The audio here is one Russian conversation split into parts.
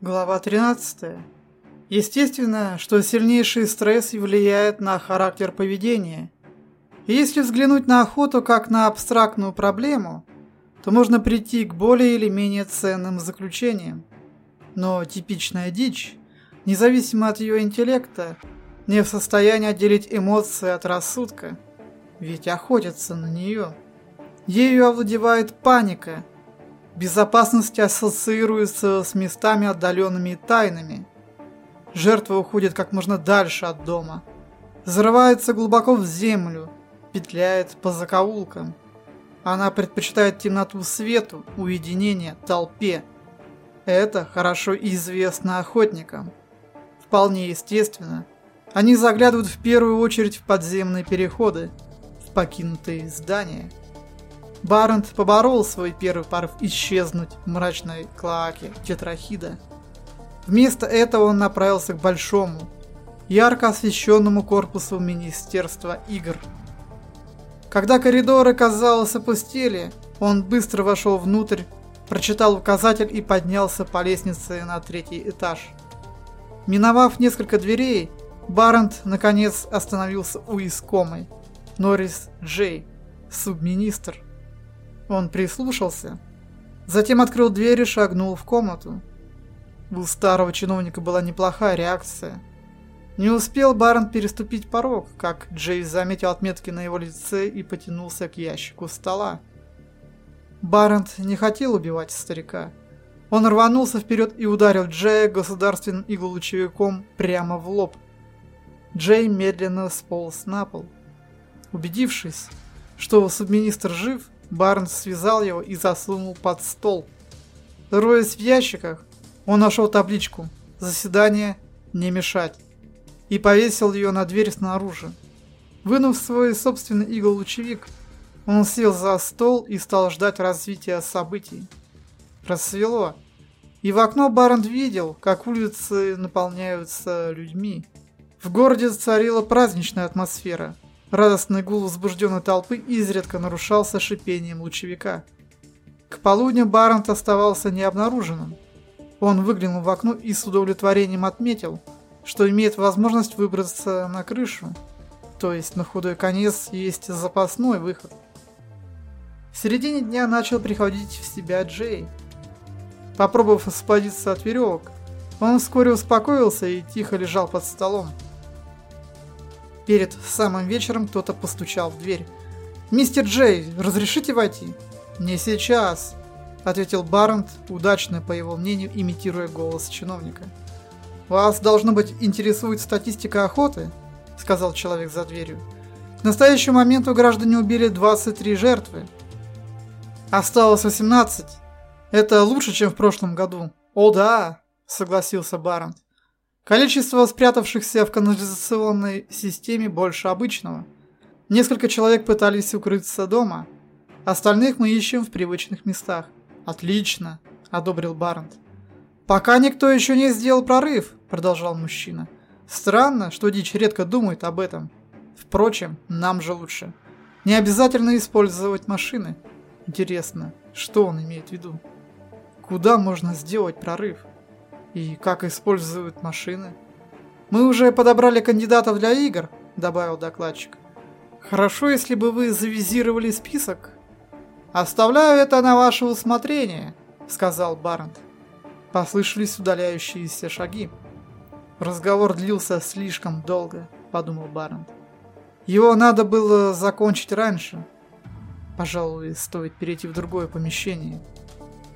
Глава 13. Естественно, что сильнейший стресс влияет на характер поведения. Если взглянуть на охоту как на абстрактную проблему, то можно прийти к более или менее ценным заключениям. Но типичная дичь, независимо от ее интеллекта, не в состоянии отделить эмоции от рассудка, ведь охотятся на нее. Ею овладевает паника – Безопасность ассоциируется с местами отдаленными и тайными. Жертва уходит как можно дальше от дома. Зарывается глубоко в землю, петляет по закоулкам. Она предпочитает темноту свету, уединение, толпе. Это хорошо известно охотникам. Вполне естественно. Они заглядывают в первую очередь в подземные переходы, в покинутые здания. Барент поборол свой первый порыв исчезнуть в мрачной клоаке тетрахида. Вместо этого он направился к большому, ярко освещенному корпусу Министерства игр. Когда коридоры, казалось, опустели, он быстро вошел внутрь, прочитал указатель и поднялся по лестнице на третий этаж. Миновав несколько дверей, Барент наконец остановился у искомой. Норрис Джей, субминистр. Он прислушался, затем открыл дверь и шагнул в комнату. У старого чиновника была неплохая реакция. Не успел Барн переступить порог, как Джейс заметил отметки на его лице и потянулся к ящику стола. Барент не хотел убивать старика. Он рванулся вперед и ударил Джея государственным иглолучевиком прямо в лоб. Джей медленно сполз на пол. Убедившись, что субминистр жив, Барнс связал его и засунул под стол. Роясь в ящиках, он нашел табличку «Заседание не мешать» и повесил ее на дверь снаружи. Вынув свой собственный иглолучевик, он сел за стол и стал ждать развития событий. Рассвело, и в окно Барент видел, как улицы наполняются людьми. В городе царила праздничная атмосфера – Радостный гул возбужденной толпы изредка нарушался шипением лучевика. К полудню Барант оставался необнаруженным. Он выглянул в окно и с удовлетворением отметил, что имеет возможность выбраться на крышу. То есть на худой конец есть запасной выход. В середине дня начал приходить в себя Джей. Попробовав освободиться от веревок, он вскоре успокоился и тихо лежал под столом. Перед самым вечером кто-то постучал в дверь. «Мистер Джей, разрешите войти?» «Не сейчас», — ответил Барент, удачно, по его мнению, имитируя голос чиновника. «Вас, должно быть, интересует статистика охоты?» — сказал человек за дверью. «К настоящему моменту граждане убили 23 жертвы. Осталось 18. Это лучше, чем в прошлом году». «О да», — согласился Барент. Количество спрятавшихся в канализационной системе больше обычного. Несколько человек пытались укрыться дома. Остальных мы ищем в привычных местах. Отлично, одобрил Барнт. Пока никто еще не сделал прорыв, продолжал мужчина. Странно, что дичь редко думает об этом. Впрочем, нам же лучше. Не обязательно использовать машины. Интересно, что он имеет в виду? Куда можно сделать прорыв? И как используют машины? Мы уже подобрали кандидатов для игр, добавил докладчик. Хорошо, если бы вы завизировали список. Оставляю это на ваше усмотрение, сказал Барнт. Послышались удаляющиеся шаги. Разговор длился слишком долго, подумал Барнт. Его надо было закончить раньше. Пожалуй, стоит перейти в другое помещение.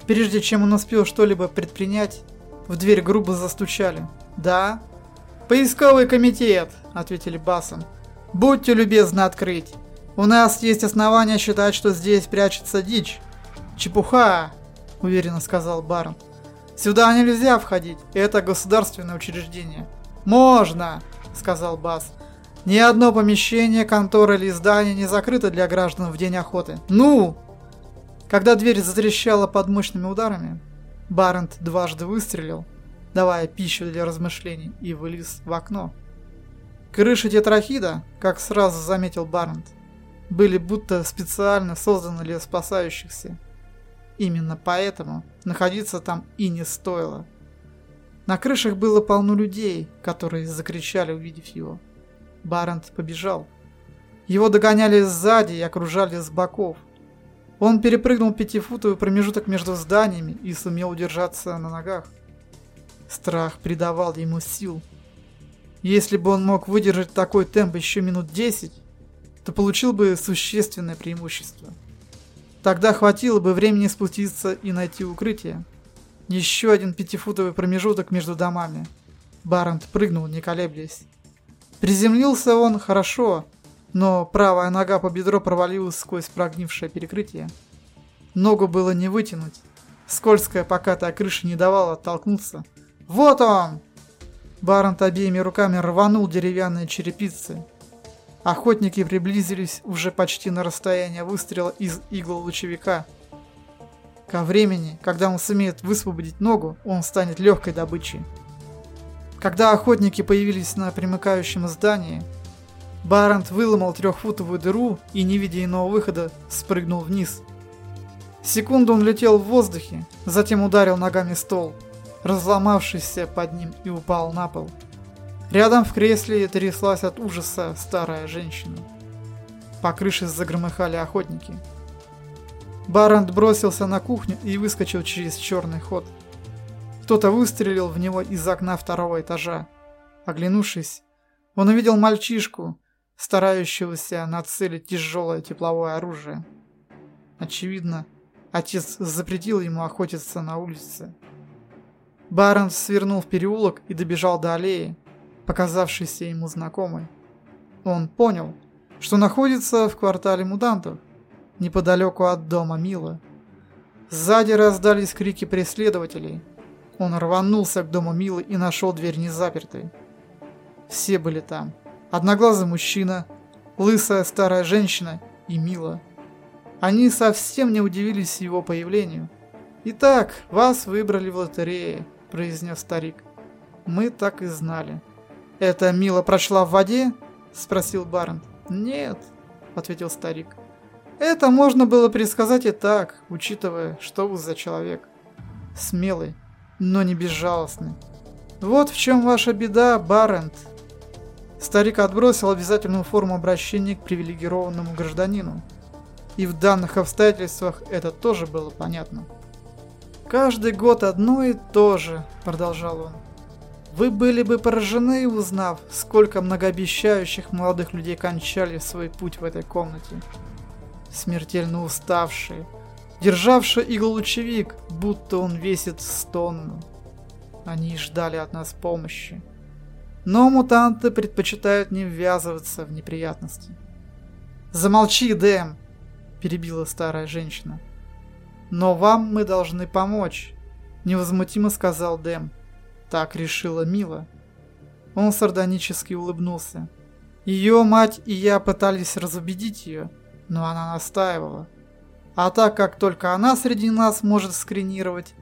Прежде чем он успел что-либо предпринять, в дверь грубо застучали. «Да?» «Поисковый комитет», — ответили басом. «Будьте любезны открыть. У нас есть основания считать, что здесь прячется дичь». «Чепуха», — уверенно сказал Барн. «Сюда нельзя входить, это государственное учреждение». «Можно», — сказал Бас. «Ни одно помещение, контора или здание не закрыто для граждан в день охоты. Ну!» Когда дверь затрещала под мощными ударами, Барент дважды выстрелил, давая пищу для размышлений, и вылез в окно. Крыши тетрахида, как сразу заметил Барент, были будто специально созданы для спасающихся. Именно поэтому находиться там и не стоило. На крышах было полно людей, которые закричали, увидев его. Барент побежал. Его догоняли сзади и окружали с боков. Он перепрыгнул пятифутовый промежуток между зданиями и сумел удержаться на ногах. Страх придавал ему сил. Если бы он мог выдержать такой темп еще минут десять, то получил бы существенное преимущество. Тогда хватило бы времени спуститься и найти укрытие. Еще один пятифутовый промежуток между домами. Барант прыгнул, не колеблясь. Приземлился он хорошо, но правая нога по бедро провалилась сквозь прогнившее перекрытие. Ногу было не вытянуть. Скользкая покатая крыша не давала оттолкнуться. «Вот он!» Барант обеими руками рванул деревянные черепицы. Охотники приблизились уже почти на расстояние выстрела из игл лучевика. Ко времени, когда он сумеет высвободить ногу, он станет легкой добычей. Когда охотники появились на примыкающем здании, Барант выломал трехфутовую дыру и, не видя иного выхода, спрыгнул вниз. Секунду он летел в воздухе, затем ударил ногами стол, разломавшийся под ним и упал на пол. Рядом в кресле тряслась от ужаса старая женщина. По крыше загромыхали охотники. Барант бросился на кухню и выскочил через черный ход. Кто-то выстрелил в него из окна второго этажа. Оглянувшись, он увидел мальчишку, старающегося нацелить тяжелое тепловое оружие. Очевидно, отец запретил ему охотиться на улице. Барант свернул в переулок и добежал до аллеи, показавшийся ему знакомой. Он понял, что находится в квартале мутантов, неподалеку от дома Мила. Сзади раздались крики преследователей. Он рванулся к дому Милы и нашел дверь незапертой. Все были там. Одноглазый мужчина, лысая старая женщина и Мила. Они совсем не удивились его появлению. «Итак, вас выбрали в лотерее», – произнес старик. «Мы так и знали». «Это Мила прошла в воде?» – спросил Барент. «Нет», – ответил старик. «Это можно было предсказать и так, учитывая, что вы за человек. Смелый, но не безжалостный. Вот в чем ваша беда, Барент». Старик отбросил обязательную форму обращения к привилегированному гражданину. И в данных обстоятельствах это тоже было понятно. «Каждый год одно и то же», – продолжал он. Вы были бы поражены, узнав, сколько многообещающих молодых людей кончали свой путь в этой комнате. Смертельно уставшие, державшие иглолучевик, будто он весит стонну. Они ждали от нас помощи. Но мутанты предпочитают не ввязываться в неприятности. «Замолчи, Дэм!» – перебила старая женщина. «Но вам мы должны помочь», – невозмутимо сказал Дэм. Так решила Мила. Он сардонически улыбнулся. Ее мать и я пытались разубедить ее, но она настаивала. А так как только она среди нас может скринировать,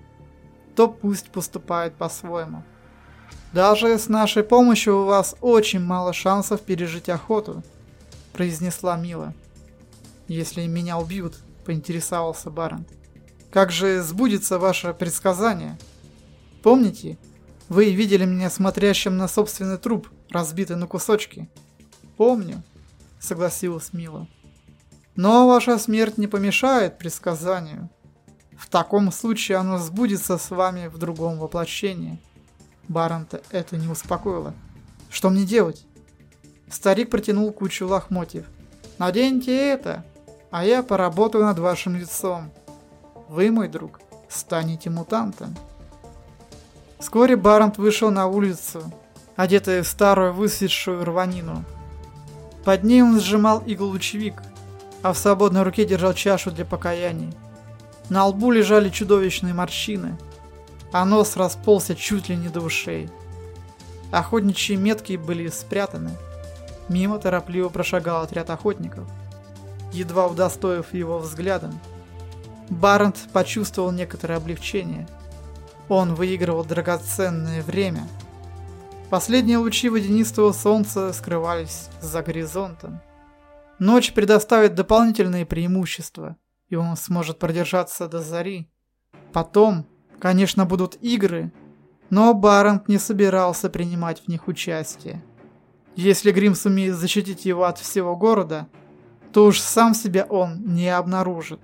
то пусть поступает по-своему. Даже с нашей помощью у вас очень мало шансов пережить охоту, произнесла Мила. Если меня убьют, поинтересовался Барент. Как же сбудется ваше предсказание? Помните, вы видели меня смотрящим на собственный труп, разбитый на кусочки. Помню, согласилась Мила. Но ваша смерть не помешает предсказанию. В таком случае оно сбудется с вами в другом воплощении. Баранта это не успокоило. Что мне делать? Старик протянул кучу лохмотьев. Наденьте это, а я поработаю над вашим лицом. Вы, мой друг, станете мутантом. Вскоре Барант вышел на улицу, одетый в старую высветшую рванину. Под ней он сжимал иглу-лучевик, а в свободной руке держал чашу для покаяний. На лбу лежали чудовищные морщины, а нос расползся чуть ли не до ушей. Охотничьи метки были спрятаны. Мимо торопливо прошагал отряд охотников, едва удостоив его взглядом. Барант почувствовал некоторое облегчение – он выигрывал драгоценное время. Последние лучи водянистого солнца скрывались за горизонтом. Ночь предоставит дополнительные преимущества, и он сможет продержаться до зари. Потом, конечно, будут игры, Но Барент не собирался принимать в них участие. Если Грим сумеет защитить его от всего города, то уж сам себя он не обнаружит.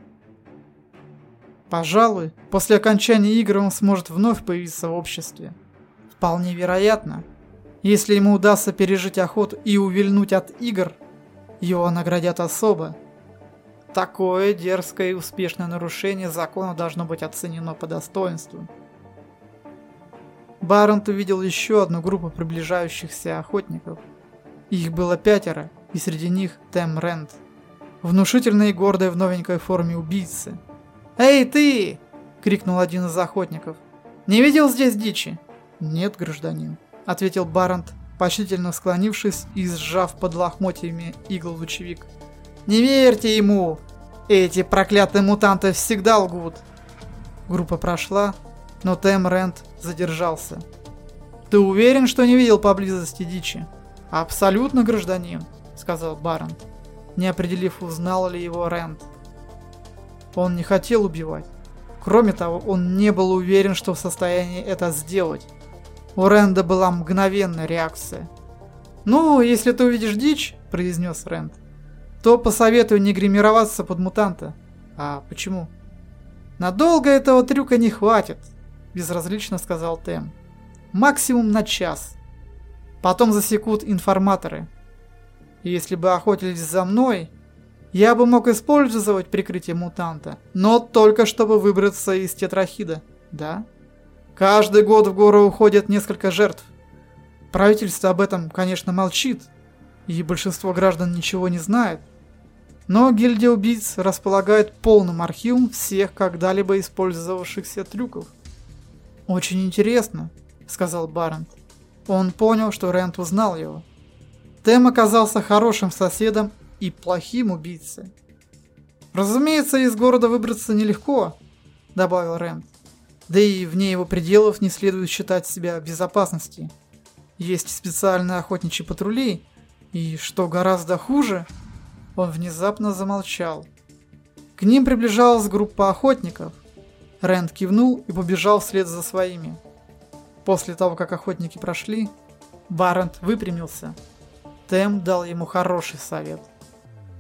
Пожалуй, после окончания игр он сможет вновь появиться в обществе. Вполне вероятно, если ему удастся пережить охоту и увильнуть от игр, его наградят особо. Такое дерзкое и успешное нарушение закона должно быть оценено по достоинству. Барент увидел еще одну группу приближающихся охотников. Их было пятеро, и среди них Тем Рент. Внушительная и гордая в новенькой форме убийцы. «Эй, ты!» — крикнул один из охотников. «Не видел здесь дичи?» «Нет, гражданин», — ответил Барент, почтительно склонившись и сжав под лохмотьями игл лучевик. «Не верьте ему! Эти проклятые мутанты всегда лгут!» Группа прошла, но Тем Рент задержался. «Ты уверен, что не видел поблизости дичи?» «Абсолютно, гражданин», — сказал Барент, не определив, узнал ли его Рент. Он не хотел убивать. Кроме того, он не был уверен, что в состоянии это сделать. У Ренда была мгновенная реакция. «Ну, если ты увидишь дичь», — произнес Рэнд, — «то посоветую не гримироваться под мутанта». «А почему?» «Надолго этого трюка не хватит», — безразлично сказал Тем. «Максимум на час. Потом засекут информаторы. Если бы охотились за мной, я бы мог использовать прикрытие мутанта, но только чтобы выбраться из тетрахида, да?» Каждый год в горы уходят несколько жертв. Правительство об этом, конечно, молчит, и большинство граждан ничего не знает. Но гильдия убийц располагает полным архивом всех когда-либо использовавшихся трюков. «Очень интересно», — сказал Барент. Он понял, что Рент узнал его. Тем оказался хорошим соседом и плохим убийцей. «Разумеется, из города выбраться нелегко», — добавил Рент. Да и вне его пределов не следует считать себя в безопасности. Есть специальные охотничьи патрули, и, что гораздо хуже, он внезапно замолчал. К ним приближалась группа охотников. Рэнд кивнул и побежал вслед за своими. После того, как охотники прошли, Барент выпрямился. Тем дал ему хороший совет.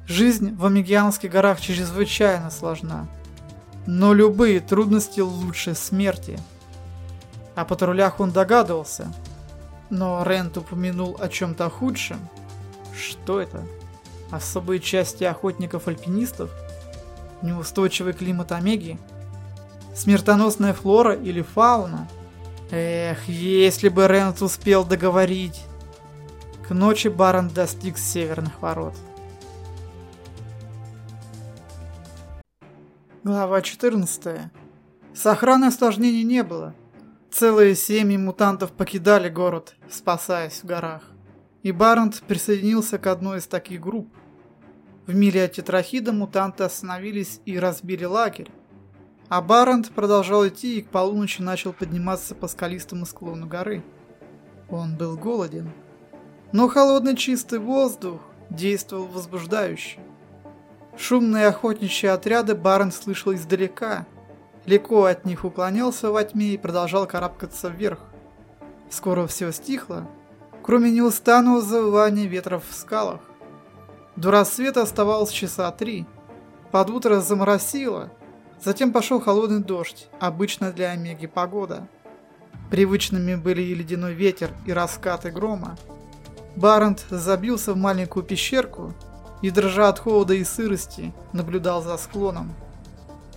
Жизнь в Амигианских горах чрезвычайно сложна. Но любые трудности лучше смерти. О патрулях он догадывался. Но Рент упомянул о чем-то худшем. Что это? Особые части охотников-альпинистов? Неустойчивый климат Омеги? Смертоносная флора или фауна? Эх, если бы Рент успел договорить. К ночи Барон достиг северных ворот. Глава 14. С охраной осложнений не было. Целые семьи мутантов покидали город, спасаясь в горах. И Барент присоединился к одной из таких групп. В миле от Тетрахида мутанты остановились и разбили лагерь. А Барент продолжал идти и к полуночи начал подниматься по скалистому склону горы. Он был голоден. Но холодный чистый воздух действовал возбуждающе. Шумные охотничьи отряды Барн слышал издалека. Легко от них уклонялся во тьме и продолжал карабкаться вверх. Скоро все стихло, кроме неустанного завывания ветров в скалах. До рассвета оставалось часа три. Под утро заморосило, затем пошел холодный дождь, обычно для Омеги погода. Привычными были и ледяной ветер, и раскаты грома. Барент забился в маленькую пещерку, и, дрожа от холода и сырости, наблюдал за склоном.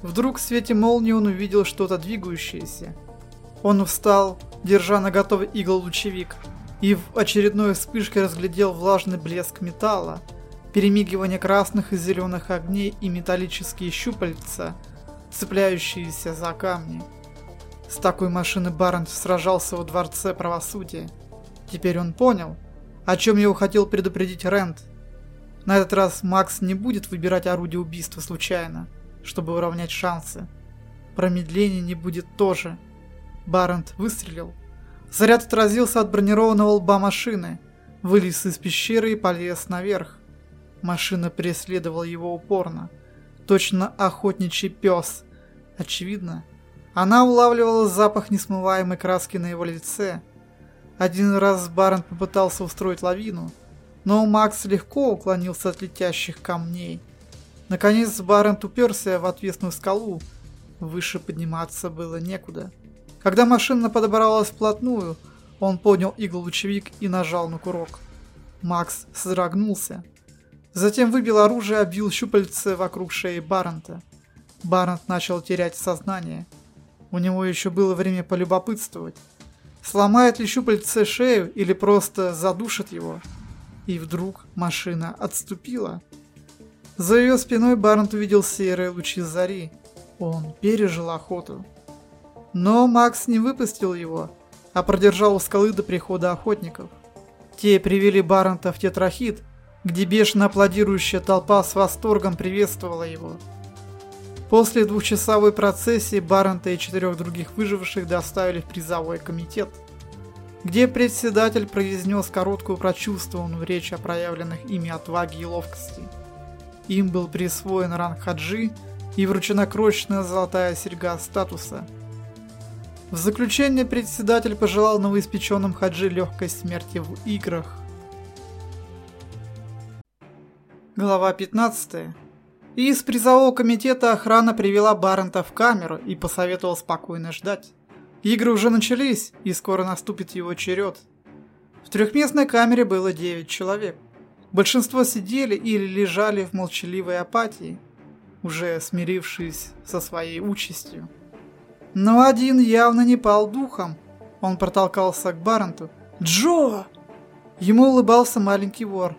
Вдруг в свете молнии он увидел что-то двигающееся. Он встал, держа на готовый игл-лучевик, и в очередной вспышке разглядел влажный блеск металла, перемигивание красных и зеленых огней и металлические щупальца, цепляющиеся за камни. С такой машины Барент сражался во Дворце Правосудия. Теперь он понял, о чем его хотел предупредить Рент, на этот раз Макс не будет выбирать орудие убийства случайно, чтобы уравнять шансы. Промедления не будет тоже. Барент выстрелил. Заряд отразился от бронированного лба машины, вылез из пещеры и полез наверх. Машина преследовала его упорно. Точно охотничий пес. Очевидно, Она улавливала запах несмываемой краски на его лице. Один раз Барент попытался устроить лавину, но Макс легко уклонился от летящих камней. Наконец Барент уперся в отвесную скалу. Выше подниматься было некуда. Когда машина подобралась вплотную, он поднял иглу-лучевик и нажал на курок. Макс содрогнулся. Затем выбил оружие и обвил щупальце вокруг шеи Баррента. Баррент начал терять сознание. У него еще было время полюбопытствовать. Сломает ли щупальце шею или просто задушит его? И вдруг машина отступила. За ее спиной Барнт увидел серые лучи зари. Он пережил охоту. Но Макс не выпустил его, а продержал у скалы до прихода охотников. Те привели Барнта в тетрахит, где бешено аплодирующая толпа с восторгом приветствовала его. После двухчасовой процессии Баррента и четырех других выживших доставили в призовой комитет, где председатель произнес короткую прочувствованную речь о проявленных ими отваге и ловкости. Им был присвоен ранг хаджи и вручена крошечная золотая серьга статуса. В заключение председатель пожелал новоиспеченным хаджи легкой смерти в играх. Глава 15. Из призового комитета охрана привела Баррента в камеру и посоветовала спокойно ждать. Игры уже начались, и скоро наступит его черед. В трехместной камере было 9 человек. Большинство сидели или лежали в молчаливой апатии, уже смирившись со своей участью. Но один явно не пал духом. Он протолкался к Барренту. «Джо!» Ему улыбался маленький вор.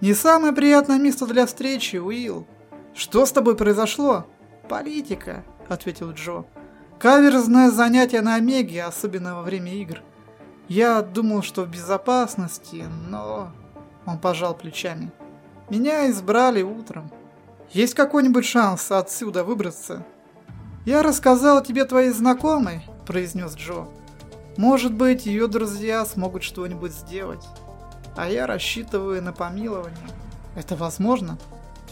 «Не самое приятное место для встречи, Уилл. «Что с тобой произошло?» «Политика», — ответил Джо. «Каверзное занятие на Омеге, особенно во время игр. Я думал, что в безопасности, но...» Он пожал плечами. «Меня избрали утром. Есть какой-нибудь шанс отсюда выбраться?» «Я рассказал тебе твоей знакомой», — произнес Джо. «Может быть, ее друзья смогут что-нибудь сделать. А я рассчитываю на помилование. Это возможно?»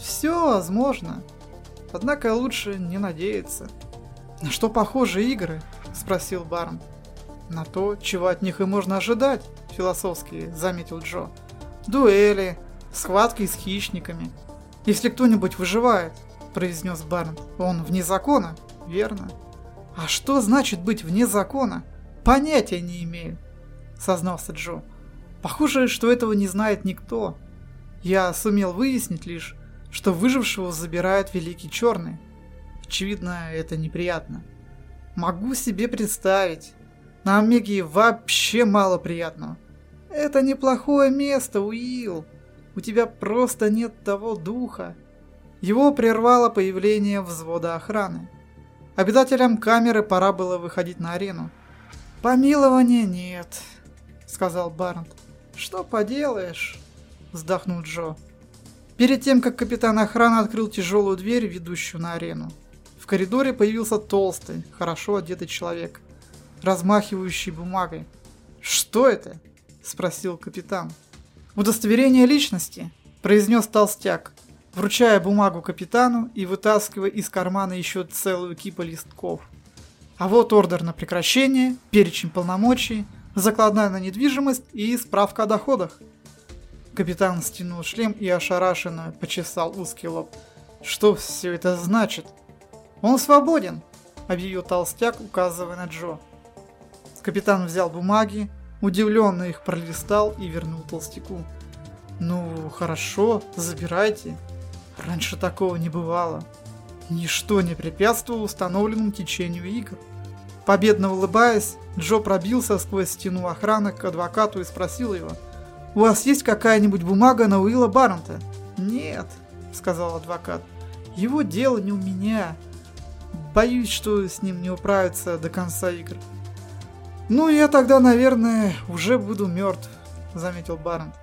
Все возможно. Однако лучше не надеяться. На что похожи игры? Спросил Барн. На то, чего от них и можно ожидать, философски заметил Джо. Дуэли, схватки с хищниками. Если кто-нибудь выживает, произнес Барн, он вне закона, верно? А что значит быть вне закона? Понятия не имею, сознался Джо. Похоже, что этого не знает никто. Я сумел выяснить лишь, что выжившего забирает Великий Черный. Очевидно, это неприятно. Могу себе представить. На Омеге вообще мало приятного. Это неплохое место, Уилл. У тебя просто нет того духа. Его прервало появление взвода охраны. Обитателям камеры пора было выходить на арену. «Помилования нет», — сказал Барнт. «Что поделаешь?» — вздохнул Джо. Перед тем, как капитан охраны открыл тяжелую дверь, ведущую на арену, в коридоре появился толстый, хорошо одетый человек, размахивающий бумагой. «Что это?» – спросил капитан. «Удостоверение личности», – произнес толстяк, вручая бумагу капитану и вытаскивая из кармана еще целую кипу листков. А вот ордер на прекращение, перечень полномочий, закладная на недвижимость и справка о доходах – Капитан стянул шлем и ошарашенно почесал узкий лоб. Что все это значит? Он свободен, объявил толстяк, указывая на Джо. Капитан взял бумаги, удивленно их пролистал и вернул толстяку. Ну, хорошо, забирайте. Раньше такого не бывало. Ничто не препятствовало установленному течению игр. Победно улыбаясь, Джо пробился сквозь стену охраны к адвокату и спросил его – у вас есть какая-нибудь бумага на Уилла Барнта? Нет, сказал адвокат. Его дело не у меня. Боюсь, что с ним не управиться до конца игр. Ну, я тогда, наверное, уже буду мертв, заметил Барнт.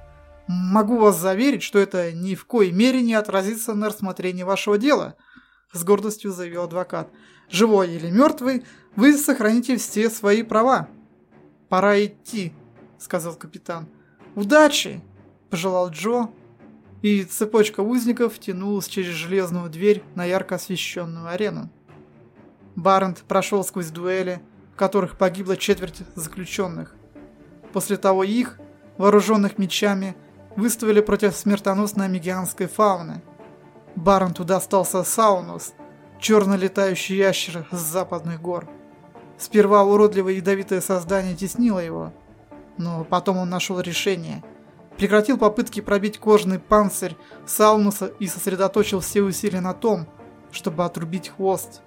Могу вас заверить, что это ни в коей мере не отразится на рассмотрении вашего дела, с гордостью заявил адвокат. Живой или мертвый, вы сохраните все свои права. Пора идти, сказал капитан. «Удачи!» – пожелал Джо, и цепочка узников тянулась через железную дверь на ярко освещенную арену. Барент прошел сквозь дуэли, в которых погибло четверть заключенных. После того их, вооруженных мечами, выставили против смертоносной амигианской фауны. Баренту достался Саунус, черно летающий ящер с западных гор. Сперва уродливое ядовитое создание теснило его, но потом он нашел решение. Прекратил попытки пробить кожаный панцирь Саунуса и сосредоточил все усилия на том, чтобы отрубить хвост.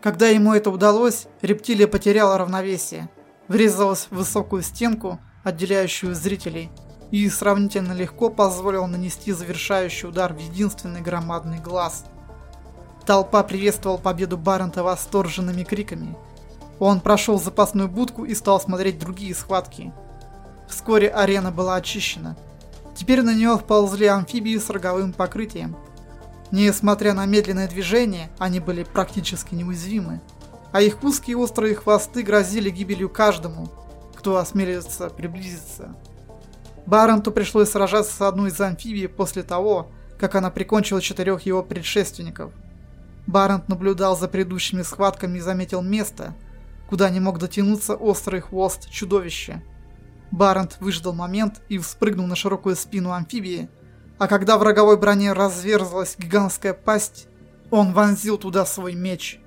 Когда ему это удалось, рептилия потеряла равновесие, врезалась в высокую стенку, отделяющую зрителей, и сравнительно легко позволила нанести завершающий удар в единственный громадный глаз. Толпа приветствовала победу Баррента восторженными криками. Он прошел запасную будку и стал смотреть другие схватки. Вскоре арена была очищена. Теперь на нее вползли амфибии с роговым покрытием – Несмотря на медленное движение, они были практически неуязвимы, а их узкие острые хвосты грозили гибелью каждому, кто осмелится приблизиться. Баренту пришлось сражаться с одной из амфибий после того, как она прикончила четырех его предшественников. Барент наблюдал за предыдущими схватками и заметил место, куда не мог дотянуться острый хвост чудовища. Барент выждал момент и вспрыгнул на широкую спину амфибии, а когда в роговой броне разверзлась гигантская пасть, он вонзил туда свой меч.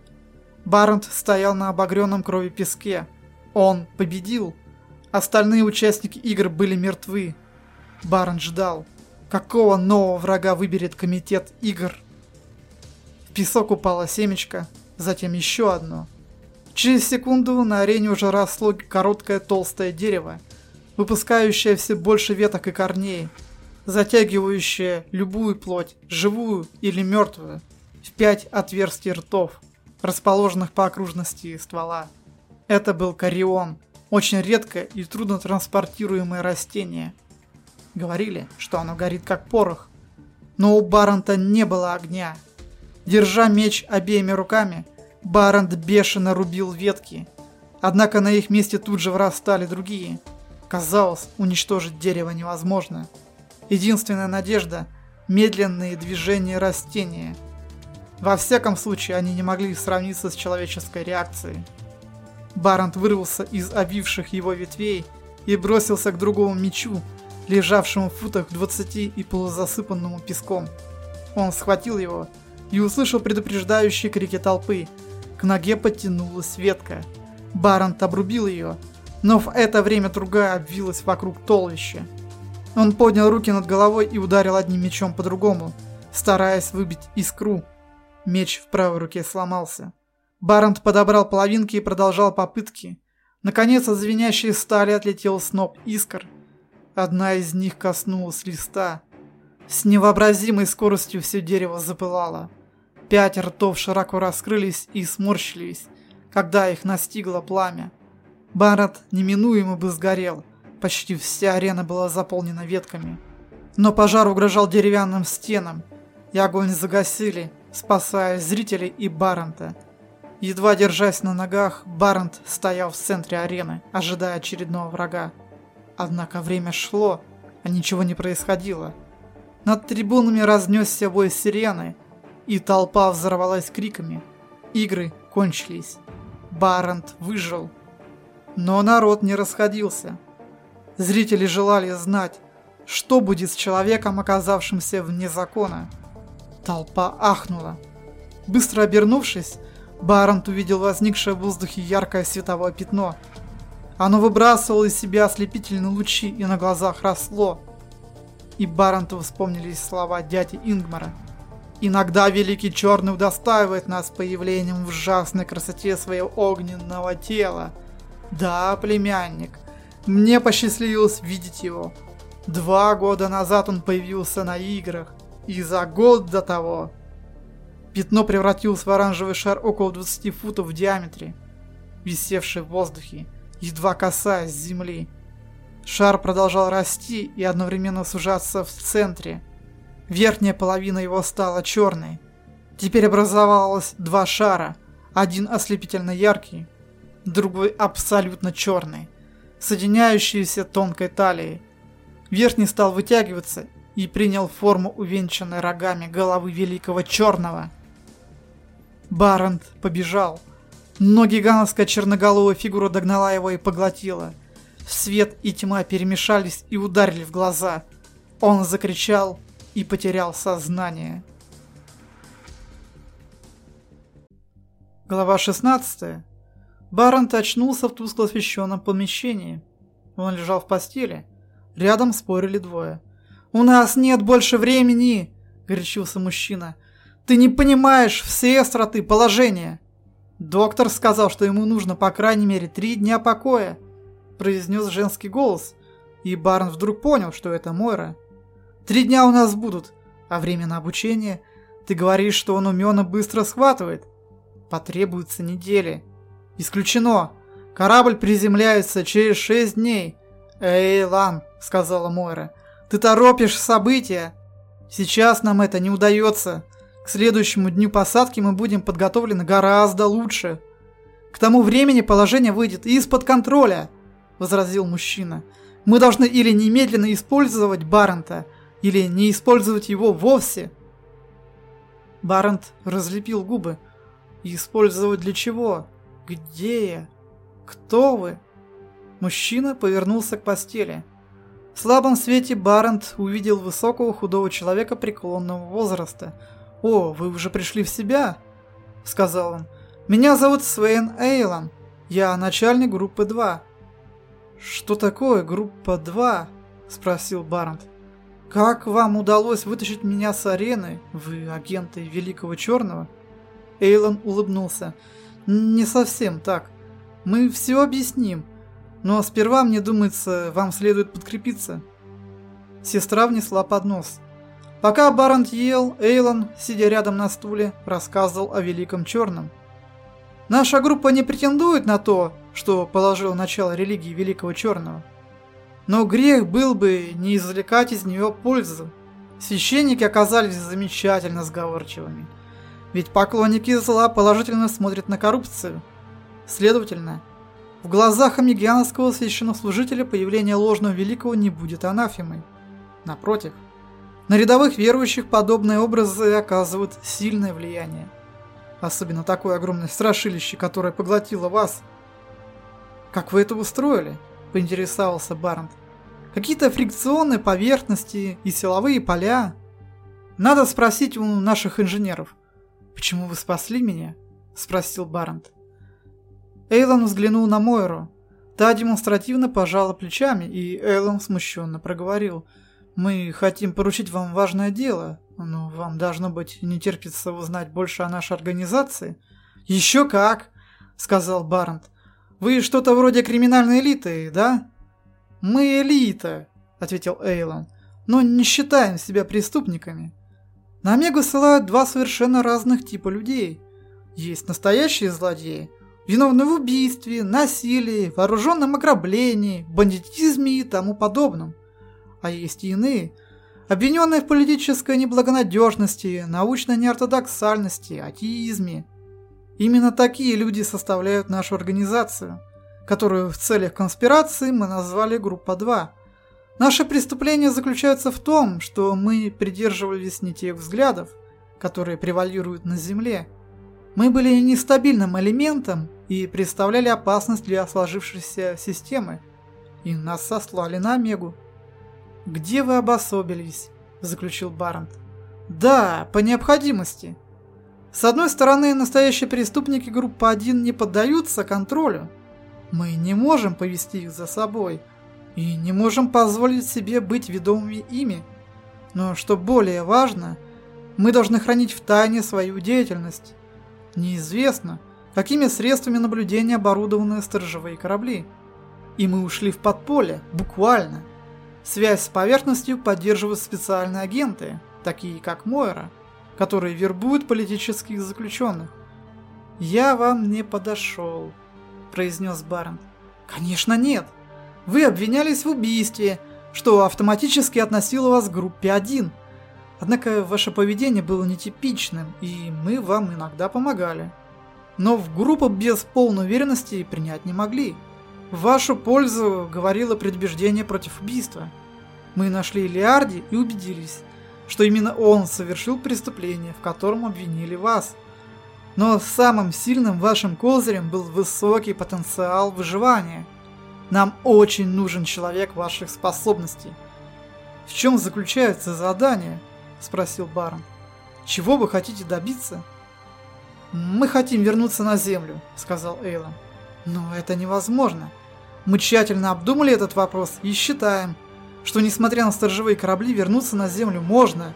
Барент стоял на обогренном крови песке. Он победил. Остальные участники игр были мертвы. Барент ждал, какого нового врага выберет комитет игр. В песок упало семечко, затем еще одно. Через секунду на арене уже росло короткое толстое дерево, выпускающее все больше веток и корней, затягивающая любую плоть, живую или мертвую, в пять отверстий ртов, расположенных по окружности ствола. Это был корион, очень редкое и трудно транспортируемое растение. Говорили, что оно горит как порох, но у Баранта не было огня. Держа меч обеими руками, Барант бешено рубил ветки, однако на их месте тут же вырастали другие. Казалось, уничтожить дерево невозможно. Единственная надежда – медленные движения растения. Во всяком случае, они не могли сравниться с человеческой реакцией. Барант вырвался из обвивших его ветвей и бросился к другому мечу, лежавшему в футах 20 и полузасыпанному песком. Он схватил его и услышал предупреждающие крики толпы. К ноге подтянулась ветка. Барант обрубил ее, но в это время другая обвилась вокруг толвища. Он поднял руки над головой и ударил одним мечом по другому, стараясь выбить искру. Меч в правой руке сломался. Барант подобрал половинки и продолжал попытки. Наконец от звенящей стали отлетел сноп искр. Одна из них коснулась листа. С невообразимой скоростью все дерево запылало. Пять ртов широко раскрылись и сморщились, когда их настигло пламя. Барат неминуемо бы сгорел, Почти вся арена была заполнена ветками. Но пожар угрожал деревянным стенам, и огонь загасили, спасая зрителей и Баррента. Едва держась на ногах, Баррент стоял в центре арены, ожидая очередного врага. Однако время шло, а ничего не происходило. Над трибунами разнесся вой сирены, и толпа взорвалась криками. Игры кончились. Баррент выжил. Но народ не расходился. Зрители желали знать, что будет с человеком, оказавшимся вне закона. Толпа ахнула. Быстро обернувшись, Барант увидел возникшее в воздухе яркое световое пятно. Оно выбрасывало из себя ослепительные лучи и на глазах росло. И Баранту вспомнились слова дяди Ингмара. «Иногда Великий Черный удостаивает нас появлением в ужасной красоте своего огненного тела. Да, племянник, мне посчастливилось видеть его. Два года назад он появился на играх, и за год до того пятно превратилось в оранжевый шар около 20 футов в диаметре, висевший в воздухе, едва касаясь земли. Шар продолжал расти и одновременно сужаться в центре. Верхняя половина его стала черной. Теперь образовалось два шара, один ослепительно яркий, другой абсолютно черный соединяющиеся тонкой талией. Верхний стал вытягиваться и принял форму увенчанной рогами головы великого черного. Барент побежал. Но гигантская черноголовая фигура догнала его и поглотила. Свет и тьма перемешались и ударили в глаза. Он закричал и потерял сознание. Глава 16. Барент очнулся в тускло освещенном помещении. Он лежал в постели. Рядом спорили двое. «У нас нет больше времени!» – горячился мужчина. «Ты не понимаешь всей остроты положения!» «Доктор сказал, что ему нужно по крайней мере три дня покоя», – произнес женский голос. И Барн вдруг понял, что это Мойра. «Три дня у нас будут, а время на обучение? Ты говоришь, что он умен и быстро схватывает. Потребуются недели». «Исключено! Корабль приземляется через шесть дней!» «Эй, Лан!» — сказала Мойра. «Ты торопишь события! Сейчас нам это не удается. К следующему дню посадки мы будем подготовлены гораздо лучше. К тому времени положение выйдет из-под контроля!» — возразил мужчина. «Мы должны или немедленно использовать Баррента, или не использовать его вовсе!» Баррент разлепил губы. «Использовать для чего?» «Где я? Кто вы?» Мужчина повернулся к постели. В слабом свете Барент увидел высокого худого человека преклонного возраста. «О, вы уже пришли в себя?» — сказал он. «Меня зовут Свейн Эйлан. Я начальник группы 2». «Что такое группа 2?» — спросил Барент. «Как вам удалось вытащить меня с арены? Вы агенты Великого Черного?» Эйлон улыбнулся. Не совсем так. Мы все объясним. Но сперва, мне думается, вам следует подкрепиться. Сестра внесла поднос. Пока Барант ел, Эйлон, сидя рядом на стуле, рассказывал о Великом Черном. Наша группа не претендует на то, что положил начало религии Великого Черного. Но грех был бы не извлекать из нее пользу. Священники оказались замечательно сговорчивыми. Ведь поклонники зла положительно смотрят на коррупцию. Следовательно, в глазах амигианского священнослужителя появление ложного великого не будет анафемой. Напротив, на рядовых верующих подобные образы оказывают сильное влияние. Особенно такое огромное страшилище, которое поглотило вас. «Как вы это устроили?» – поинтересовался Барнт. «Какие-то фрикционные поверхности и силовые поля?» «Надо спросить у наших инженеров». «Почему вы спасли меня?» – спросил Барент. Эйлон взглянул на Мойру. Та демонстративно пожала плечами, и Эйлон смущенно проговорил. «Мы хотим поручить вам важное дело, но вам должно быть не терпится узнать больше о нашей организации». «Еще как!» – сказал Барент. «Вы что-то вроде криминальной элиты, да?» «Мы элита», – ответил Эйлон, – «но не считаем себя преступниками». На Омегу ссылают два совершенно разных типа людей. Есть настоящие злодеи, виновные в убийстве, насилии, вооруженном ограблении, бандитизме и тому подобном. А есть и иные, обвиненные в политической неблагонадежности, научной неортодоксальности, атеизме. Именно такие люди составляют нашу организацию, которую в целях конспирации мы назвали «Группа 2», Наше преступление заключается в том, что мы придерживались не тех взглядов, которые превалируют на Земле. Мы были нестабильным элементом и представляли опасность для сложившейся системы, и нас сослали на Омегу. «Где вы обособились?» – заключил Барант. «Да, по необходимости. С одной стороны, настоящие преступники группы 1 не поддаются контролю. Мы не можем повести их за собой – и не можем позволить себе быть ведомыми ими. Но что более важно, мы должны хранить в тайне свою деятельность. Неизвестно, какими средствами наблюдения оборудованы сторожевые корабли. И мы ушли в подполье, буквально. Связь с поверхностью поддерживают специальные агенты, такие как Мойра, которые вербуют политических заключенных. «Я вам не подошел», – произнес Барент. «Конечно нет», вы обвинялись в убийстве, что автоматически относило вас к группе 1. Однако ваше поведение было нетипичным, и мы вам иногда помогали. Но в группу без полной уверенности принять не могли. В вашу пользу говорило предубеждение против убийства. Мы нашли Лиарди и убедились, что именно он совершил преступление, в котором обвинили вас. Но самым сильным вашим козырем был высокий потенциал выживания. Нам очень нужен человек ваших способностей. В чем заключается задание? Спросил Барон. Чего вы хотите добиться? Мы хотим вернуться на Землю, сказал Эйлон. Но это невозможно. Мы тщательно обдумали этот вопрос и считаем, что несмотря на сторожевые корабли, вернуться на Землю можно.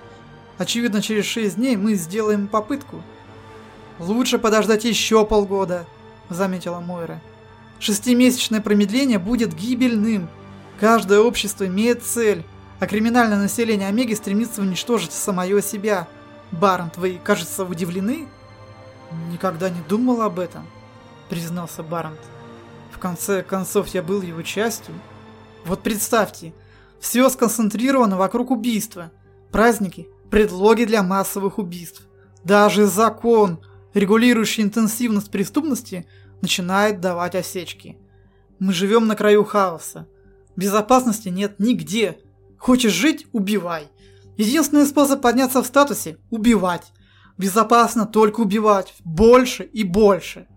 Очевидно, через 6 дней мы сделаем попытку. Лучше подождать еще полгода, заметила Мойра. Шестимесячное промедление будет гибельным. Каждое общество имеет цель, а криминальное население Омеги стремится уничтожить самое себя. Барант, вы, кажется, удивлены? Никогда не думал об этом, признался Барант. В конце концов, я был его частью. Вот представьте, все сконцентрировано вокруг убийства. Праздники, предлоги для массовых убийств. Даже закон, регулирующий интенсивность преступности, начинает давать осечки. Мы живем на краю хаоса. Безопасности нет нигде. Хочешь жить – убивай. Единственный способ подняться в статусе – убивать. Безопасно только убивать. Больше и больше.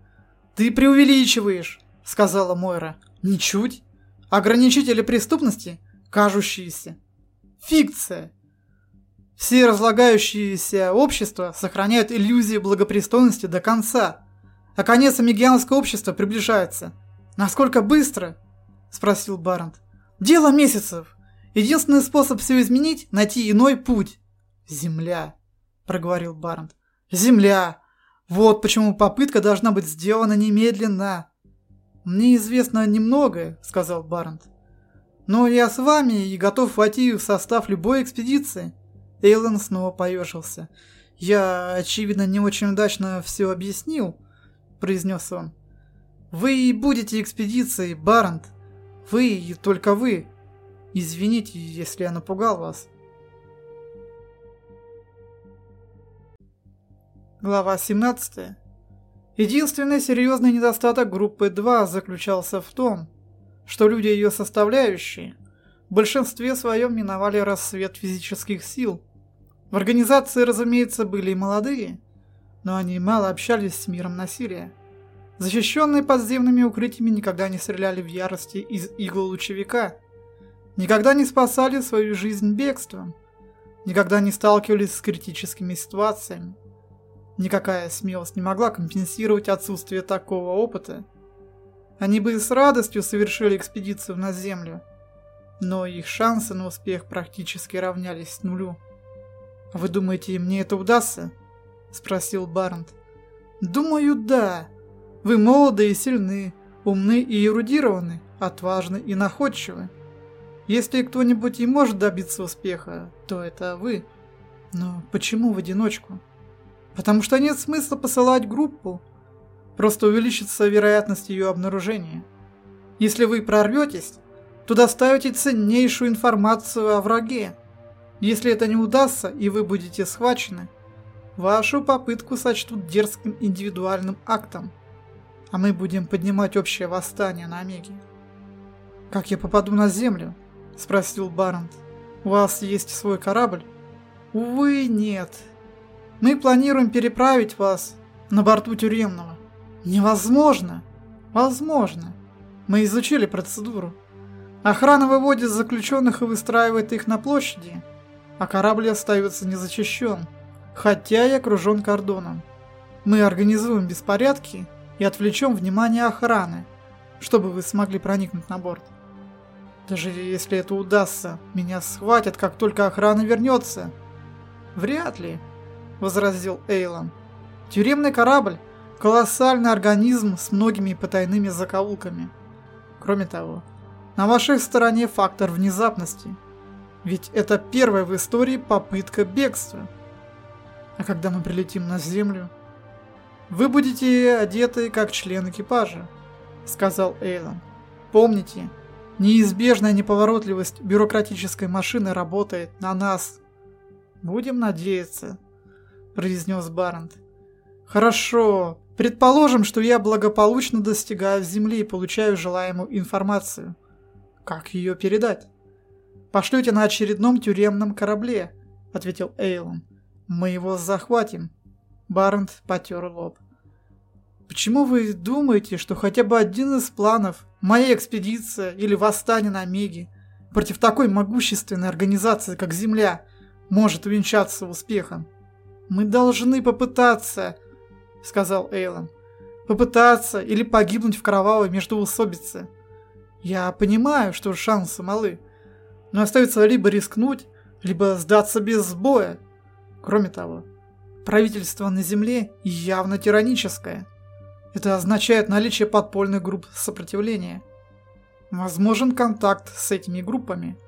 Ты преувеличиваешь, сказала Мойра. Ничуть. Ограничители преступности – кажущиеся. Фикция. Все разлагающиеся общества сохраняют иллюзию благопристойности до конца, а конец амигианского общества приближается. Насколько быстро? Спросил Барант. Дело месяцев. Единственный способ все изменить – найти иной путь. Земля, проговорил Барант. Земля. Вот почему попытка должна быть сделана немедленно. Мне известно немногое, сказал Барант. Но я с вами и готов войти в состав любой экспедиции. Эйлон снова поежился. Я, очевидно, не очень удачно все объяснил, произнес он. Вы будете экспедицией, Барант. Вы и только вы. Извините, если я напугал вас. Глава 17. Единственный серьезный недостаток группы 2 заключался в том, что люди ее составляющие в большинстве своем миновали рассвет физических сил. В организации, разумеется, были и молодые, но они мало общались с миром насилия. Защищенные подземными укрытиями никогда не стреляли в ярости из игл лучевика, никогда не спасали свою жизнь бегством, никогда не сталкивались с критическими ситуациями. Никакая смелость не могла компенсировать отсутствие такого опыта – они бы с радостью совершили экспедицию на Землю, но их шансы на успех практически равнялись нулю. «Вы думаете, мне это удастся?» – спросил Барнт. «Думаю, да. Вы молоды и сильны, умны и эрудированы, отважны и находчивы. Если кто-нибудь и может добиться успеха, то это вы. Но почему в одиночку? Потому что нет смысла посылать группу, Просто увеличится вероятность ее обнаружения. Если вы прорветесь, то доставите ценнейшую информацию о враге. Если это не удастся и вы будете схвачены, вашу попытку сочтут дерзким индивидуальным актом, а мы будем поднимать общее восстание на Омеге. «Как я попаду на Землю?» – спросил Барант. «У вас есть свой корабль?» «Увы, нет. Мы планируем переправить вас на борту тюремного. Невозможно. Возможно. Мы изучили процедуру. Охрана выводит заключенных и выстраивает их на площади, а корабль остается незащищен, хотя и окружен кордоном. Мы организуем беспорядки и отвлечем внимание охраны, чтобы вы смогли проникнуть на борт. Даже если это удастся, меня схватят, как только охрана вернется. Вряд ли, возразил Эйлон. Тюремный корабль Колоссальный организм с многими потайными закоулками. Кроме того, на вашей стороне фактор внезапности. Ведь это первая в истории попытка бегства. А когда мы прилетим на Землю, вы будете одеты как член экипажа, сказал Эйлон. Помните, неизбежная неповоротливость бюрократической машины работает на нас. Будем надеяться, произнес Барент. Хорошо, Предположим, что я благополучно достигаю Земли и получаю желаемую информацию. Как ее передать? Пошлете на очередном тюремном корабле, ответил Эйлон. Мы его захватим. Барнт потер лоб. Почему вы думаете, что хотя бы один из планов, моя экспедиция или восстание на Меге, против такой могущественной организации, как Земля, может увенчаться успехом? Мы должны попытаться, сказал Эйлон. Попытаться или погибнуть в кровавой междоусобице. Я понимаю, что шансы малы, но остается либо рискнуть, либо сдаться без боя. Кроме того, правительство на Земле явно тираническое. Это означает наличие подпольных групп сопротивления. Возможен контакт с этими группами.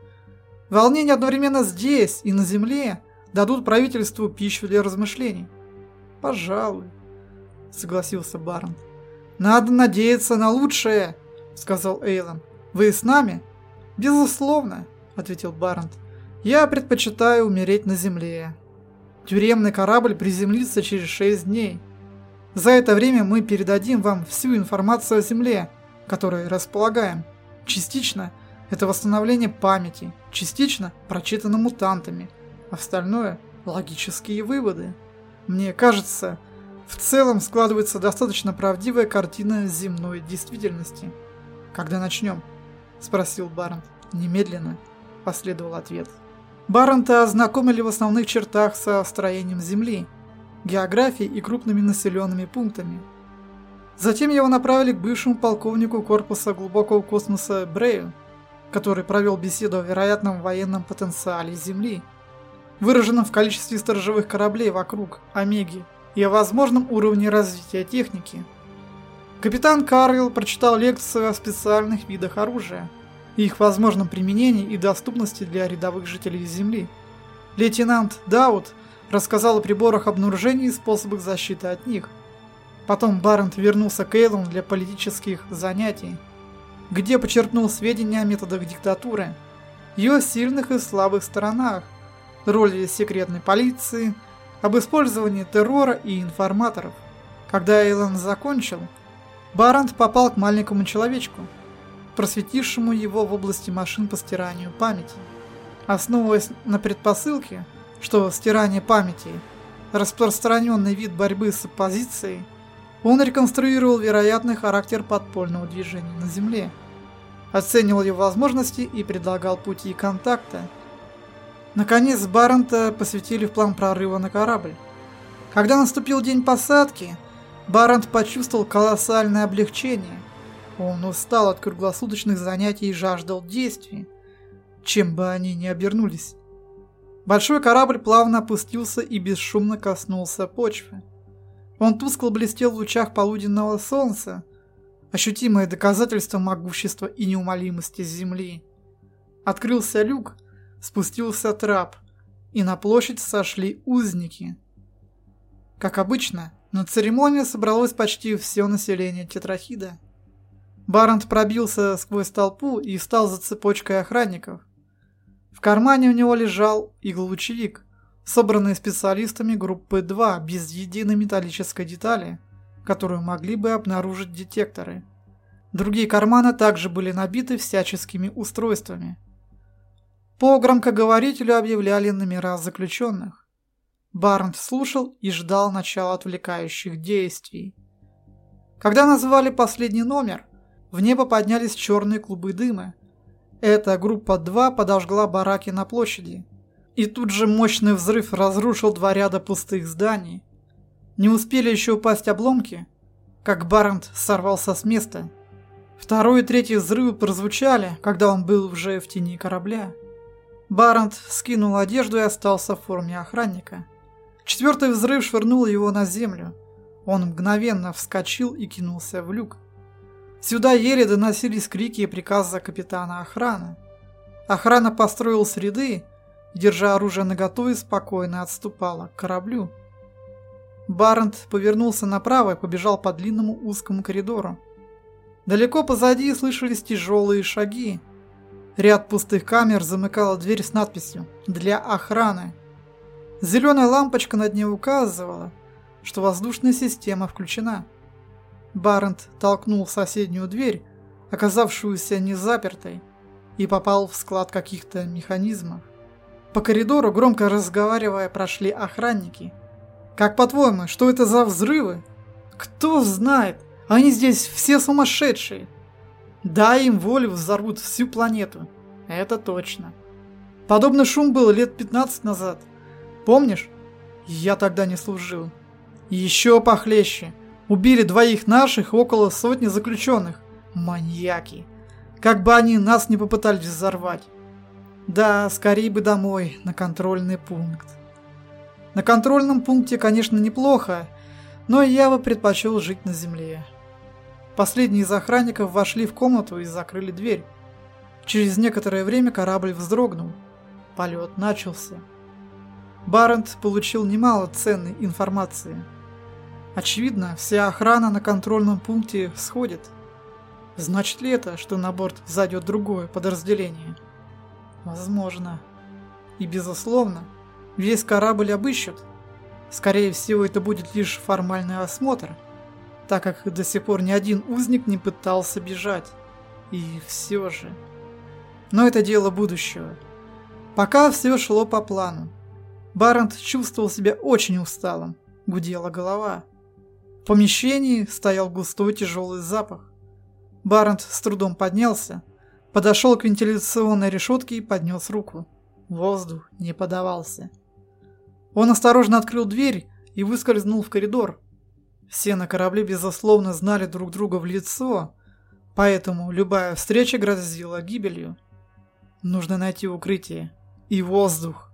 Волнения одновременно здесь и на Земле дадут правительству пищу для размышлений. Пожалуй, согласился Барн. Надо надеяться на лучшее, сказал Эйлон. Вы с нами? Безусловно, ответил Барнт. Я предпочитаю умереть на Земле. Тюремный корабль приземлится через шесть дней. За это время мы передадим вам всю информацию о Земле, которой располагаем. Частично это восстановление памяти, частично прочитано мутантами, остальное – логические выводы. Мне кажется, в целом складывается достаточно правдивая картина земной действительности. «Когда начнем?» – спросил Барнт. «Немедленно», – последовал ответ. Барнта ознакомили в основных чертах со строением Земли – географией и крупными населенными пунктами. Затем его направили к бывшему полковнику корпуса глубокого космоса Брею, который провел беседу о вероятном военном потенциале Земли, выраженном в количестве сторожевых кораблей вокруг Омеги и о возможном уровне развития техники. Капитан Карвилл прочитал лекцию о специальных видах оружия, их возможном применении и доступности для рядовых жителей Земли. Лейтенант Даут рассказал о приборах обнаружения и способах защиты от них. Потом Барент вернулся к Эйлону для политических занятий, где почерпнул сведения о методах диктатуры, ее сильных и слабых сторонах, роли секретной полиции, об использовании террора и информаторов. Когда Эйлон закончил, Барант попал к маленькому человечку, просветившему его в области машин по стиранию памяти. Основываясь на предпосылке, что стирание памяти – распространенный вид борьбы с оппозицией, он реконструировал вероятный характер подпольного движения на Земле, оценивал его возможности и предлагал пути контакта. Наконец, Баррента посвятили в план прорыва на корабль. Когда наступил день посадки, Баррент почувствовал колоссальное облегчение. Он устал от круглосуточных занятий и жаждал действий, чем бы они ни обернулись. Большой корабль плавно опустился и бесшумно коснулся почвы. Он тускло блестел в лучах полуденного солнца, ощутимое доказательство могущества и неумолимости Земли. Открылся люк, спустился трап, и на площадь сошли узники. Как обычно, на церемонию собралось почти все население Тетрахида. Барант пробился сквозь толпу и встал за цепочкой охранников – в кармане у него лежал иглоучевик, собранный специалистами группы 2 без единой металлической детали, которую могли бы обнаружить детекторы. Другие карманы также были набиты всяческими устройствами. По громкоговорителю объявляли номера заключенных. Барнт слушал и ждал начала отвлекающих действий. Когда назвали последний номер, в небо поднялись черные клубы дыма, эта группа 2 подожгла бараки на площади. И тут же мощный взрыв разрушил два ряда пустых зданий. Не успели еще упасть обломки, как Барент сорвался с места. Второй и третий взрывы прозвучали, когда он был уже в тени корабля. Барент скинул одежду и остался в форме охранника. Четвертый взрыв швырнул его на землю. Он мгновенно вскочил и кинулся в люк. Сюда еле доносились крики и приказы капитана охраны. Охрана построила среды, держа оружие наготове, спокойно отступала к кораблю. Барент повернулся направо и побежал по длинному узкому коридору. Далеко позади слышались тяжелые шаги. Ряд пустых камер замыкала дверь с надписью «Для охраны». Зеленая лампочка над ней указывала, что воздушная система включена. Барент толкнул соседнюю дверь, оказавшуюся незапертой, и попал в склад каких-то механизмов. По коридору, громко разговаривая, прошли охранники. «Как по-твоему, что это за взрывы?» – Кто знает, они здесь все сумасшедшие. Дай им волю, взорвут всю планету. Это точно. Подобный шум был лет 15 назад. Помнишь? Я тогда не служил. Еще похлеще. Убили двоих наших около сотни заключенных. Маньяки. Как бы они нас не попытались взорвать. Да, скорее бы домой, на контрольный пункт. На контрольном пункте, конечно, неплохо, но я бы предпочел жить на земле. Последние из охранников вошли в комнату и закрыли дверь. Через некоторое время корабль вздрогнул. Полет начался. Барент получил немало ценной информации. Очевидно, вся охрана на контрольном пункте сходит. Значит ли это, что на борт зайдет другое подразделение? Возможно. И безусловно, весь корабль обыщут. Скорее всего, это будет лишь формальный осмотр, так как до сих пор ни один узник не пытался бежать. И все же... Но это дело будущего. Пока все шло по плану. Барант чувствовал себя очень усталым, гудела голова. В помещении стоял густой тяжелый запах. Барант с трудом поднялся, подошел к вентиляционной решетке и поднес руку. Воздух не подавался. Он осторожно открыл дверь и выскользнул в коридор. Все на корабле, безусловно, знали друг друга в лицо, поэтому любая встреча грозила гибелью. Нужно найти укрытие и воздух.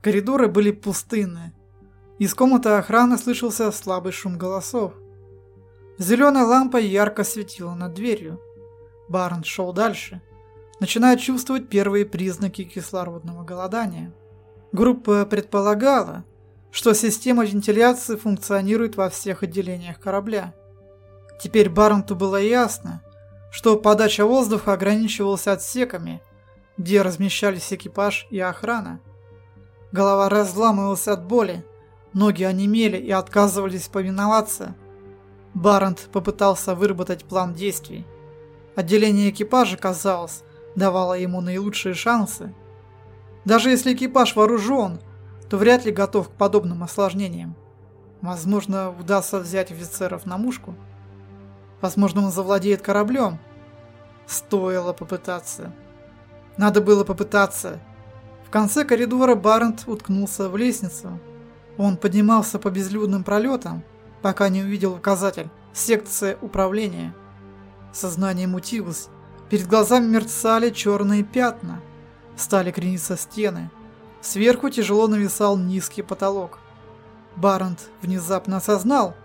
Коридоры были пустынны. Из комнаты охраны слышался слабый шум голосов. Зеленая лампа ярко светила над дверью. Барн шел дальше, начиная чувствовать первые признаки кислородного голодания. Группа предполагала, что система вентиляции функционирует во всех отделениях корабля. Теперь Барнту было ясно, что подача воздуха ограничивалась отсеками – где размещались экипаж и охрана. Голова разламывалась от боли, ноги онемели и отказывались повиноваться. Барант попытался выработать план действий. Отделение экипажа, казалось, давало ему наилучшие шансы. Даже если экипаж вооружен, то вряд ли готов к подобным осложнениям. Возможно, удастся взять офицеров на мушку. Возможно, он завладеет кораблем. Стоило попытаться. Надо было попытаться. В конце коридора Барнт уткнулся в лестницу. Он поднимался по безлюдным пролетам, пока не увидел указатель «Секция управления». Сознание мутилось. Перед глазами мерцали черные пятна. Стали крениться стены. Сверху тяжело нависал низкий потолок. Барнт внезапно осознал,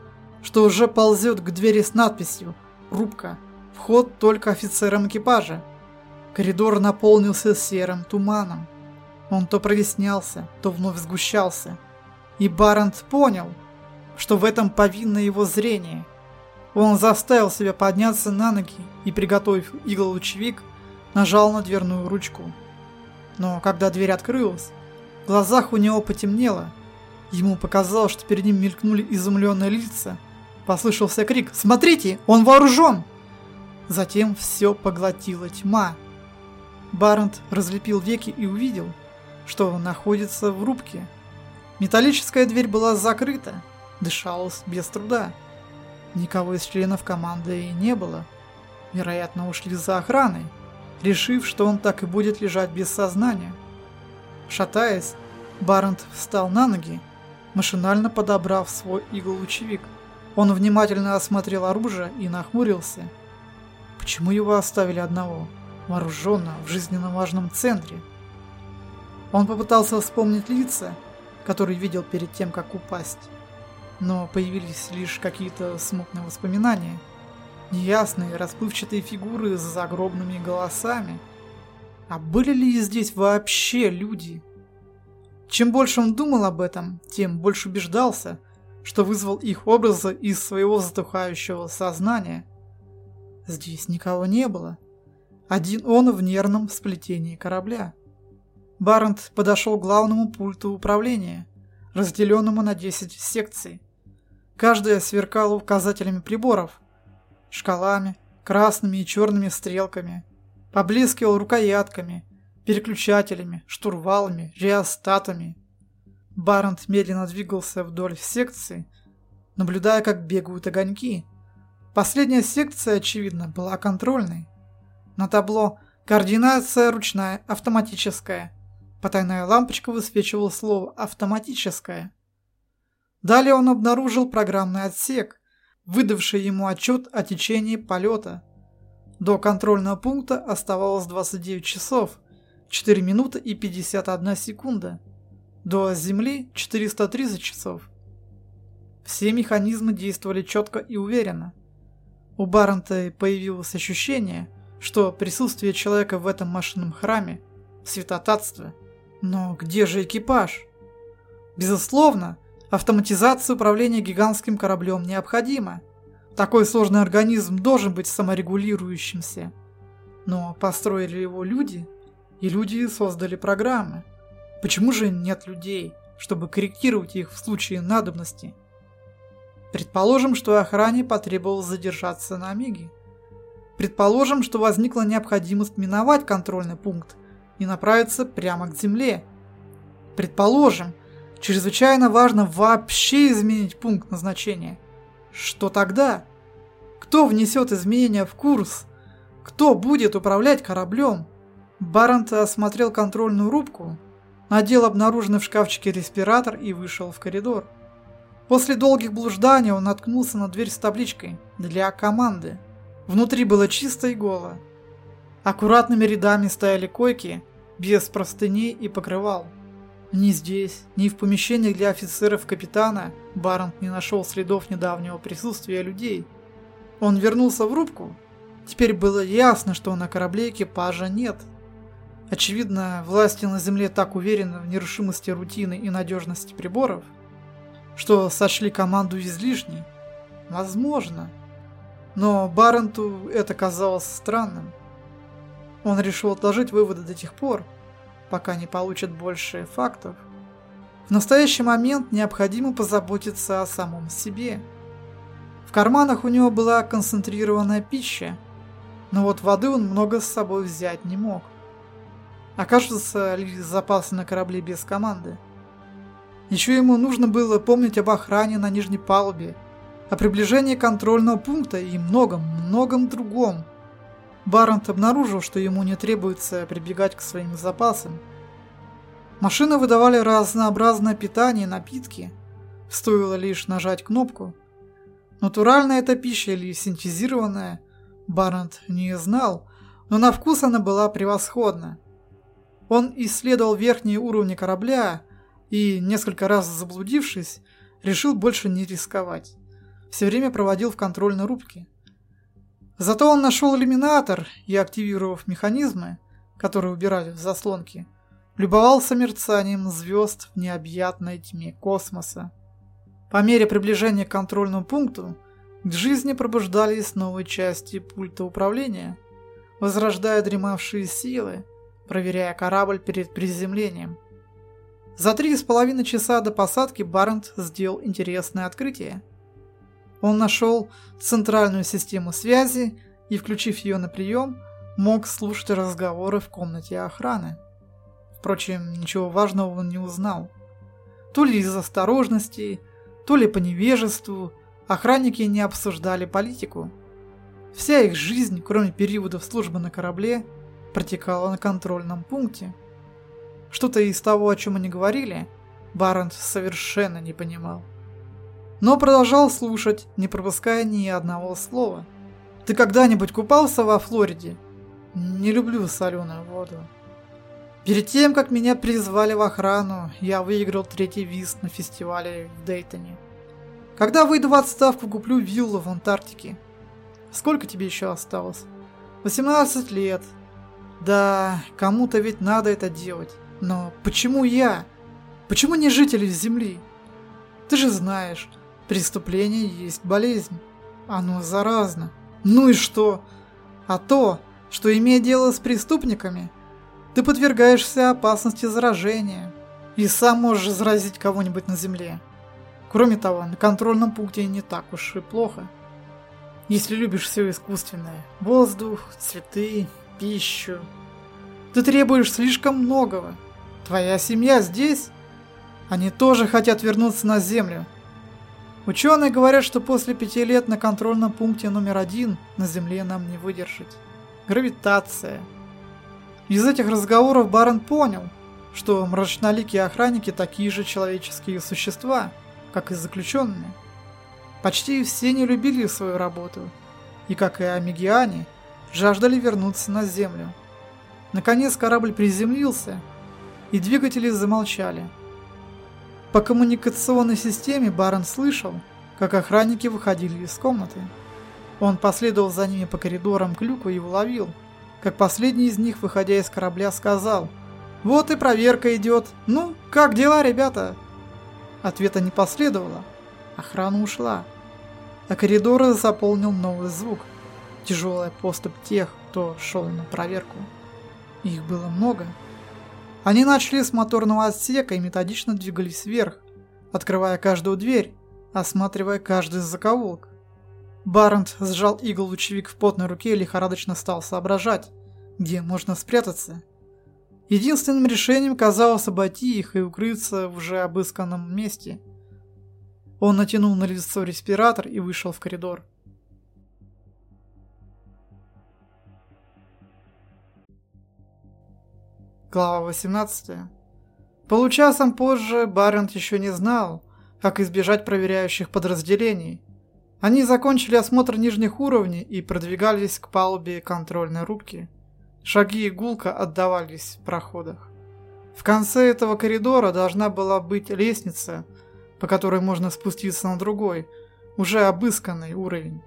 что уже ползет к двери с надписью «Рубка. Вход только офицерам экипажа». Коридор наполнился серым туманом. Он то прояснялся, то вновь сгущался. И Барент понял, что в этом повинно его зрение. Он заставил себя подняться на ноги и, приготовив иглолучевик, нажал на дверную ручку. Но когда дверь открылась, в глазах у него потемнело. Ему показалось, что перед ним мелькнули изумленные лица. Послышался крик «Смотрите, он вооружен!» Затем все поглотила тьма. Барент разлепил веки и увидел, что он находится в рубке. Металлическая дверь была закрыта, дышалось без труда. Никого из членов команды не было. Вероятно, ушли за охраной, решив, что он так и будет лежать без сознания. Шатаясь, Барент встал на ноги, машинально подобрав свой иглолучевик. Он внимательно осмотрел оружие и нахмурился. Почему его оставили одного? вооруженно в жизненно важном центре. Он попытался вспомнить лица, которые видел перед тем, как упасть. Но появились лишь какие-то смутные воспоминания. Неясные, расплывчатые фигуры с загробными голосами. А были ли здесь вообще люди? Чем больше он думал об этом, тем больше убеждался, что вызвал их образы из своего затухающего сознания. Здесь никого не было. Один он в нервном сплетении корабля. Барент подошел к главному пульту управления, разделенному на 10 секций. Каждая сверкала указателями приборов, шкалами, красными и черными стрелками, поблескивал рукоятками, переключателями, штурвалами, реостатами. Барент медленно двигался вдоль секции, наблюдая, как бегают огоньки. Последняя секция, очевидно, была контрольной. На табло «Координация ручная, автоматическая». Потайная лампочка высвечивала слово «автоматическая». Далее он обнаружил программный отсек, выдавший ему отчет о течении полета. До контрольного пункта оставалось 29 часов, 4 минуты и 51 секунда. До Земли 430 часов. Все механизмы действовали четко и уверенно. У Баррента появилось ощущение, что присутствие человека в этом машинном храме – святотатство. Но где же экипаж? Безусловно, автоматизация управления гигантским кораблем необходима. Такой сложный организм должен быть саморегулирующимся. Но построили его люди, и люди создали программы. Почему же нет людей, чтобы корректировать их в случае надобности? Предположим, что охране потребовалось задержаться на Омеге. Предположим, что возникла необходимость миновать контрольный пункт и направиться прямо к Земле. Предположим, чрезвычайно важно вообще изменить пункт назначения. Что тогда? Кто внесет изменения в курс? Кто будет управлять кораблем? Барант осмотрел контрольную рубку, надел обнаруженный в шкафчике респиратор и вышел в коридор. После долгих блужданий он наткнулся на дверь с табличкой «Для команды». Внутри было чисто и голо. Аккуратными рядами стояли койки, без простыней и покрывал. Ни здесь, ни в помещениях для офицеров капитана Барант не нашел следов недавнего присутствия людей. Он вернулся в рубку. Теперь было ясно, что на корабле экипажа нет. Очевидно, власти на Земле так уверены в нерушимости рутины и надежности приборов – что сочли команду излишней? Возможно. Но Баренту это казалось странным. Он решил отложить выводы до тех пор, пока не получит больше фактов. В настоящий момент необходимо позаботиться о самом себе. В карманах у него была концентрированная пища, но вот воды он много с собой взять не мог. Окажется ли запасы на корабле без команды? Еще ему нужно было помнить об охране на нижней палубе, о приближении контрольного пункта и многом-многом другом. Барант обнаружил, что ему не требуется прибегать к своим запасам. Машины выдавали разнообразное питание и напитки. Стоило лишь нажать кнопку. Натуральная это пища или синтезированная, Барант не знал, но на вкус она была превосходна. Он исследовал верхние уровни корабля и, несколько раз заблудившись, решил больше не рисковать. Все время проводил в контрольной рубке. Зато он нашел иллюминатор и, активировав механизмы, которые убирали в заслонки, любовался мерцанием звезд в необъятной тьме космоса. По мере приближения к контрольному пункту к жизни пробуждались новые части пульта управления, возрождая дремавшие силы, проверяя корабль перед приземлением – за три с половиной часа до посадки Барнт сделал интересное открытие. Он нашел центральную систему связи и, включив ее на прием, мог слушать разговоры в комнате охраны. Впрочем, ничего важного он не узнал. То ли из осторожности, то ли по невежеству, охранники не обсуждали политику. Вся их жизнь, кроме периодов службы на корабле, протекала на контрольном пункте – что-то из того, о чем они говорили, Барент совершенно не понимал. Но продолжал слушать, не пропуская ни одного слова. «Ты когда-нибудь купался во Флориде?» «Не люблю соленую воду». Перед тем, как меня призвали в охрану, я выиграл третий виз на фестивале в Дейтоне. Когда выйду в отставку, куплю виллу в Антарктике. Сколько тебе еще осталось? 18 лет. Да, кому-то ведь надо это делать. Но почему я? Почему не жители Земли? Ты же знаешь, преступление есть болезнь. Оно заразно. Ну и что? А то, что имея дело с преступниками, ты подвергаешься опасности заражения и сам можешь заразить кого-нибудь на Земле. Кроме того, на контрольном пункте не так уж и плохо. Если любишь все искусственное – воздух, цветы, пищу – ты требуешь слишком многого – Твоя семья здесь? Они тоже хотят вернуться на землю. Ученые говорят, что после пяти лет на контрольном пункте номер один на Земле нам не выдержать. Гравитация. Из этих разговоров Барон понял, что мрачноликие охранники такие же человеческие существа, как и заключенные. Почти все не любили свою работу, и, как и амигиане, жаждали вернуться на Землю. Наконец корабль приземлился, и двигатели замолчали. По коммуникационной системе Барон слышал, как охранники выходили из комнаты. Он последовал за ними по коридорам к люку и уловил, как последний из них, выходя из корабля, сказал «Вот и проверка идет. Ну, как дела, ребята?» Ответа не последовало. Охрана ушла. А коридоры заполнил новый звук. Тяжелая поступ тех, кто шел на проверку. Их было много. Они начали с моторного отсека и методично двигались вверх, открывая каждую дверь, осматривая каждый закоулок. Барент сжал игл-лучевик в потной руке и лихорадочно стал соображать, где можно спрятаться. Единственным решением казалось обойти их и укрыться в уже обысканном месте. Он натянул на лицо респиратор и вышел в коридор. Глава 18. Получасом позже Барент еще не знал, как избежать проверяющих подразделений. Они закончили осмотр нижних уровней и продвигались к палубе контрольной рубки. Шаги и гулко отдавались в проходах. В конце этого коридора должна была быть лестница, по которой можно спуститься на другой, уже обысканный уровень.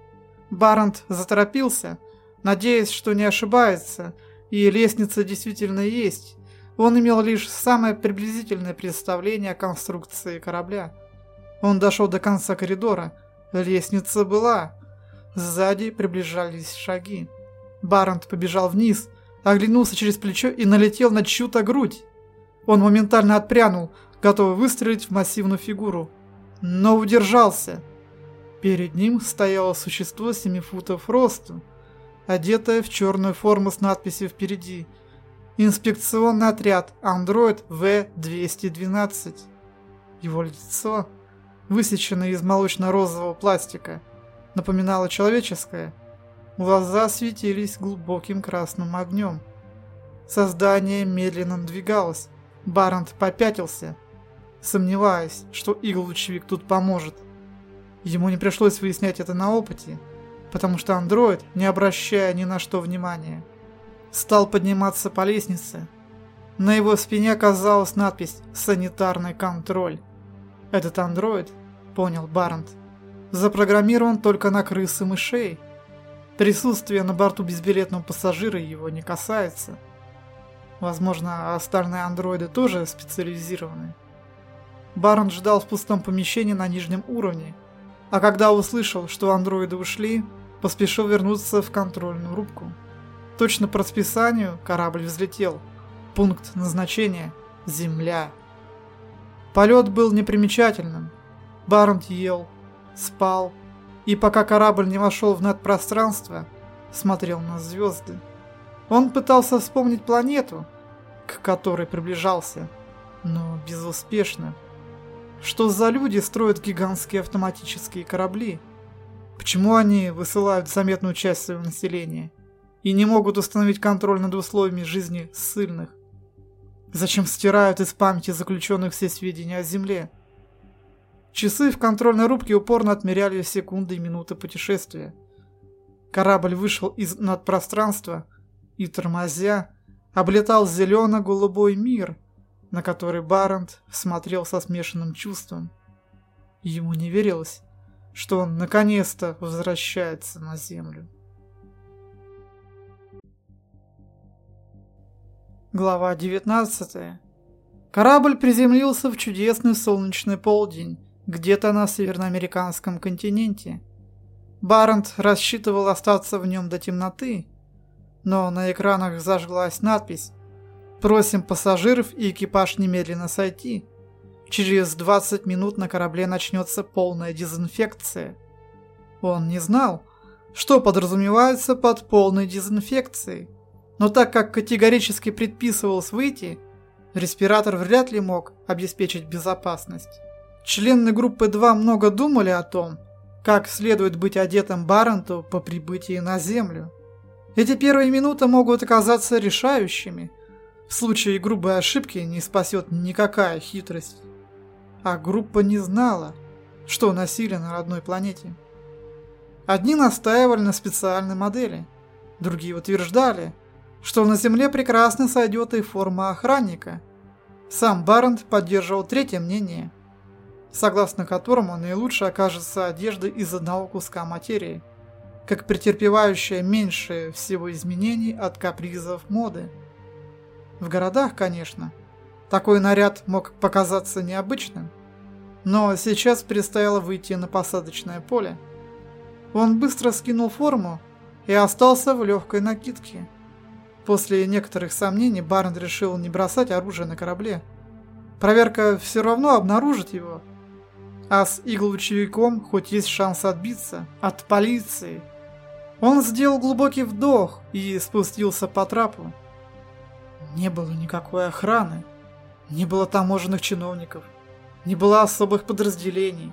Барент заторопился, надеясь, что не ошибается – и лестница действительно есть. Он имел лишь самое приблизительное представление о конструкции корабля. Он дошел до конца коридора. Лестница была. Сзади приближались шаги. Барант побежал вниз, оглянулся через плечо и налетел на чью-то грудь. Он моментально отпрянул, готовый выстрелить в массивную фигуру. Но удержался. Перед ним стояло существо 7 футов росту одетая в черную форму с надписью впереди. Инспекционный отряд Android V212. Его лицо, высеченное из молочно-розового пластика, напоминало человеческое. Глаза светились глубоким красным огнем. Создание медленно надвигалось. Барант попятился, сомневаясь, что иглучевик тут поможет. Ему не пришлось выяснять это на опыте потому что андроид, не обращая ни на что внимания, стал подниматься по лестнице. На его спине оказалась надпись «Санитарный контроль». Этот андроид, понял Барнт, запрограммирован только на крысы мышей. Присутствие на борту безбилетного пассажира его не касается. Возможно, остальные андроиды тоже специализированы. Барон ждал в пустом помещении на нижнем уровне, а когда услышал, что андроиды ушли, поспешил вернуться в контрольную рубку. Точно по расписанию корабль взлетел. Пункт назначения – Земля. Полет был непримечательным. Барнт ел, спал, и пока корабль не вошел в надпространство, смотрел на звезды. Он пытался вспомнить планету, к которой приближался, но безуспешно. Что за люди строят гигантские автоматические корабли – Почему они высылают заметную часть своего населения и не могут установить контроль над условиями жизни ссыльных? Зачем стирают из памяти заключенных все сведения о Земле? Часы в контрольной рубке упорно отмеряли секунды и минуты путешествия. Корабль вышел из надпространства и, тормозя, облетал зелено-голубой мир, на который Барант смотрел со смешанным чувством. Ему не верилось, что он наконец-то возвращается на Землю. Глава 19. Корабль приземлился в чудесный солнечный полдень, где-то на североамериканском континенте. Барент рассчитывал остаться в нем до темноты, но на экранах зажглась надпись «Просим пассажиров и экипаж немедленно сойти». Через 20 минут на корабле начнется полная дезинфекция. Он не знал, что подразумевается под полной дезинфекцией. Но так как категорически предписывалось выйти, респиратор вряд ли мог обеспечить безопасность. Члены группы 2 много думали о том, как следует быть одетым Баренту по прибытии на Землю. Эти первые минуты могут оказаться решающими. В случае грубой ошибки не спасет никакая хитрость. А группа не знала, что носили на родной планете. Одни настаивали на специальной модели, другие утверждали, что на Земле прекрасно сойдет и форма охранника. Сам Барент поддерживал третье мнение – согласно которому наилучше окажется одежда из одного куска материи, как претерпевающая меньше всего изменений от капризов моды. В городах, конечно, такой наряд мог показаться необычным, но сейчас предстояло выйти на посадочное поле. Он быстро скинул форму и остался в легкой накидке. После некоторых сомнений Барн решил не бросать оружие на корабле. Проверка все равно обнаружит его – а с иглоучевиком хоть есть шанс отбиться от полиции. Он сделал глубокий вдох и спустился по трапу. Не было никакой охраны, не было таможенных чиновников, не было особых подразделений,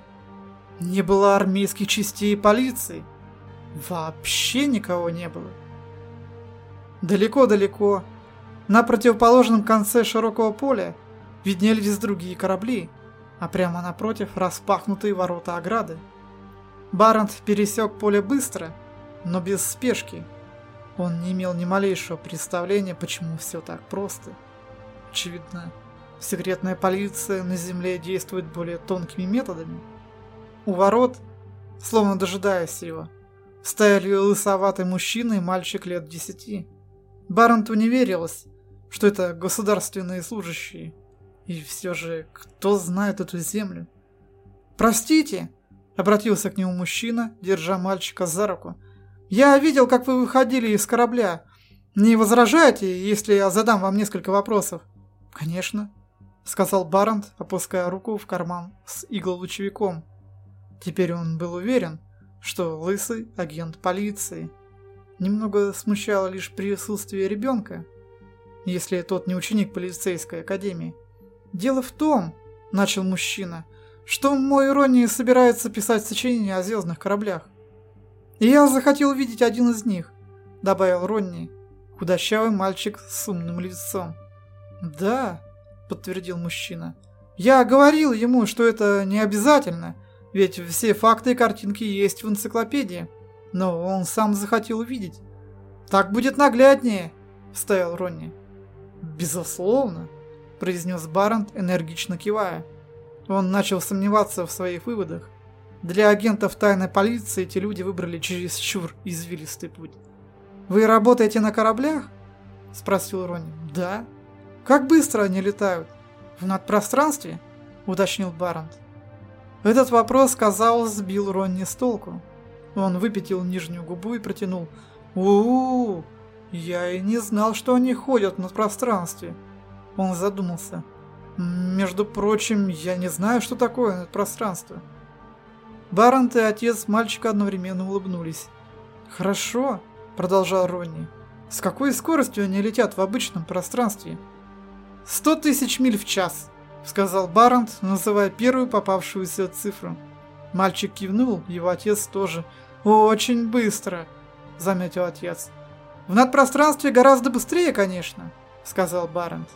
не было армейских частей и полиции. Вообще никого не было. Далеко-далеко, на противоположном конце широкого поля, виднелись другие корабли, а прямо напротив распахнутые ворота ограды. Барант пересек поле быстро, но без спешки. Он не имел ни малейшего представления, почему все так просто. Очевидно, секретная полиция на земле действует более тонкими методами. У ворот, словно дожидаясь его, стояли лысоватый мужчина и мальчик лет десяти. Баранту не верилось, что это государственные служащие. И все же, кто знает эту землю? «Простите!» — обратился к нему мужчина, держа мальчика за руку. «Я видел, как вы выходили из корабля. Не возражаете, если я задам вам несколько вопросов?» «Конечно», — сказал Барант, опуская руку в карман с иглолучевиком. Теперь он был уверен, что Лысый — агент полиции. Немного смущало лишь присутствие ребенка, если тот не ученик полицейской академии. «Дело в том», — начал мужчина, — «что мой Ронни собирается писать сочинение о звездных кораблях. И я захотел увидеть один из них», — добавил Ронни, худощавый мальчик с умным лицом. «Да», — подтвердил мужчина, — «я говорил ему, что это не обязательно, ведь все факты и картинки есть в энциклопедии, но он сам захотел увидеть». «Так будет нагляднее», — вставил Ронни. «Безусловно», – произнес Барант, энергично кивая. Он начал сомневаться в своих выводах. Для агентов тайной полиции эти люди выбрали чересчур извилистый путь. «Вы работаете на кораблях?» – спросил Ронни. «Да». «Как быстро они летают?» «В надпространстве?» – уточнил Барант. Этот вопрос, казалось, сбил Ронни с толку. Он выпятил нижнюю губу и протянул. у, -у, -у Я и не знал, что они ходят на пространстве. Он задумался. Между прочим, я не знаю, что такое пространство. Барант и отец мальчика одновременно улыбнулись. «Хорошо», — продолжал Ронни. «С какой скоростью они летят в обычном пространстве?» «Сто тысяч миль в час», — сказал Барант, называя первую попавшуюся цифру. Мальчик кивнул, его отец тоже. «Очень быстро», — заметил отец. «В надпространстве гораздо быстрее, конечно», — сказал Барант.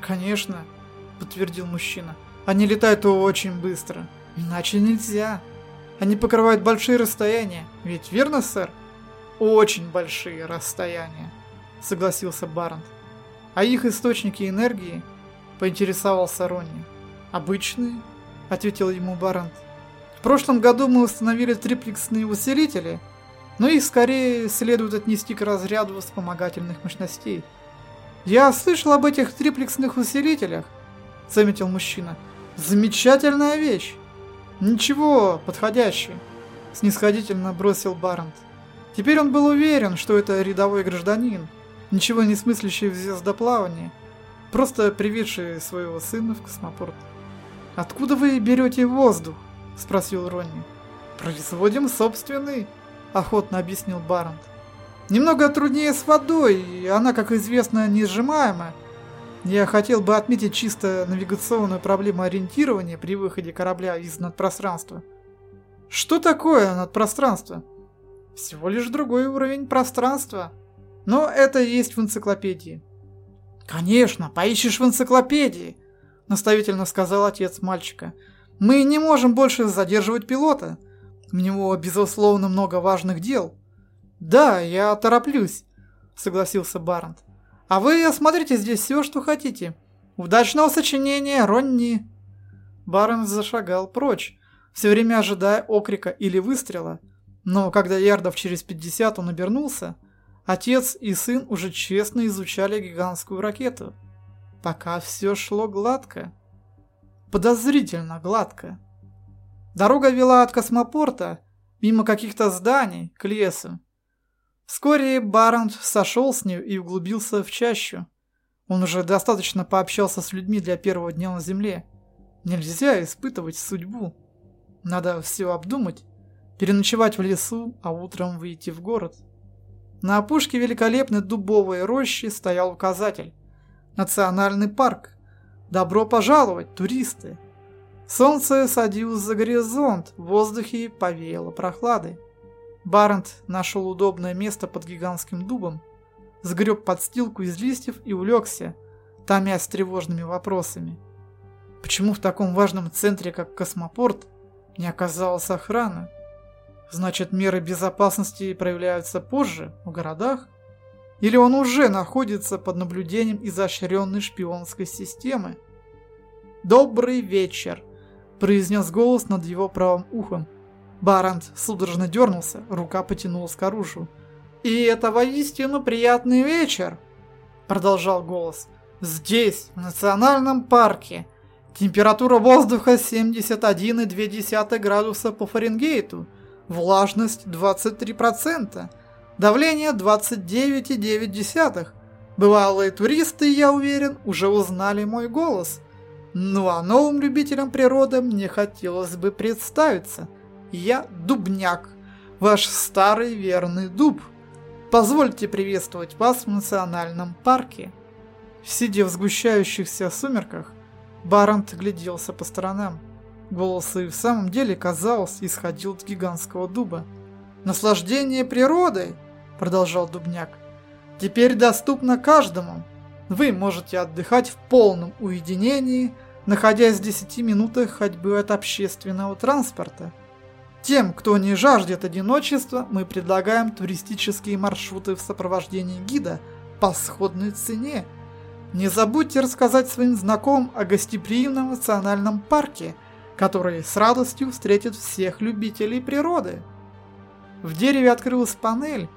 «Конечно», — подтвердил мужчина. «Они летают очень быстро. Иначе нельзя. Они покрывают большие расстояния. Ведь верно, сэр?» «Очень большие расстояния», — согласился Барант. «А их источники энергии?» — поинтересовался Ронни. «Обычные», — ответил ему Барант. «В прошлом году мы установили триплексные усилители, но их скорее следует отнести к разряду вспомогательных мощностей». «Я слышал об этих триплексных усилителях», — заметил мужчина. «Замечательная вещь!» «Ничего подходящего», — снисходительно бросил Барант. Теперь он был уверен, что это рядовой гражданин, ничего не смыслящий в звездоплавании, просто приведший своего сына в космопорт. «Откуда вы берете воздух?» — спросил Ронни. «Производим собственный», — охотно объяснил Барант. Немного труднее с водой, она, как известно, не сжимаемая. Я хотел бы отметить чисто навигационную проблему ориентирования при выходе корабля из надпространства. Что такое надпространство? Всего лишь другой уровень пространства. Но это есть в энциклопедии. Конечно, поищешь в энциклопедии, наставительно сказал отец мальчика. Мы не можем больше задерживать пилота. У него, безусловно, много важных дел. Да, я тороплюсь, согласился Барнт. А вы осмотрите здесь все, что хотите. Удачного сочинения, Ронни!» Барон зашагал прочь, все время ожидая окрика или выстрела. Но когда ярдов через пятьдесят он обернулся, отец и сын уже честно изучали гигантскую ракету. Пока все шло гладко. Подозрительно гладко. Дорога вела от космопорта, мимо каких-то зданий, к лесу. Вскоре Барант сошел с нее и углубился в чащу. Он уже достаточно пообщался с людьми для первого дня на земле. Нельзя испытывать судьбу. Надо все обдумать, переночевать в лесу, а утром выйти в город. На опушке великолепной дубовой рощи стоял указатель. Национальный парк. Добро пожаловать, туристы! Солнце садилось за горизонт, в воздухе повеяло прохладой. Барент нашел удобное место под гигантским дубом, сгреб подстилку из листьев и улегся, томясь тревожными вопросами. Почему в таком важном центре, как космопорт, не оказалась охрана? Значит, меры безопасности проявляются позже, в городах? Или он уже находится под наблюдением изощренной шпионской системы? «Добрый вечер!» – произнес голос над его правым ухом – Барант судорожно дернулся, рука потянулась к оружию. «И это воистину приятный вечер!» Продолжал голос. «Здесь, в национальном парке, температура воздуха 71,2 градуса по Фаренгейту, влажность 23%, давление 29,9. Бывалые туристы, я уверен, уже узнали мой голос. Ну а новым любителям природы мне хотелось бы представиться – я Дубняк, ваш старый верный дуб. Позвольте приветствовать вас в национальном парке. Сидя в сгущающихся сумерках, Барант гляделся по сторонам. Голос и в самом деле, казалось, исходил от гигантского дуба. «Наслаждение природой!» – продолжал Дубняк. «Теперь доступно каждому. Вы можете отдыхать в полном уединении, находясь в 10 минутах ходьбы от общественного транспорта. Тем, кто не жаждет одиночества, мы предлагаем туристические маршруты в сопровождении гида по сходной цене. Не забудьте рассказать своим знакомым о гостеприимном национальном парке, который с радостью встретит всех любителей природы. В дереве открылась панель,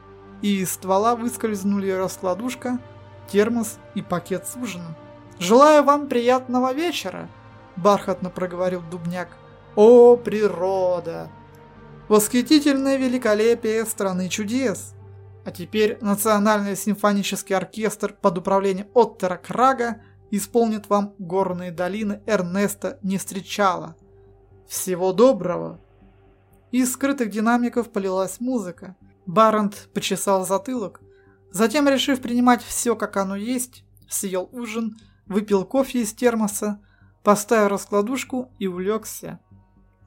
и из ствола выскользнули раскладушка, термос и пакет с ужином. «Желаю вам приятного вечера!» – бархатно проговорил Дубняк. «О, природа!» Восхитительное великолепие страны чудес. А теперь Национальный симфонический оркестр под управлением Оттера Крага исполнит вам горные долины Эрнеста не встречала. Всего доброго! Из скрытых динамиков полилась музыка. Барант почесал затылок. Затем, решив принимать все как оно есть, съел ужин, выпил кофе из термоса, поставил раскладушку и улегся.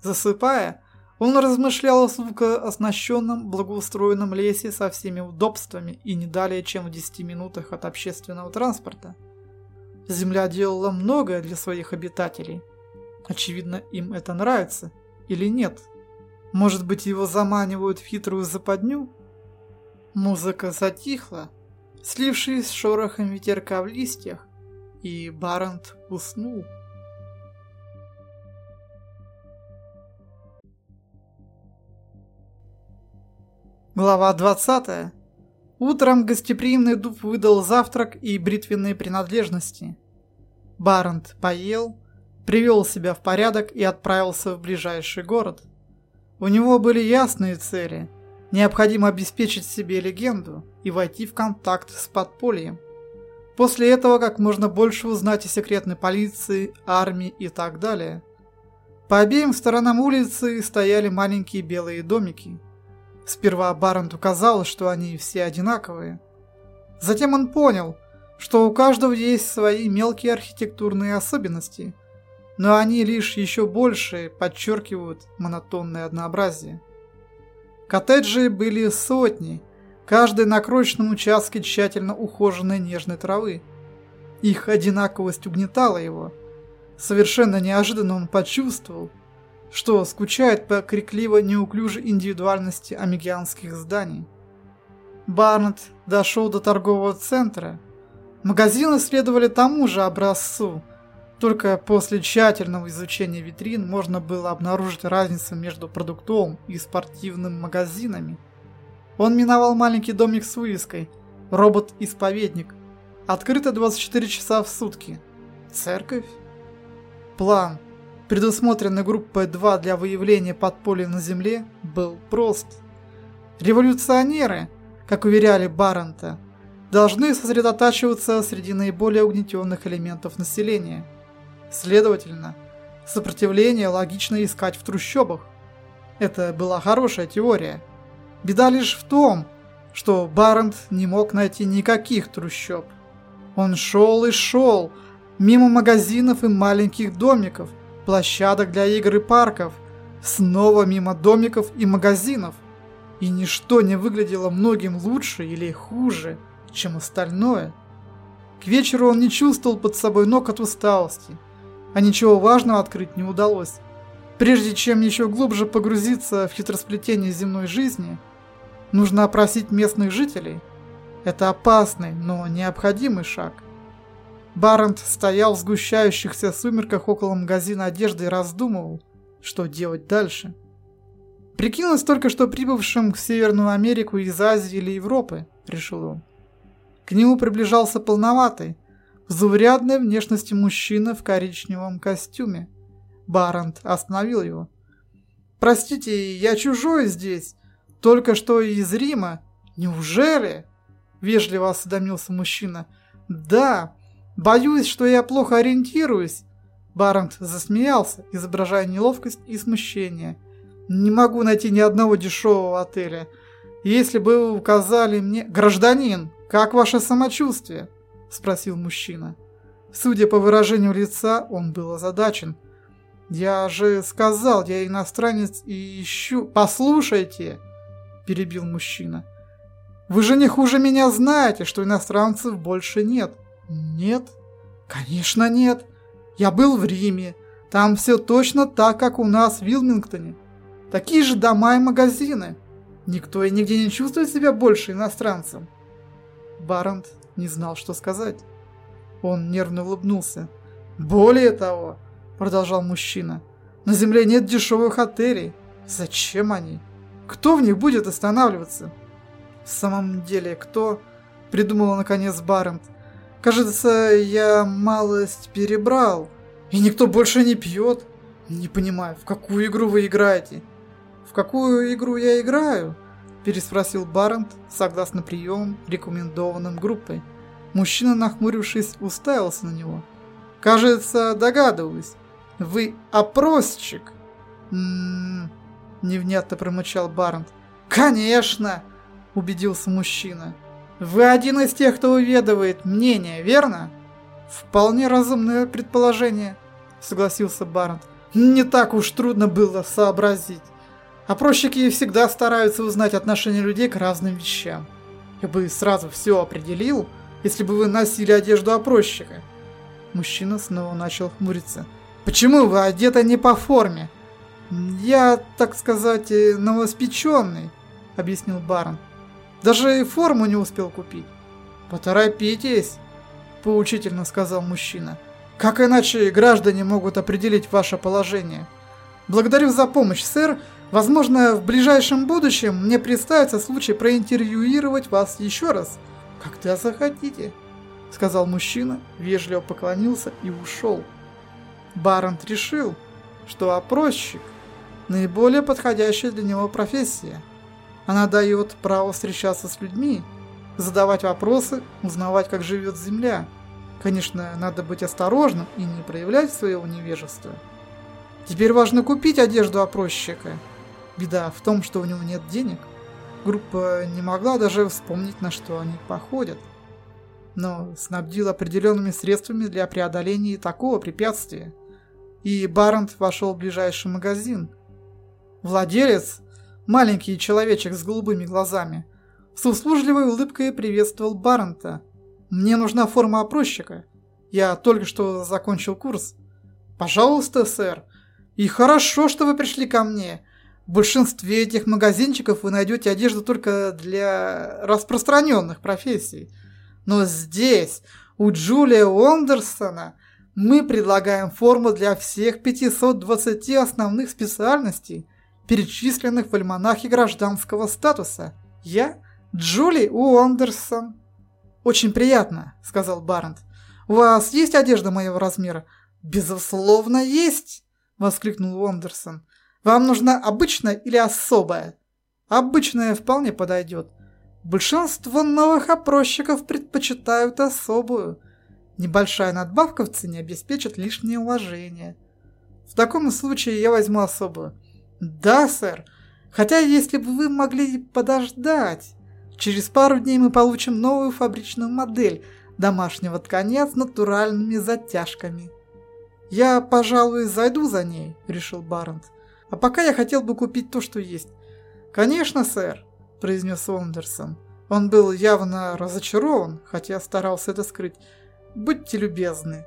Засыпая, он размышлял о звукооснащенном, благоустроенном лесе со всеми удобствами и не далее, чем в 10 минутах от общественного транспорта. Земля делала многое для своих обитателей. Очевидно, им это нравится. Или нет? Может быть, его заманивают в хитрую западню? Музыка затихла, слившись с шорохом ветерка в листьях, и Барант уснул. Глава 20. Утром гостеприимный дуб выдал завтрак и бритвенные принадлежности. Барент поел, привел себя в порядок и отправился в ближайший город. У него были ясные цели. Необходимо обеспечить себе легенду и войти в контакт с подпольем. После этого как можно больше узнать о секретной полиции, армии и так далее. По обеим сторонам улицы стояли маленькие белые домики – Сперва Баренту казалось, что они все одинаковые. Затем он понял, что у каждого есть свои мелкие архитектурные особенности, но они лишь еще больше подчеркивают монотонное однообразие. Коттеджи были сотни, каждый на крошечном участке тщательно ухоженной нежной травы. Их одинаковость угнетала его. Совершенно неожиданно он почувствовал, что скучает по крикливо-неуклюжей индивидуальности амигианских зданий. Барнетт дошел до торгового центра. Магазины следовали тому же образцу, только после тщательного изучения витрин можно было обнаружить разницу между продуктовым и спортивным магазинами. Он миновал маленький домик с вывеской «Робот-исповедник». Открыто 24 часа в сутки. Церковь? План, предусмотренный группой 2 для выявления подполья на Земле, был прост. Революционеры, как уверяли Баррента, должны сосредотачиваться среди наиболее угнетенных элементов населения. Следовательно, сопротивление логично искать в трущобах. Это была хорошая теория. Беда лишь в том, что Баррент не мог найти никаких трущоб. Он шел и шел, мимо магазинов и маленьких домиков, площадок для игр и парков, снова мимо домиков и магазинов. И ничто не выглядело многим лучше или хуже, чем остальное. К вечеру он не чувствовал под собой ног от усталости, а ничего важного открыть не удалось. Прежде чем еще глубже погрузиться в хитросплетение земной жизни, нужно опросить местных жителей. Это опасный, но необходимый шаг. Барент стоял в сгущающихся сумерках около магазина одежды и раздумывал, что делать дальше. Прикинулось только что прибывшим в Северную Америку из Азии или Европы, решил он. К нему приближался полноватый, заурядной внешности мужчина в коричневом костюме. Барант остановил его. «Простите, я чужой здесь, только что из Рима. Неужели?» Вежливо осведомился мужчина. «Да, боюсь, что я плохо ориентируюсь». Барант засмеялся, изображая неловкость и смущение. Не могу найти ни одного дешевого отеля. Если бы вы указали мне... Гражданин, как ваше самочувствие? Спросил мужчина. Судя по выражению лица, он был озадачен. Я же сказал, я иностранец и ищу... Послушайте, перебил мужчина. Вы же не хуже меня знаете, что иностранцев больше нет. Нет? Конечно нет. Я был в Риме. Там все точно так, как у нас в Вилмингтоне. Такие же дома и магазины. Никто и нигде не чувствует себя больше иностранцем. Барант не знал, что сказать. Он нервно улыбнулся. «Более того», — продолжал мужчина, — «на земле нет дешевых отелей. Зачем они? Кто в них будет останавливаться?» «В самом деле, кто?» — придумал наконец Барант. «Кажется, я малость перебрал, и никто больше не пьет. Не понимаю, в какую игру вы играете?» «В какую игру я играю?» – переспросил Барент, согласно приемам, рекомендованным группой. Мужчина, нахмурившись, уставился на него. «Кажется, догадываюсь. Вы опросчик?» «М-м-м», невнятно промычал Барент. «Конечно!» – убедился мужчина. «Вы один из тех, кто уведывает мнение, верно?» «Вполне разумное предположение», – согласился Барент. «Не так уж трудно было сообразить. Опросчики всегда стараются узнать отношение людей к разным вещам. Я бы сразу все определил, если бы вы носили одежду опросчика. Мужчина снова начал хмуриться. Почему вы одеты не по форме? Я, так сказать, э, новоспеченный, объяснил барон. Даже и форму не успел купить. Поторопитесь, поучительно сказал мужчина. Как иначе граждане могут определить ваше положение? Благодарю за помощь, сэр, Возможно, в ближайшем будущем мне представится случай проинтервьюировать вас еще раз, когда захотите», — сказал мужчина, вежливо поклонился и ушел. Барант решил, что опросчик — наиболее подходящая для него профессия. Она дает право встречаться с людьми, задавать вопросы, узнавать, как живет Земля. Конечно, надо быть осторожным и не проявлять своего невежества. Теперь важно купить одежду опросчика — Беда в том, что у него нет денег. Группа не могла даже вспомнить, на что они походят. но снабдил определенными средствами для преодоления такого препятствия. И Барант вошел в ближайший магазин. Владелец, маленький человечек с голубыми глазами, с услужливой улыбкой приветствовал Баранта. «Мне нужна форма опросчика. Я только что закончил курс». «Пожалуйста, сэр. И хорошо, что вы пришли ко мне. В большинстве этих магазинчиков вы найдете одежду только для распространенных профессий. Но здесь, у Джулия Уондерсона, мы предлагаем форму для всех 520 основных специальностей, перечисленных в альманахе гражданского статуса. Я Джули Уондерсон. «Очень приятно», — сказал Барнт. «У вас есть одежда моего размера?» «Безусловно, есть!» — воскликнул Уондерсон. Вам нужна обычная или особая? Обычная вполне подойдет. Большинство новых опросчиков предпочитают особую. Небольшая надбавка в цене обеспечит лишнее уважение. В таком случае я возьму особую. Да, сэр. Хотя если бы вы могли подождать. Через пару дней мы получим новую фабричную модель домашнего тканя с натуральными затяжками. Я, пожалуй, зайду за ней, решил Барент. А пока я хотел бы купить то, что есть. Конечно, сэр, произнес Уондерсон. Он был явно разочарован, хотя старался это скрыть. Будьте любезны.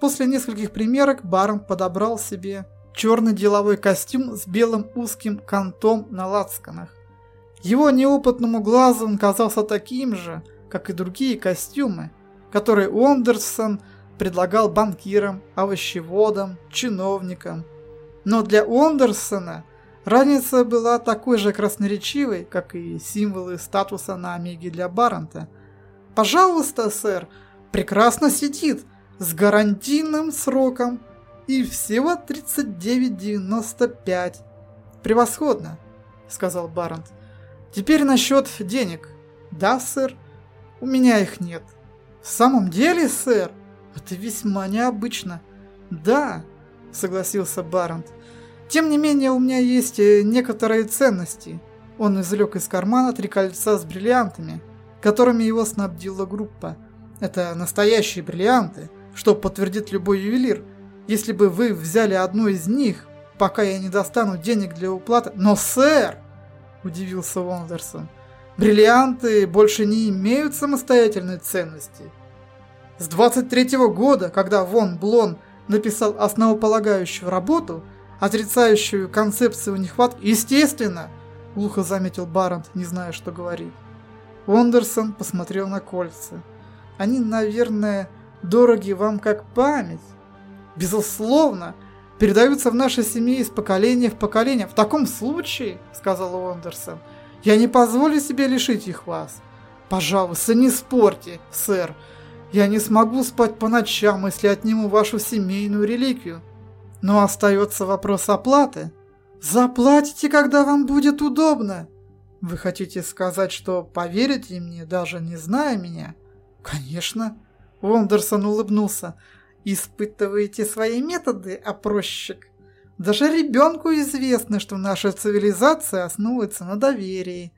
После нескольких примерок Барон подобрал себе черный деловой костюм с белым узким кантом на лацканах. Его неопытному глазу он казался таким же, как и другие костюмы, которые Уондерсон предлагал банкирам, овощеводам, чиновникам но для Ондерсона разница была такой же красноречивой, как и символы статуса на Омеге для Баранта. «Пожалуйста, сэр, прекрасно сидит, с гарантийным сроком и всего 39,95. Превосходно!» — сказал Барант. «Теперь насчет денег. Да, сэр? У меня их нет». «В самом деле, сэр? Это весьма необычно». «Да», — согласился Барант. Тем не менее, у меня есть э, некоторые ценности. Он извлек из кармана три кольца с бриллиантами, которыми его снабдила группа. Это настоящие бриллианты, что подтвердит любой ювелир. Если бы вы взяли одну из них, пока я не достану денег для уплаты... Но, сэр! Удивился Вондерсон. Бриллианты больше не имеют самостоятельной ценности. С 23 -го года, когда Вон Блон написал основополагающую работу – отрицающую концепцию нехватки. Естественно, глухо заметил Барант, не зная, что говорить. Вондерсон посмотрел на кольца. Они, наверное, дороги вам как память. Безусловно, передаются в нашей семье из поколения в поколение. В таком случае, сказал Уондерсон, я не позволю себе лишить их вас. Пожалуйста, не спорьте, сэр. Я не смогу спать по ночам, если отниму вашу семейную реликвию. Но остается вопрос оплаты. Заплатите, когда вам будет удобно. Вы хотите сказать, что поверите мне, даже не зная меня? Конечно. Вондерсон улыбнулся. Испытываете свои методы, опросчик? Даже ребенку известно, что наша цивилизация основывается на доверии.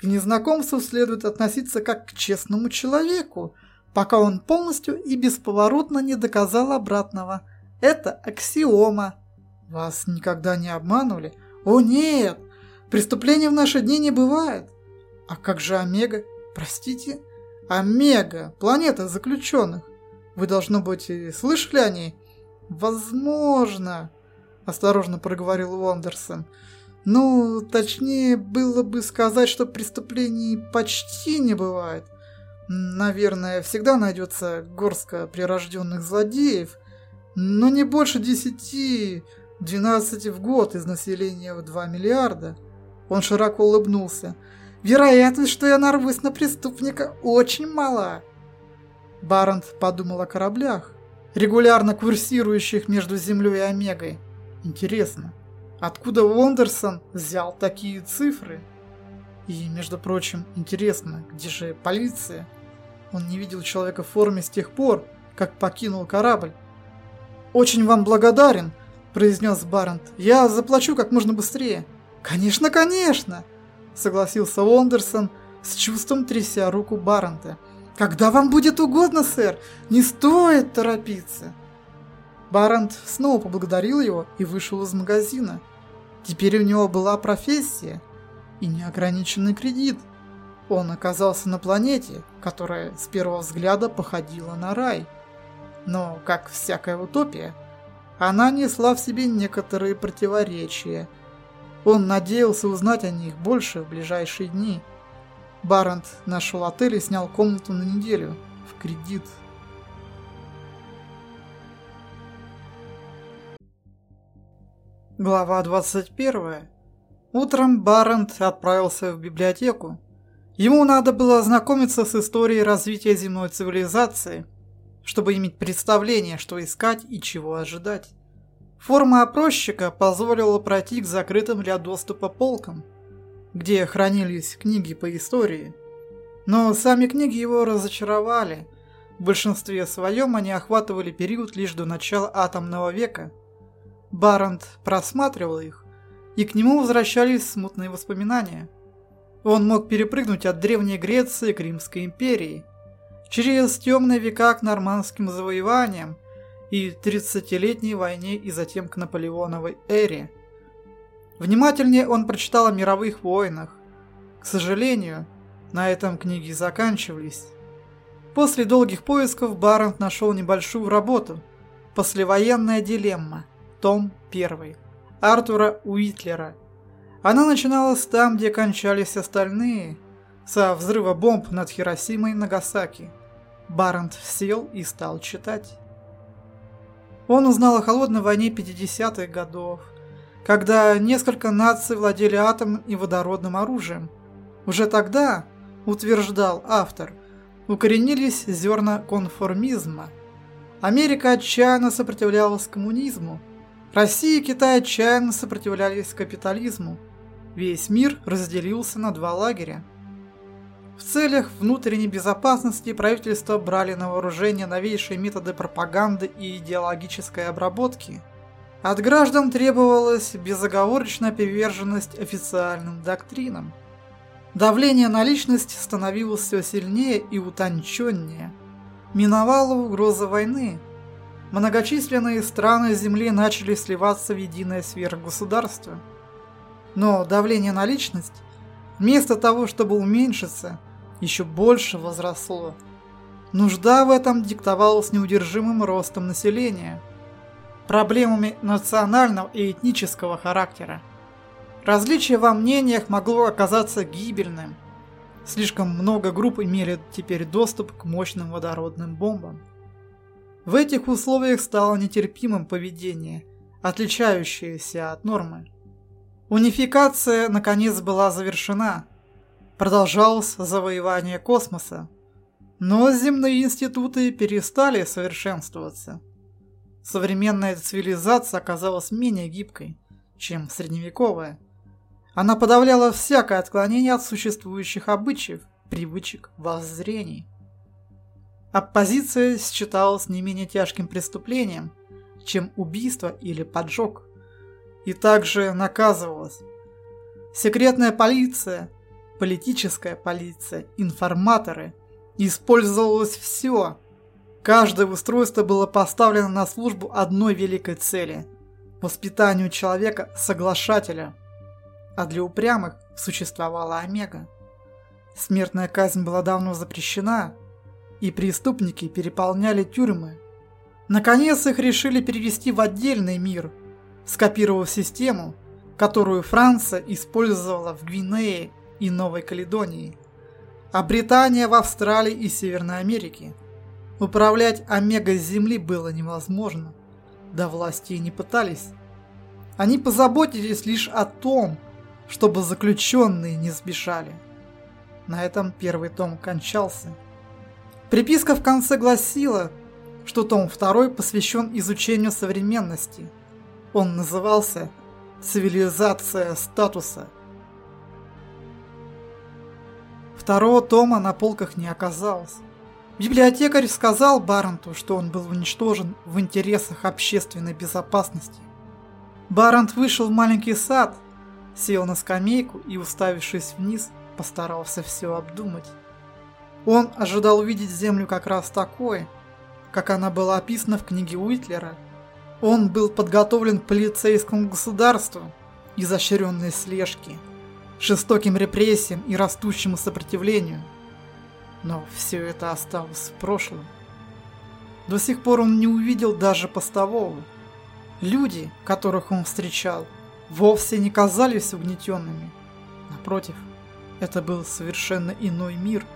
К незнакомцу следует относиться как к честному человеку, пока он полностью и бесповоротно не доказал обратного – это аксиома. Вас никогда не обманывали? О нет! Преступлений в наши дни не бывает. А как же Омега? Простите? Омега, планета заключенных. Вы, должно быть, слышали о ней? Возможно, осторожно проговорил Уондерсон. Ну, точнее было бы сказать, что преступлений почти не бывает. Наверное, всегда найдется горстка прирожденных злодеев, но не больше 10-12 в год из населения в 2 миллиарда. Он широко улыбнулся. Вероятность, что я нарвусь на преступника, очень мала. Барант подумал о кораблях, регулярно курсирующих между Землей и Омегой. Интересно, откуда Вондерсон взял такие цифры? И, между прочим, интересно, где же полиция? Он не видел человека в форме с тех пор, как покинул корабль. «Очень вам благодарен», – произнес Барент. «Я заплачу как можно быстрее». «Конечно, конечно», – согласился Уондерсон с чувством тряся руку Баррента. «Когда вам будет угодно, сэр, не стоит торопиться!» Барант снова поблагодарил его и вышел из магазина. Теперь у него была профессия и неограниченный кредит. Он оказался на планете, которая с первого взгляда походила на рай. Но, как всякая утопия, она несла в себе некоторые противоречия. Он надеялся узнать о них больше в ближайшие дни. Барант нашел отель и снял комнату на неделю в кредит. Глава 21. Утром Барант отправился в библиотеку. Ему надо было ознакомиться с историей развития земной цивилизации – чтобы иметь представление, что искать и чего ожидать. Форма опросчика позволила пройти к закрытым для доступа полкам, где хранились книги по истории. Но сами книги его разочаровали. В большинстве своем они охватывали период лишь до начала атомного века. Барант просматривал их, и к нему возвращались смутные воспоминания. Он мог перепрыгнуть от Древней Греции к Римской империи – через темные века к нормандским завоеваниям и тридцатилетней войне и затем к Наполеоновой эре. Внимательнее он прочитал о мировых войнах. К сожалению, на этом книги заканчивались. После долгих поисков Барент нашел небольшую работу «Послевоенная дилемма», том 1, Артура Уитлера. Она начиналась там, где кончались остальные – со взрыва бомб над Хиросимой и Нагасаки. Барант сел и стал читать. Он узнал о холодной войне 50-х годов, когда несколько наций владели атомным и водородным оружием. Уже тогда, утверждал автор, укоренились зерна конформизма. Америка отчаянно сопротивлялась коммунизму. Россия и Китай отчаянно сопротивлялись капитализму. Весь мир разделился на два лагеря. В целях внутренней безопасности правительство брали на вооружение новейшие методы пропаганды и идеологической обработки. От граждан требовалась безоговорочная приверженность официальным доктринам. Давление на личность становилось все сильнее и утонченнее. Миновала угроза войны. Многочисленные страны Земли начали сливаться в единое сверхгосударство. Но давление на личность вместо того, чтобы уменьшиться, еще больше возросло. Нужда в этом диктовалась неудержимым ростом населения, проблемами национального и этнического характера. Различие во мнениях могло оказаться гибельным. Слишком много групп имели теперь доступ к мощным водородным бомбам. В этих условиях стало нетерпимым поведение, отличающееся от нормы. Унификация, наконец, была завершена. Продолжалось завоевание космоса. Но земные институты перестали совершенствоваться. Современная цивилизация оказалась менее гибкой, чем средневековая. Она подавляла всякое отклонение от существующих обычаев, привычек, воззрений. Оппозиция считалась не менее тяжким преступлением, чем убийство или поджог – и также наказывалась. Секретная полиция, политическая полиция, информаторы. Использовалось все. Каждое устройство было поставлено на службу одной великой цели – воспитанию человека-соглашателя. А для упрямых существовала Омега. Смертная казнь была давно запрещена, и преступники переполняли тюрьмы. Наконец их решили перевести в отдельный мир – скопировав систему, которую Франция использовала в Гвинее и Новой Каледонии, а Британия в Австралии и Северной Америке. Управлять Омега с Земли было невозможно, да власти и не пытались. Они позаботились лишь о том, чтобы заключенные не сбежали. На этом первый том кончался. Приписка в конце гласила, что том второй посвящен изучению современности – он назывался «Цивилизация статуса». Второго тома на полках не оказалось. Библиотекарь сказал Баранту, что он был уничтожен в интересах общественной безопасности. Барант вышел в маленький сад, сел на скамейку и, уставившись вниз, постарался все обдумать. Он ожидал увидеть Землю как раз такой, как она была описана в книге Уитлера. Он был подготовлен к полицейскому государству, изощренной слежки, жестоким репрессиям и растущему сопротивлению. Но все это осталось в прошлом. До сих пор он не увидел даже постового. Люди, которых он встречал, вовсе не казались угнетенными. Напротив, это был совершенно иной мир.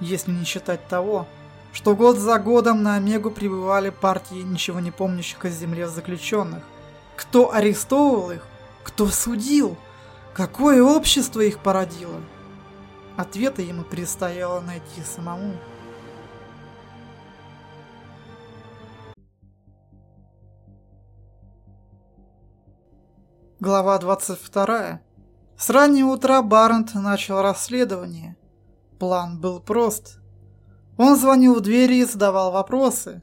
Если не считать того, что год за годом на Омегу прибывали партии ничего не помнящих о земле заключенных. Кто арестовывал их? Кто судил? Какое общество их породило? Ответы ему предстояло найти самому. Глава 22. С раннего утра Барент начал расследование. План был прост. Он звонил в двери и задавал вопросы,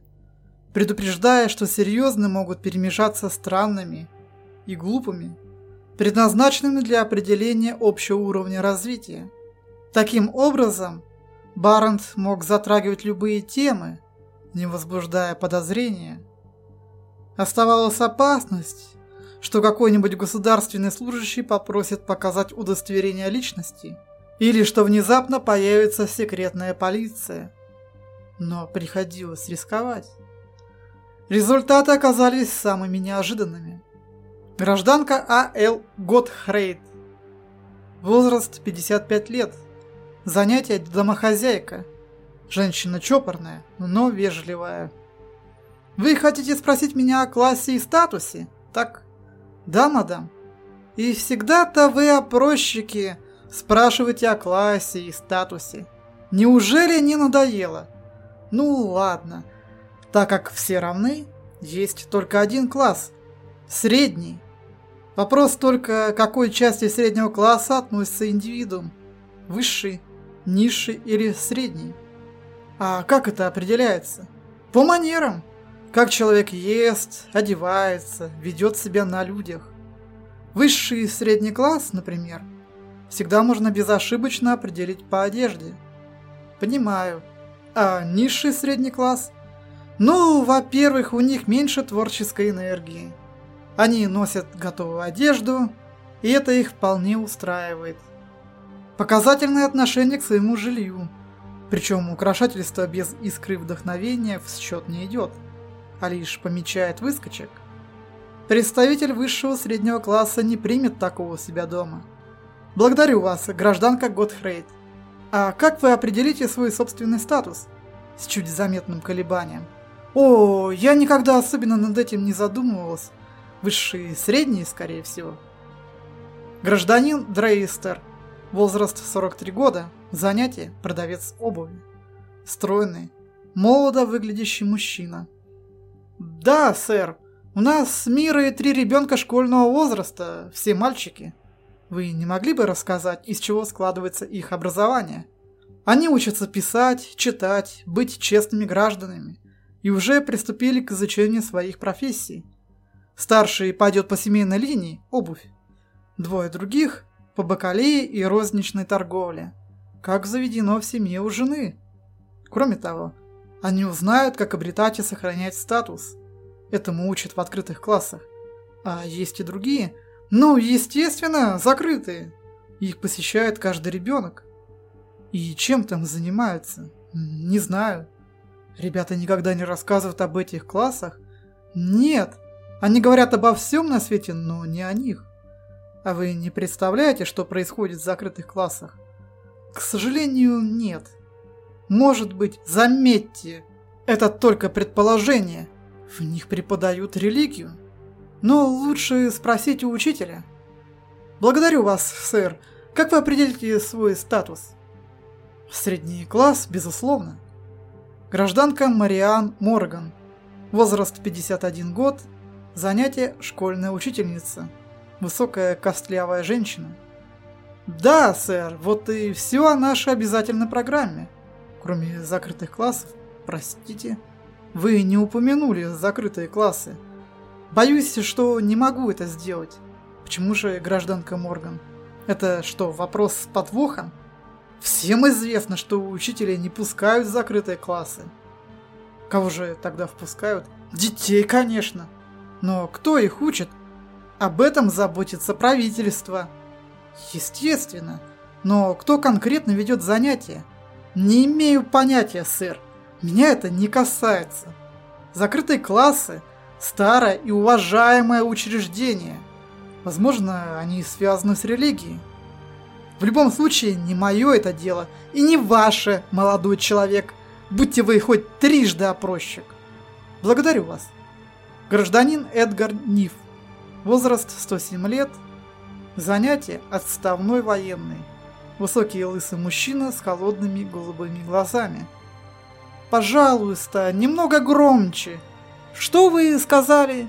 предупреждая, что серьезные могут перемешаться странными и глупыми, предназначенными для определения общего уровня развития. Таким образом, Барент мог затрагивать любые темы, не возбуждая подозрения. Оставалась опасность, что какой-нибудь государственный служащий попросит показать удостоверение личности, или что внезапно появится секретная полиция. Но приходилось рисковать. Результаты оказались самыми неожиданными. Гражданка А.Л. Готхрейд. Возраст 55 лет. Занятие домохозяйка. Женщина чопорная, но вежливая. Вы хотите спросить меня о классе и статусе? Так? Да, мадам. И всегда-то вы, опросчики, спрашиваете о классе и статусе. Неужели не надоело? Ну ладно. Так как все равны, есть только один класс. Средний. Вопрос только, к какой части среднего класса относится индивидуум. Высший, низший или средний. А как это определяется? По манерам как человек ест, одевается, ведет себя на людях. Высший и средний класс, например, всегда можно безошибочно определить по одежде. Понимаю. А низший средний класс? Ну, во-первых, у них меньше творческой энергии. Они носят готовую одежду, и это их вполне устраивает. Показательное отношение к своему жилью. Причем украшательство без искры вдохновения в счет не идет а лишь помечает выскочек, представитель высшего среднего класса не примет такого у себя дома. Благодарю вас, гражданка Готхрейд. А как вы определите свой собственный статус? С чуть заметным колебанием. О, я никогда особенно над этим не задумывалась. Высший и средний, скорее всего. Гражданин Дрейстер. Возраст 43 года. Занятие – продавец обуви. Стройный, молодо выглядящий мужчина. «Да, сэр. У нас с Мирой три ребенка школьного возраста, все мальчики. Вы не могли бы рассказать, из чего складывается их образование? Они учатся писать, читать, быть честными гражданами и уже приступили к изучению своих профессий. Старший пойдет по семейной линии – обувь. Двое других – бакалее и розничной торговле, как заведено в семье у жены. Кроме того, они узнают, как обретать и сохранять статус. Этому учат в открытых классах. А есть и другие. Ну, естественно, закрытые. Их посещает каждый ребенок. И чем там занимаются? Не знаю. Ребята никогда не рассказывают об этих классах? Нет. Они говорят обо всем на свете, но не о них. А вы не представляете, что происходит в закрытых классах? К сожалению, нет. Может быть, заметьте, это только предположение. В них преподают религию. Но лучше спросить у учителя. Благодарю вас, сэр. Как вы определите свой статус? Средний класс, безусловно. Гражданка Мариан Морган. Возраст 51 год. Занятие школьная учительница. Высокая костлявая женщина. Да, сэр, вот и все о нашей обязательной программе кроме закрытых классов, простите, вы не упомянули закрытые классы. Боюсь, что не могу это сделать. Почему же, гражданка Морган? Это что, вопрос с подвохом? Всем известно, что учителя не пускают в закрытые классы. Кого же тогда впускают? Детей, конечно. Но кто их учит? Об этом заботится правительство. Естественно. Но кто конкретно ведет занятия? Не имею понятия, сэр. Меня это не касается. Закрытые классы – старое и уважаемое учреждение. Возможно, они связаны с религией. В любом случае, не мое это дело, и не ваше, молодой человек. Будьте вы хоть трижды опросчик. Благодарю вас. Гражданин Эдгар Ниф. Возраст 107 лет. Занятие отставной военный. Высокий лысый мужчина с холодными голубыми глазами. Пожалуйста, немного громче. Что вы сказали?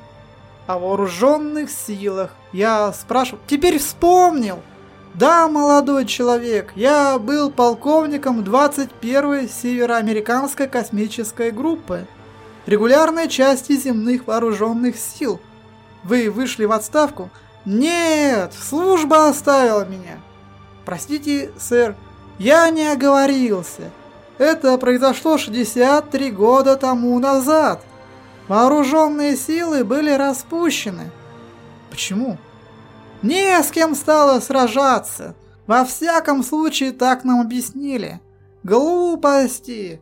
О вооруженных силах. Я спрашиваю. Теперь вспомнил. Да, молодой человек, я был полковником 21-й североамериканской космической группы, регулярной части земных вооруженных сил. Вы вышли в отставку? Нет, служба оставила меня. Простите, сэр, я не оговорился. Это произошло 63 года тому назад. Вооруженные силы были распущены. Почему? Не с кем стало сражаться. Во всяком случае, так нам объяснили. Глупости.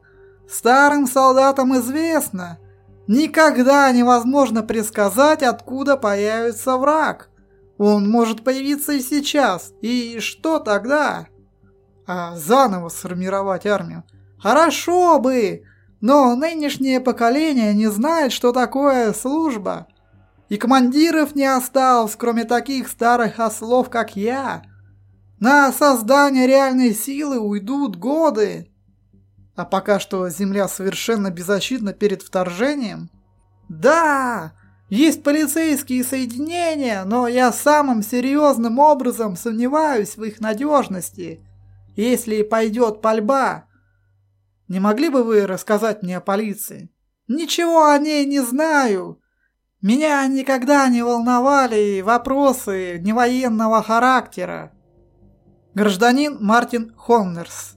Старым солдатам известно. Никогда невозможно предсказать, откуда появится враг. Он может появиться и сейчас. И что тогда? А заново сформировать армию? Хорошо бы, но нынешнее поколение не знает, что такое служба. И командиров не осталось, кроме таких старых ослов, как я. На создание реальной силы уйдут годы. А пока что Земля совершенно беззащитна перед вторжением. Да, есть полицейские соединения, но я самым серьезным образом сомневаюсь в их надежности. Если пойдет пальба. Не могли бы вы рассказать мне о полиции? Ничего о ней не знаю. Меня никогда не волновали вопросы невоенного характера. Гражданин Мартин Холнерс.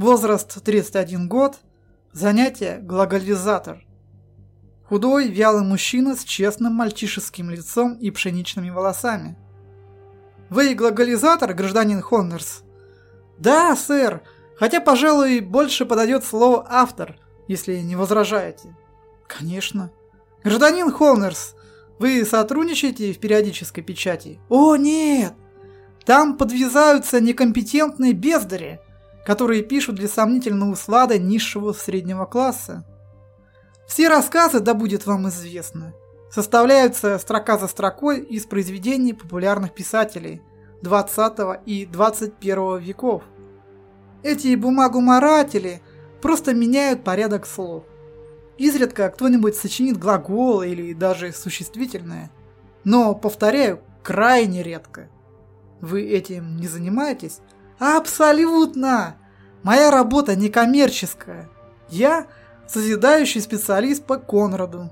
Возраст 31 год. Занятие глаголизатор. Худой, вялый мужчина с честным мальчишеским лицом и пшеничными волосами. Вы глаголизатор, гражданин Холнерс? Да, сэр. Хотя, пожалуй, больше подойдет слово автор, если не возражаете. Конечно. «Гражданин Холнерс, вы сотрудничаете в периодической печати?» «О, нет! Там подвязаются некомпетентные бездари, которые пишут для сомнительного услада низшего среднего класса. Все рассказы, да будет вам известно, составляются строка за строкой из произведений популярных писателей 20 и 21 веков. Эти бумагуморатели просто меняют порядок слов. Изредка кто-нибудь сочинит глагол или даже существительное. Но, повторяю, крайне редко. Вы этим не занимаетесь? Абсолютно! Моя работа не коммерческая. Я созидающий специалист по Конраду.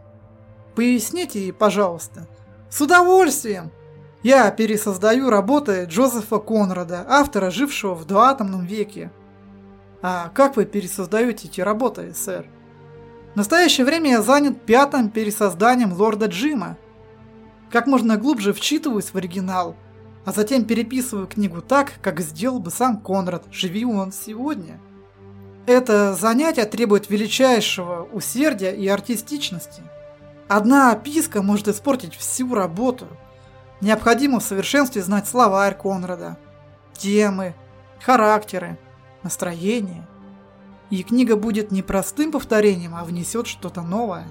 Поясните, пожалуйста. С удовольствием! Я пересоздаю работы Джозефа Конрада, автора, жившего в доатомном веке. А как вы пересоздаете эти работы, сэр? В настоящее время я занят пятым пересозданием Лорда Джима. Как можно глубже вчитываюсь в оригинал, а затем переписываю книгу так, как сделал бы сам Конрад, живи он сегодня. Это занятие требует величайшего усердия и артистичности. Одна описка может испортить всю работу. Необходимо в совершенстве знать словарь Конрада, темы, характеры, настроение – и книга будет не простым повторением, а внесет что-то новое.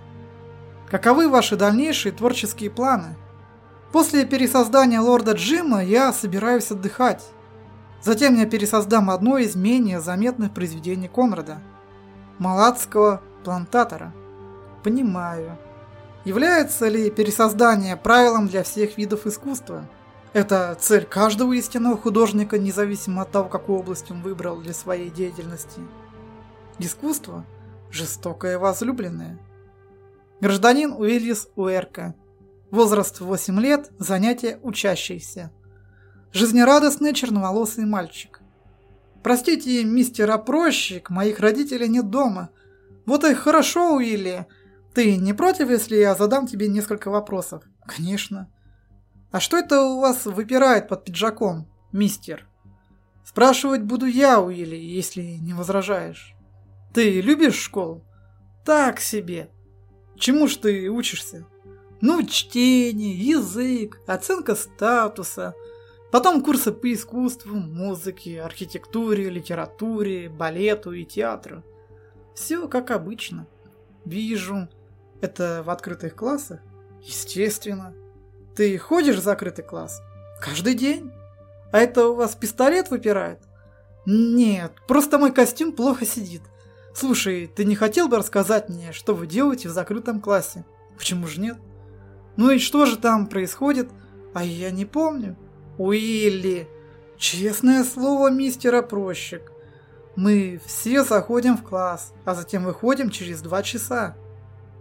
Каковы ваши дальнейшие творческие планы? После пересоздания Лорда Джима я собираюсь отдыхать. Затем я пересоздам одно из менее заметных произведений Конрада. Малацкого плантатора. Понимаю. Является ли пересоздание правилом для всех видов искусства? Это цель каждого истинного художника, независимо от того, какую область он выбрал для своей деятельности. Искусство – жестокое возлюбленное. Гражданин Уиллис Уэрка. Возраст 8 лет, занятие учащийся. Жизнерадостный черноволосый мальчик. Простите, мистер опрощик, моих родителей нет дома. Вот и хорошо, Уилли. Ты не против, если я задам тебе несколько вопросов? Конечно. А что это у вас выпирает под пиджаком, мистер? Спрашивать буду я, Уилли, если не возражаешь. Ты любишь школу? Так себе. Чему ж ты учишься? Ну, чтение, язык, оценка статуса. Потом курсы по искусству, музыке, архитектуре, литературе, балету и театру. Все как обычно. Вижу. Это в открытых классах? Естественно. Ты ходишь в закрытый класс? Каждый день? А это у вас пистолет выпирает? Нет, просто мой костюм плохо сидит. Слушай, ты не хотел бы рассказать мне, что вы делаете в закрытом классе? Почему же нет? Ну и что же там происходит? А я не помню. Уилли, честное слово мистера Прощик. Мы все заходим в класс, а затем выходим через два часа.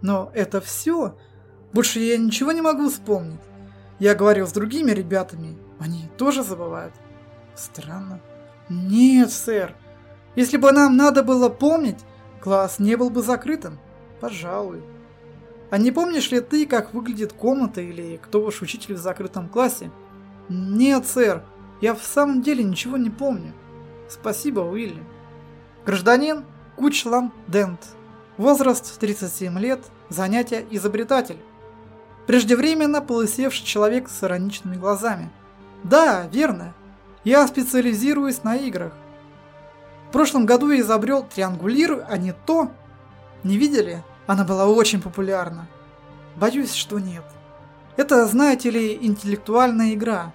Но это все. Больше я ничего не могу вспомнить. Я говорил с другими ребятами, они тоже забывают. Странно. Нет, сэр. Если бы нам надо было помнить, класс не был бы закрытым. Пожалуй. А не помнишь ли ты, как выглядит комната или кто ваш учитель в закрытом классе? Нет, сэр, я в самом деле ничего не помню. Спасибо, Уилли. Гражданин Кучлам Дент. Возраст 37 лет, занятие изобретатель. Преждевременно полысевший человек с ироничными глазами. Да, верно. Я специализируюсь на играх. В прошлом году я изобрел триангулир, а не то. Не видели? Она была очень популярна. Боюсь, что нет. Это, знаете ли, интеллектуальная игра.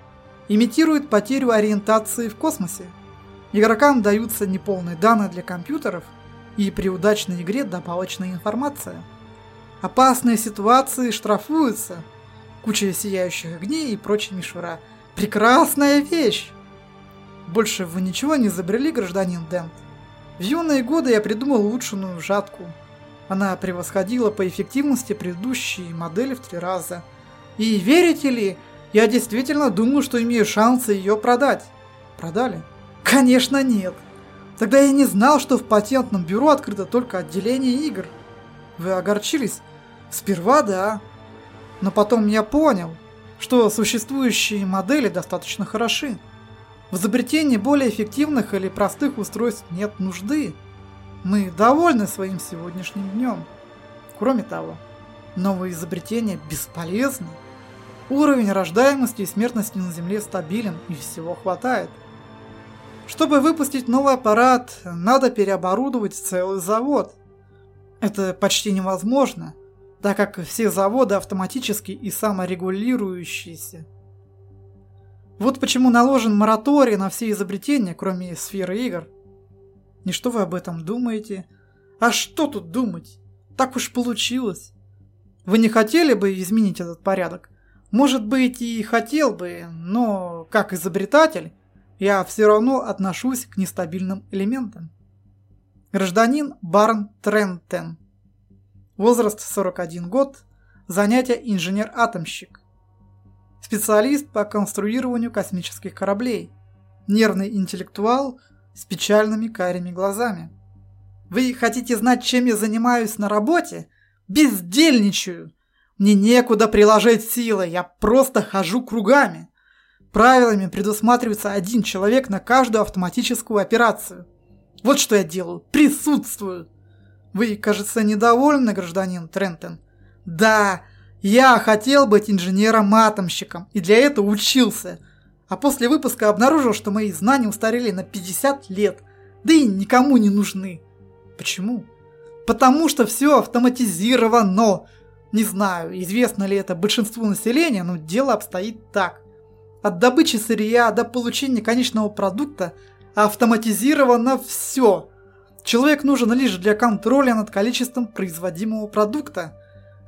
Имитирует потерю ориентации в космосе. Игрокам даются неполные данные для компьютеров, и при удачной игре добавочная информация. Опасные ситуации штрафуются. Куча сияющих огней и прочая мишура. Прекрасная вещь! Больше вы ничего не изобрели, гражданин Дент? В юные годы я придумал улучшенную жатку – она превосходила по эффективности предыдущие модели в три раза. И верите ли, я действительно думаю, что имею шансы ее продать. Продали? Конечно нет. Тогда я не знал, что в патентном бюро открыто только отделение игр. Вы огорчились? Сперва да. Но потом я понял, что существующие модели достаточно хороши. В изобретении более эффективных или простых устройств нет нужды. Мы довольны своим сегодняшним днем. Кроме того, новые изобретения бесполезны. Уровень рождаемости и смертности на Земле стабилен и всего хватает. Чтобы выпустить новый аппарат, надо переоборудовать целый завод. Это почти невозможно, так как все заводы автоматически и саморегулирующиеся. Вот почему наложен мораторий на все изобретения, кроме сферы игр. Не что вы об этом думаете? А что тут думать? Так уж получилось. Вы не хотели бы изменить этот порядок? Может быть и хотел бы, но как изобретатель я все равно отношусь к нестабильным элементам. Гражданин Барн Трентен. Возраст 41 год. Занятие инженер-атомщик. Специалист по конструированию космических кораблей. Нервный интеллектуал – с печальными карими глазами. «Вы хотите знать, чем я занимаюсь на работе? Бездельничаю! Мне некуда приложить силы, я просто хожу кругами. Правилами предусматривается один человек на каждую автоматическую операцию. Вот что я делаю, присутствую. Вы, кажется, недовольны, гражданин Трентон? Да, я хотел быть инженером-атомщиком и для этого учился – а после выпуска обнаружил, что мои знания устарели на 50 лет, да и никому не нужны. Почему? Потому что все автоматизировано. Не знаю, известно ли это большинству населения, но дело обстоит так. От добычи сырья до получения конечного продукта автоматизировано все. Человек нужен лишь для контроля над количеством производимого продукта,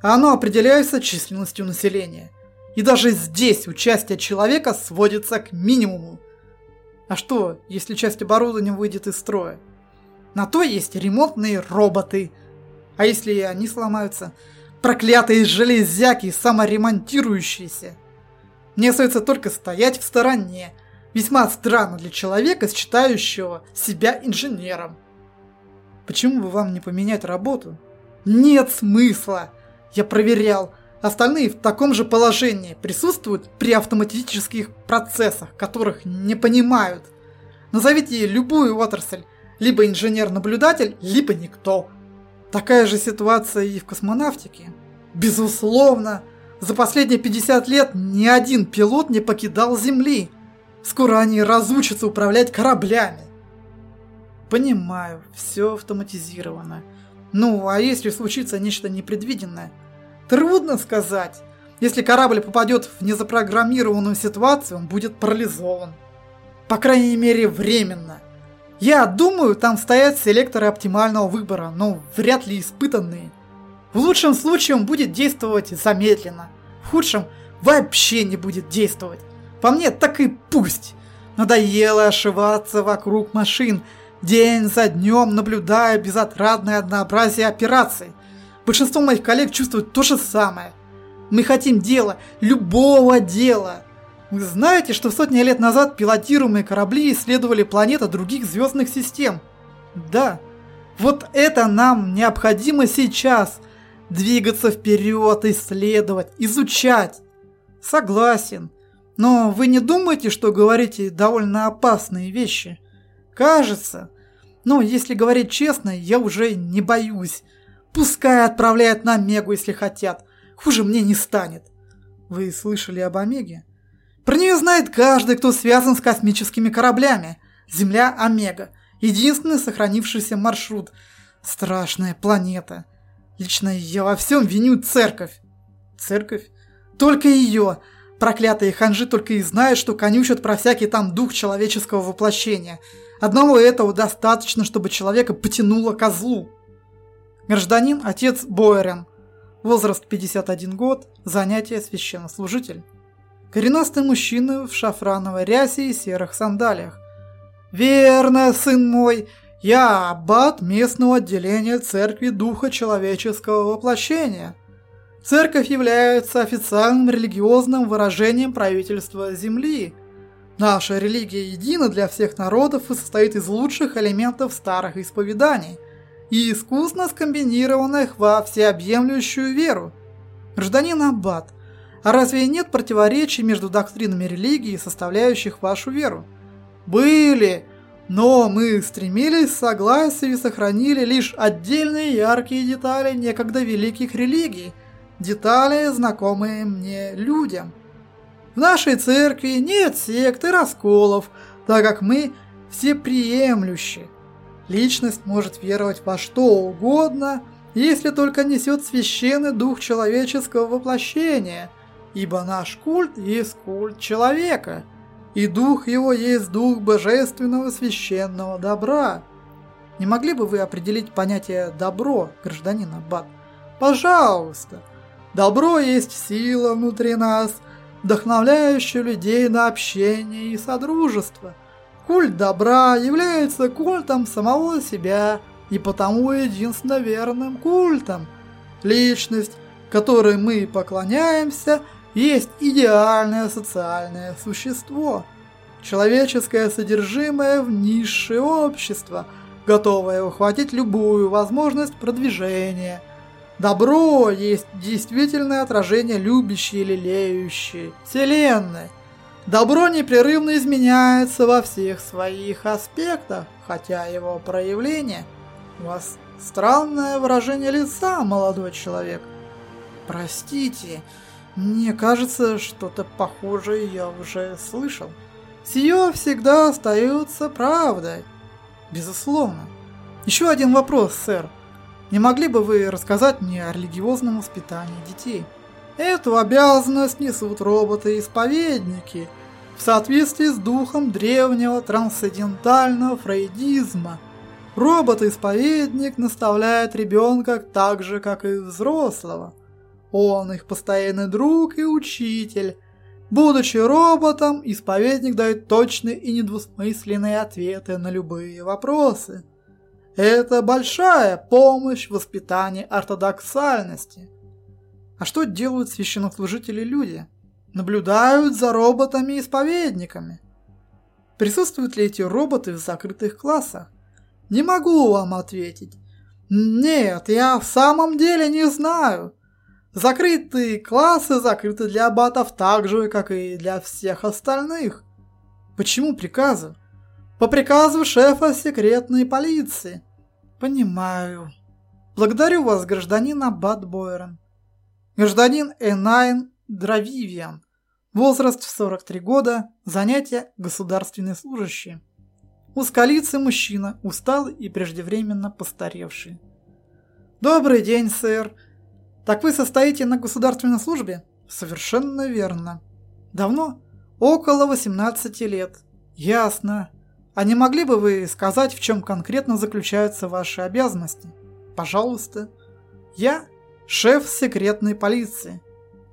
а оно определяется численностью населения. И даже здесь участие человека сводится к минимуму. А что, если часть оборудования выйдет из строя? На то есть ремонтные роботы. А если они сломаются? Проклятые железяки, саморемонтирующиеся. Мне остается только стоять в стороне, Весьма странно для человека, считающего себя инженером. Почему бы вам не поменять работу? Нет смысла. Я проверял. Остальные в таком же положении присутствуют при автоматических процессах, которых не понимают. Назовите любую отрасль. Либо инженер-наблюдатель, либо никто. Такая же ситуация и в космонавтике. Безусловно, за последние 50 лет ни один пилот не покидал Земли. Скоро они разучатся управлять кораблями. Понимаю, все автоматизировано. Ну, а если случится нечто непредвиденное? Трудно сказать. Если корабль попадет в незапрограммированную ситуацию, он будет парализован. По крайней мере, временно. Я думаю, там стоят селекторы оптимального выбора, но вряд ли испытанные. В лучшем случае он будет действовать замедленно, в худшем вообще не будет действовать. По мне, так и пусть. Надоело ошиваться вокруг машин, день за днем наблюдая безотрадное однообразие операций. Большинство моих коллег чувствуют то же самое. Мы хотим дела, любого дела. Вы знаете, что сотни лет назад пилотируемые корабли исследовали планеты других звездных систем? Да. Вот это нам необходимо сейчас. Двигаться вперед, исследовать, изучать. Согласен. Но вы не думаете, что говорите довольно опасные вещи? Кажется. Но если говорить честно, я уже не боюсь. Пускай отправляют на Омегу, если хотят. Хуже мне не станет. Вы слышали об Омеге? Про нее знает каждый, кто связан с космическими кораблями. Земля Омега. Единственный сохранившийся маршрут. Страшная планета. Лично я во всем виню церковь. Церковь? Только ее. Проклятые ханжи только и знают, что конючат про всякий там дух человеческого воплощения. Одного этого достаточно, чтобы человека потянуло козлу. Гражданин, отец Бойерен. Возраст 51 год, занятие священнослужитель. Коренастый мужчина в шафрановой рясе и серых сандалиях. «Верно, сын мой, я аббат местного отделения Церкви Духа Человеческого Воплощения». Церковь является официальным религиозным выражением правительства Земли. Наша религия едина для всех народов и состоит из лучших элементов старых исповеданий и искусно скомбинированных во всеобъемлющую веру. Гражданин Аббат, а разве нет противоречий между доктринами религии, составляющих вашу веру? Были, но мы стремились к согласию и сохранили лишь отдельные яркие детали некогда великих религий – детали, знакомые мне людям. В нашей церкви нет сект и расколов, так как мы все приемлющие. Личность может веровать во что угодно, если только несет священный дух человеческого воплощения, ибо наш культ есть культ человека, и дух его есть дух божественного священного добра. Не могли бы вы определить понятие «добро», гражданин Аббат? Пожалуйста. Добро есть сила внутри нас, вдохновляющая людей на общение и содружество. Культ добра является культом самого себя и потому единственно верным культом. Личность, которой мы поклоняемся, есть идеальное социальное существо. Человеческое содержимое в низшее общество, готовое ухватить любую возможность продвижения – Добро есть действительное отражение любящей и лелеющей Вселенной. Добро непрерывно изменяется во всех своих аспектах, хотя его проявление... У вас странное выражение лица, молодой человек. Простите, мне кажется, что-то похожее я уже слышал. Сие всегда остается правдой. Безусловно. Еще один вопрос, сэр. Не могли бы вы рассказать мне о религиозном воспитании детей? Эту обязанность несут роботы-исповедники в соответствии с духом древнего трансцендентального фрейдизма. Робот-исповедник наставляет ребенка так же, как и взрослого. Он их постоянный друг и учитель. Будучи роботом, исповедник дает точные и недвусмысленные ответы на любые вопросы. Это большая помощь в воспитании ортодоксальности. А что делают священнослужители люди? Наблюдают за роботами-исповедниками. Присутствуют ли эти роботы в закрытых классах? Не могу вам ответить. Нет, я в самом деле не знаю. Закрытые классы закрыты для батов так же, как и для всех остальных. Почему приказу? По приказу шефа секретной полиции. Понимаю. Благодарю вас, гражданин Аббат Бойрон. Гражданин Энайн Дравивиан. Возраст в 43 года. Занятие государственный служащий. Узколицый мужчина, усталый и преждевременно постаревший. «Добрый день, сэр. Так вы состоите на государственной службе?» «Совершенно верно. Давно?» «Около 18 лет». «Ясно. А не могли бы вы сказать, в чем конкретно заключаются ваши обязанности?» «Пожалуйста». «Я шеф секретной полиции».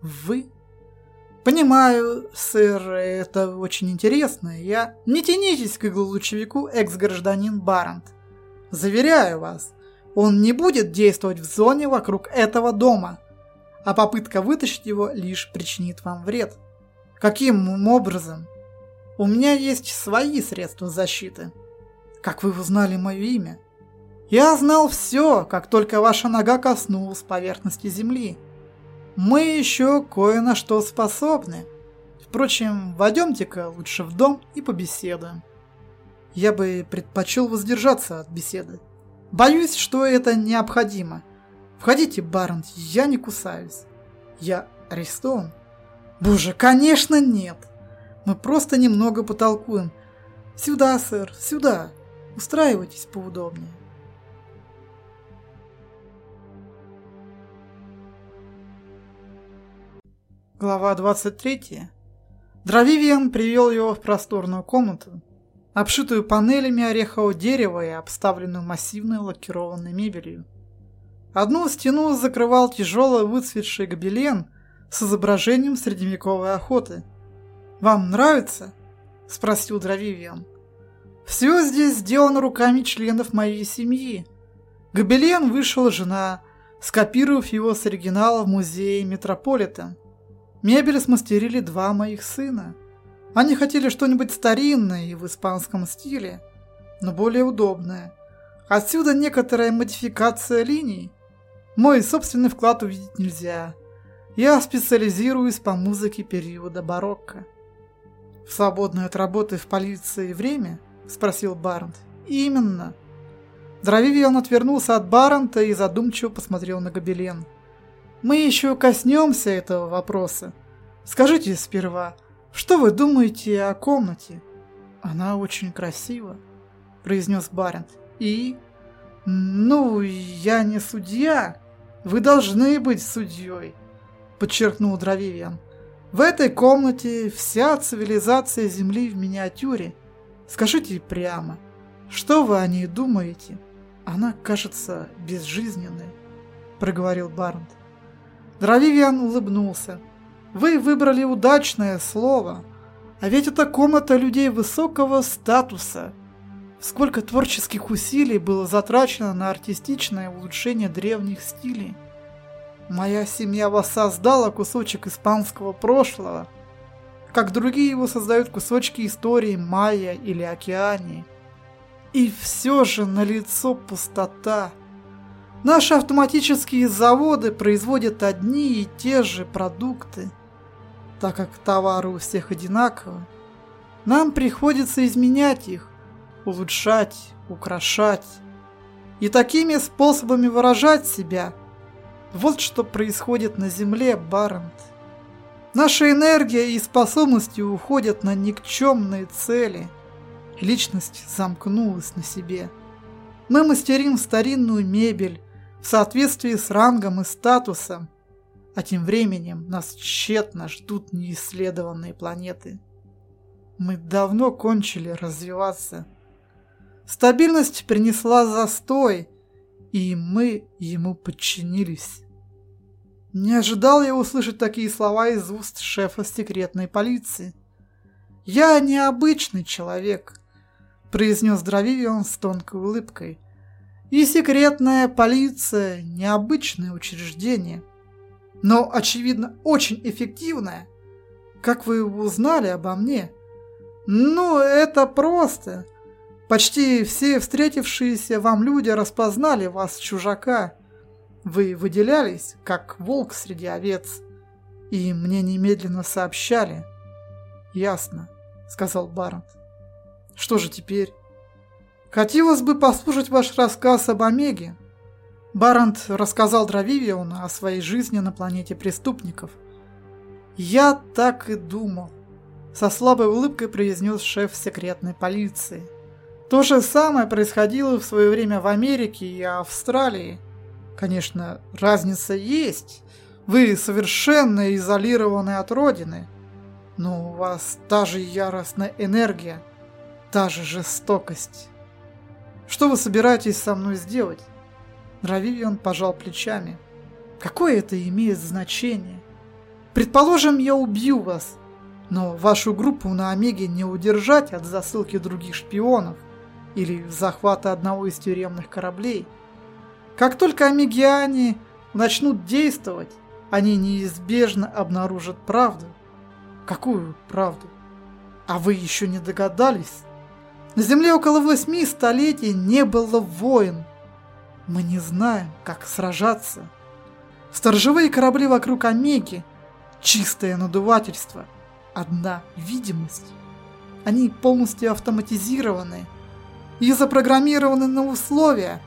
«Вы?» «Понимаю, сэр, это очень интересно. Я...» «Не тянитесь к иглолучевику, экс-гражданин Барант. Заверяю вас, он не будет действовать в зоне вокруг этого дома, а попытка вытащить его лишь причинит вам вред. Каким образом? У меня есть свои средства защиты. Как вы узнали мое имя? Я знал все, как только ваша нога коснулась поверхности земли. Мы еще кое на что способны. Впрочем, войдемте-ка лучше в дом и побеседуем. Я бы предпочел воздержаться от беседы. Боюсь, что это необходимо. Входите, Барнт, я не кусаюсь. Я арестован? Боже, конечно нет. Мы просто немного потолкуем. Сюда, сэр, сюда. Устраивайтесь поудобнее. Глава 23. Дравивиан привел его в просторную комнату, обшитую панелями орехового дерева и обставленную массивной лакированной мебелью. Одну стену закрывал тяжелый выцветший гобелен с изображением средневековой охоты. «Вам нравится?» – спросил Дравивиан. «Все здесь сделано руками членов моей семьи. Гобелен вышел жена, скопировав его с оригинала в музее Метрополитен. Мебель смастерили два моих сына. Они хотели что-нибудь старинное и в испанском стиле, но более удобное. Отсюда некоторая модификация линий. Мой собственный вклад увидеть нельзя. Я специализируюсь по музыке периода барокко. «В свободное от работы в полиции время?» – спросил Барнт. «Именно». Дравивион отвернулся от Барнта и задумчиво посмотрел на гобелен. Мы еще коснемся этого вопроса. Скажите сперва, что вы думаете о комнате? Она очень красива, произнес Барент. И? Ну, я не судья. Вы должны быть судьей, подчеркнул Дравивиан. В этой комнате вся цивилизация Земли в миниатюре. Скажите прямо, что вы о ней думаете? Она кажется безжизненной, проговорил Барнт. Дравивиан улыбнулся. «Вы выбрали удачное слово. А ведь это комната людей высокого статуса. Сколько творческих усилий было затрачено на артистичное улучшение древних стилей. Моя семья воссоздала кусочек испанского прошлого, как другие его создают кусочки истории майя или океании. И все же налицо пустота – Наши автоматические заводы производят одни и те же продукты. Так как товары у всех одинаковы, нам приходится изменять их, улучшать, украшать и такими способами выражать себя. Вот что происходит на Земле, Барент. Наша энергия и способности уходят на никчемные цели. Личность замкнулась на себе. Мы мастерим старинную мебель, в соответствии с рангом и статусом, а тем временем нас тщетно ждут неисследованные планеты. Мы давно кончили развиваться. Стабильность принесла застой, и мы ему подчинились. Не ожидал я услышать такие слова из уст шефа секретной полиции. «Я необычный человек», – произнес Дравивион с тонкой улыбкой – и секретная полиция – необычное учреждение, но, очевидно, очень эффективное. Как вы узнали обо мне? Ну, это просто. Почти все встретившиеся вам люди распознали вас, чужака. Вы выделялись, как волк среди овец. И мне немедленно сообщали. Ясно, сказал Барент. Что же теперь? Хотелось бы послушать ваш рассказ об Омеге. Барант рассказал Дравивиону о своей жизни на планете преступников. Я так и думал. Со слабой улыбкой произнес шеф секретной полиции. То же самое происходило в свое время в Америке и Австралии. Конечно, разница есть. Вы совершенно изолированы от Родины. Но у вас та же яростная энергия, та же жестокость. Что вы собираетесь со мной сделать? Равивион пожал плечами. Какое это имеет значение? Предположим, я убью вас, но вашу группу на Омеге не удержать от засылки других шпионов или захвата одного из тюремных кораблей. Как только омегиане начнут действовать, они неизбежно обнаружат правду. Какую правду? А вы еще не догадались? На Земле около восьми столетий не было войн. Мы не знаем, как сражаться. Сторожевые корабли вокруг Омеги – чистое надувательство, одна видимость. Они полностью автоматизированы и запрограммированы на условия,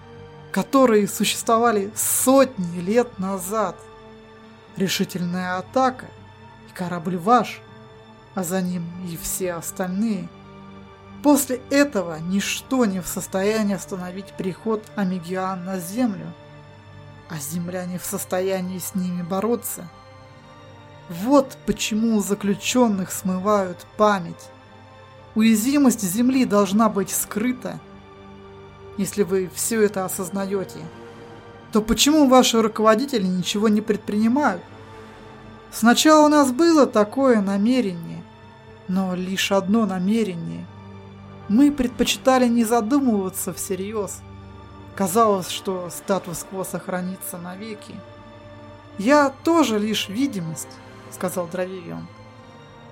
которые существовали сотни лет назад. Решительная атака, и корабль ваш, а за ним и все остальные – После этого ничто не в состоянии остановить приход Амигиан на Землю, а Земля не в состоянии с ними бороться. Вот почему у заключенных смывают память. Уязвимость Земли должна быть скрыта. Если вы все это осознаете, то почему ваши руководители ничего не предпринимают? Сначала у нас было такое намерение, но лишь одно намерение – мы предпочитали не задумываться всерьез. Казалось, что статус-кво сохранится навеки. «Я тоже лишь видимость», — сказал Дравивион.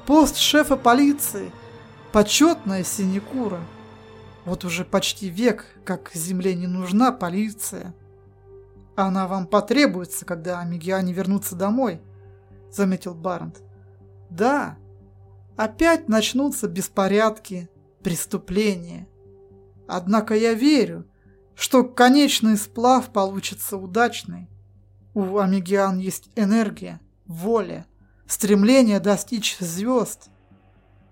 «Пост шефа полиции — почетная синекура. Вот уже почти век, как земле не нужна полиция. Она вам потребуется, когда амигиане вернутся домой», — заметил Барнт. «Да, опять начнутся беспорядки, преступление. Однако я верю, что конечный сплав получится удачный. У Амигиан есть энергия, воля, стремление достичь звезд,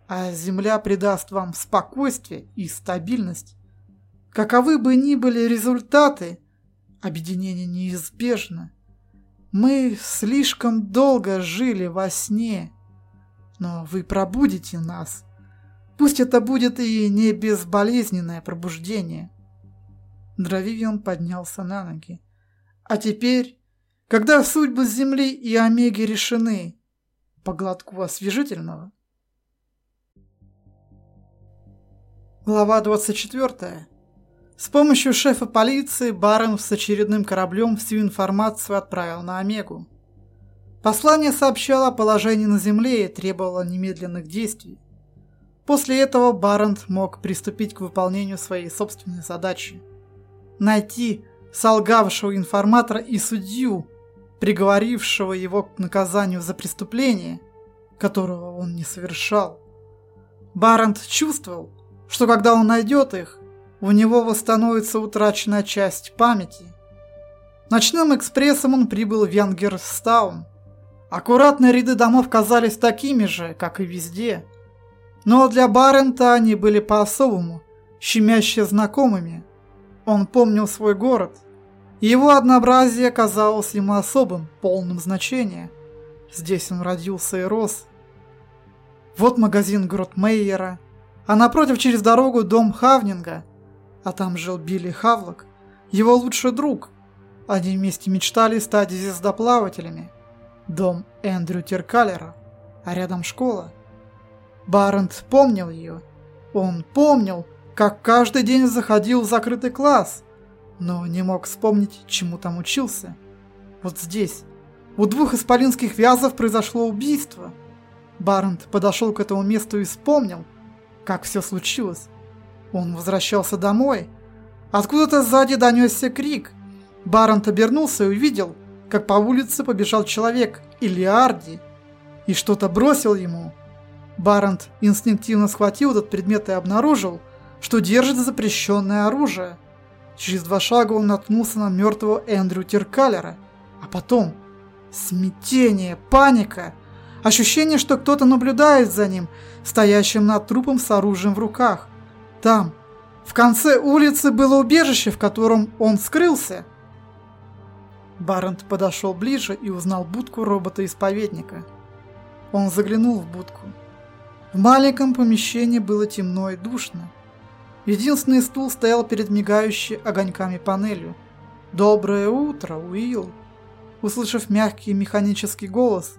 а Земля придаст вам спокойствие и стабильность. Каковы бы ни были результаты, объединение неизбежно. Мы слишком долго жили во сне, но вы пробудите нас – Пусть это будет и не безболезненное пробуждение. Дравивион поднялся на ноги. А теперь, когда судьбы Земли и Омеги решены, по глотку освежительного. Глава 24. С помощью шефа полиции Барен с очередным кораблем всю информацию отправил на Омегу. Послание сообщало о положении на Земле и требовало немедленных действий. После этого Барент мог приступить к выполнению своей собственной задачи. Найти солгавшего информатора и судью, приговорившего его к наказанию за преступление, которого он не совершал. Барент чувствовал, что когда он найдет их, у него восстановится утраченная часть памяти. Ночным экспрессом он прибыл в Янгерстаун. Аккуратные ряды домов казались такими же, как и везде – но для Барента они были по-особому, щемяще знакомыми. Он помнил свой город. Его однообразие казалось ему особым, полным значения. Здесь он родился и рос. Вот магазин Гротмейера, а напротив через дорогу дом Хавнинга. А там жил Билли Хавлок, его лучший друг. Они вместе мечтали стать звездоплавателями. Дом Эндрю Теркалера, а рядом школа. Барент помнил ее. Он помнил, как каждый день заходил в закрытый класс, но не мог вспомнить, чему там учился. Вот здесь, у двух исполинских вязов произошло убийство. Барент подошел к этому месту и вспомнил, как все случилось. Он возвращался домой. Откуда-то сзади донесся крик. Барант обернулся и увидел, как по улице побежал человек, Илиарди, и что-то бросил ему. Барант инстинктивно схватил этот предмет и обнаружил, что держит запрещенное оружие. Через два шага он наткнулся на мертвого Эндрю Теркалера. А потом смятение, паника, ощущение, что кто-то наблюдает за ним, стоящим над трупом с оружием в руках. Там, в конце улицы, было убежище, в котором он скрылся. Барент подошел ближе и узнал будку робота-исповедника. Он заглянул в будку. В маленьком помещении было темно и душно. Единственный стул стоял перед мигающей огоньками панелью. «Доброе утро, Уилл!» Услышав мягкий механический голос,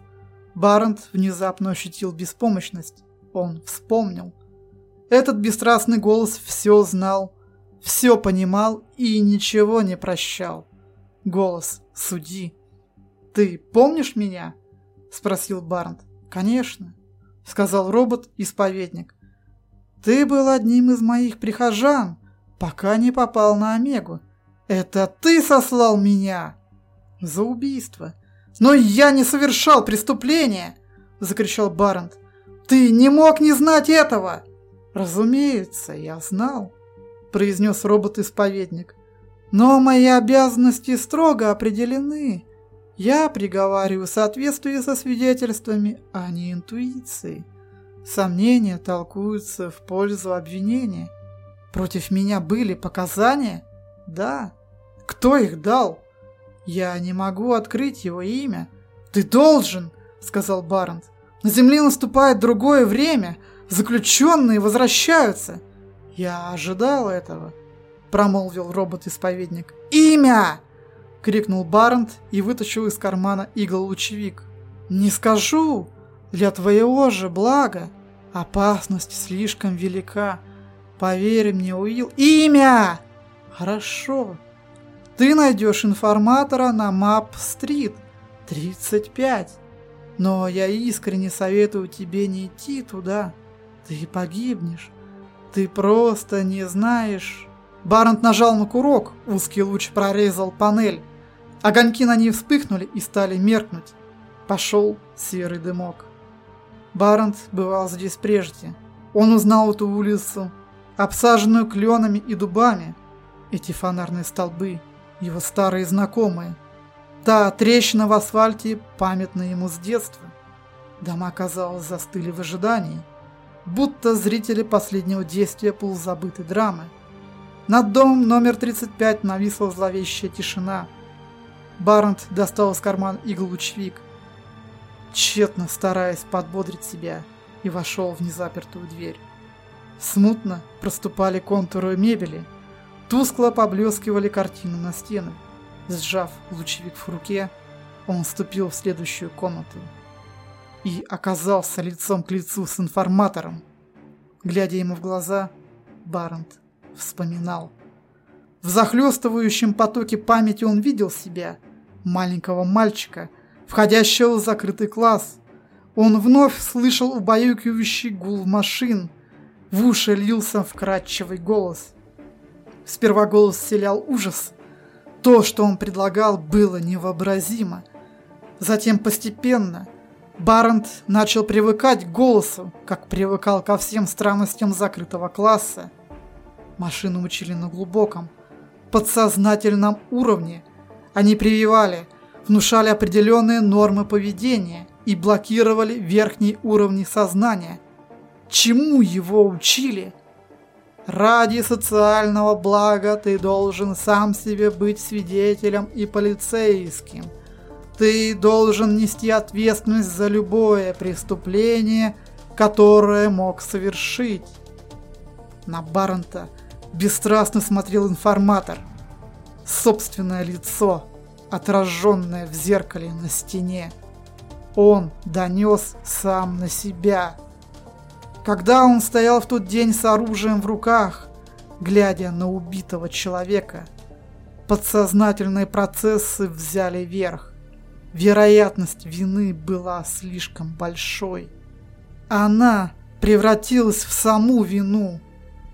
Барент внезапно ощутил беспомощность. Он вспомнил. Этот бесстрастный голос все знал, все понимал и ничего не прощал. Голос «Суди». «Ты помнишь меня?» – спросил Барнт. «Конечно», – сказал робот-исповедник. «Ты был одним из моих прихожан, пока не попал на Омегу. Это ты сослал меня!» «За убийство!» «Но я не совершал преступления!» – закричал Барнт. «Ты не мог не знать этого!» «Разумеется, я знал», – произнес робот-исповедник. «Но мои обязанности строго определены. Я приговариваю в со свидетельствами, а не интуицией. Сомнения толкуются в пользу обвинения. Против меня были показания? Да. Кто их дал? Я не могу открыть его имя. Ты должен, сказал Барнс. На земле наступает другое время – Заключенные возвращаются. Я ожидал этого, промолвил робот-исповедник. Имя! Крикнул Барент и вытащил из кармана иглолучевик. Не скажу, для твоего же блага. Опасность слишком велика. Поверь мне, Уилл. Имя! Хорошо. Ты найдешь информатора на Мап-стрит 35. Но я искренне советую тебе не идти туда. Ты погибнешь. Ты просто не знаешь. Барент нажал на курок, узкий луч прорезал панель. Огоньки на ней вспыхнули и стали меркнуть. Пошел серый дымок. Барент бывал здесь прежде. Он узнал эту улицу, обсаженную кленами и дубами. Эти фонарные столбы, его старые знакомые. Та трещина в асфальте, памятна ему с детства. Дома, казалось, застыли в ожидании будто зрители последнего действия полузабытой драмы. Над домом номер 35 нависла зловещая тишина. Барнт достал из кармана иглу-лучевик, тщетно стараясь подбодрить себя, и вошел в незапертую дверь. Смутно проступали контуры мебели, тускло поблескивали картины на стенах. Сжав лучевик в руке, он вступил в следующую комнату и оказался лицом к лицу с информатором. Глядя ему в глаза, Барент вспоминал. В захлестывающем потоке памяти он видел себя, маленького мальчика, входящего в закрытый класс. Он вновь слышал убаюкивающий гул машин. В уши лился вкрадчивый голос. Сперва голос вселял ужас. То, что он предлагал, было невообразимо. Затем постепенно – Барент начал привыкать к голосу, как привыкал ко всем странностям закрытого класса. Машину учили на глубоком, подсознательном уровне. Они прививали, внушали определенные нормы поведения и блокировали верхние уровни сознания. Чему его учили? Ради социального блага ты должен сам себе быть свидетелем и полицейским – ты должен нести ответственность за любое преступление, которое мог совершить. На Баррента бесстрастно смотрел информатор. Собственное лицо, отраженное в зеркале на стене. Он донес сам на себя. Когда он стоял в тот день с оружием в руках, глядя на убитого человека, подсознательные процессы взяли верх. Вероятность вины была слишком большой. Она превратилась в саму вину.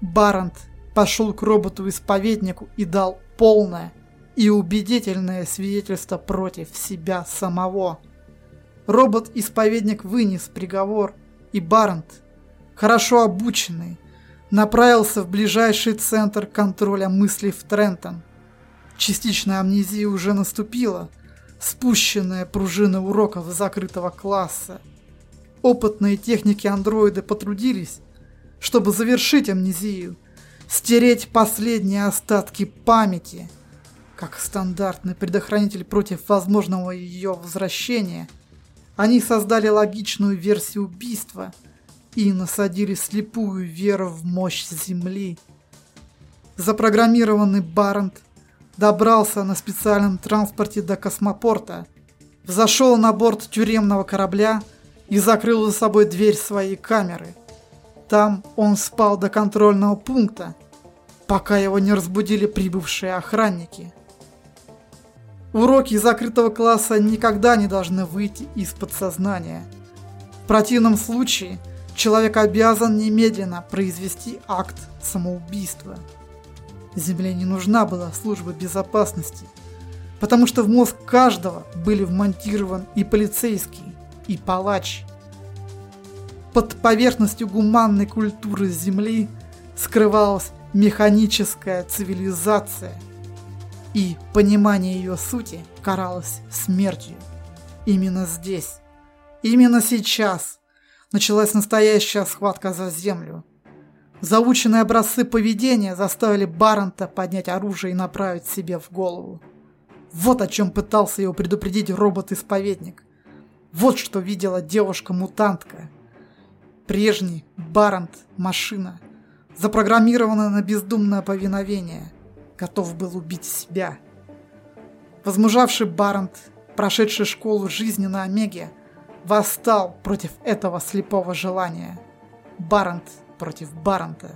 Барант пошел к роботу-исповеднику и дал полное и убедительное свидетельство против себя самого. Робот-исповедник вынес приговор, и Барант, хорошо обученный, направился в ближайший центр контроля мыслей в Трентон. Частичная амнезия уже наступила, спущенная пружина уроков закрытого класса. Опытные техники-андроиды потрудились, чтобы завершить амнезию, стереть последние остатки памяти. Как стандартный предохранитель против возможного ее возвращения, они создали логичную версию убийства и насадили слепую веру в мощь Земли. Запрограммированный Барент добрался на специальном транспорте до космопорта, взошел на борт тюремного корабля и закрыл за собой дверь своей камеры. Там он спал до контрольного пункта, пока его не разбудили прибывшие охранники. Уроки закрытого класса никогда не должны выйти из подсознания. В противном случае человек обязан немедленно произвести акт самоубийства. Земле не нужна была служба безопасности, потому что в мозг каждого были вмонтирован и полицейский, и палач. Под поверхностью гуманной культуры Земли скрывалась механическая цивилизация, и понимание ее сути каралось смертью. Именно здесь, именно сейчас началась настоящая схватка за Землю – Заученные образцы поведения заставили Баррента поднять оружие и направить себе в голову. Вот о чем пытался его предупредить робот-исповедник. Вот что видела девушка-мутантка. Прежний Баррент – машина, запрограммированная на бездумное повиновение, готов был убить себя. Возмужавший Баррент, прошедший школу жизни на Омеге, восстал против этого слепого желания. Баррент – против Баранта.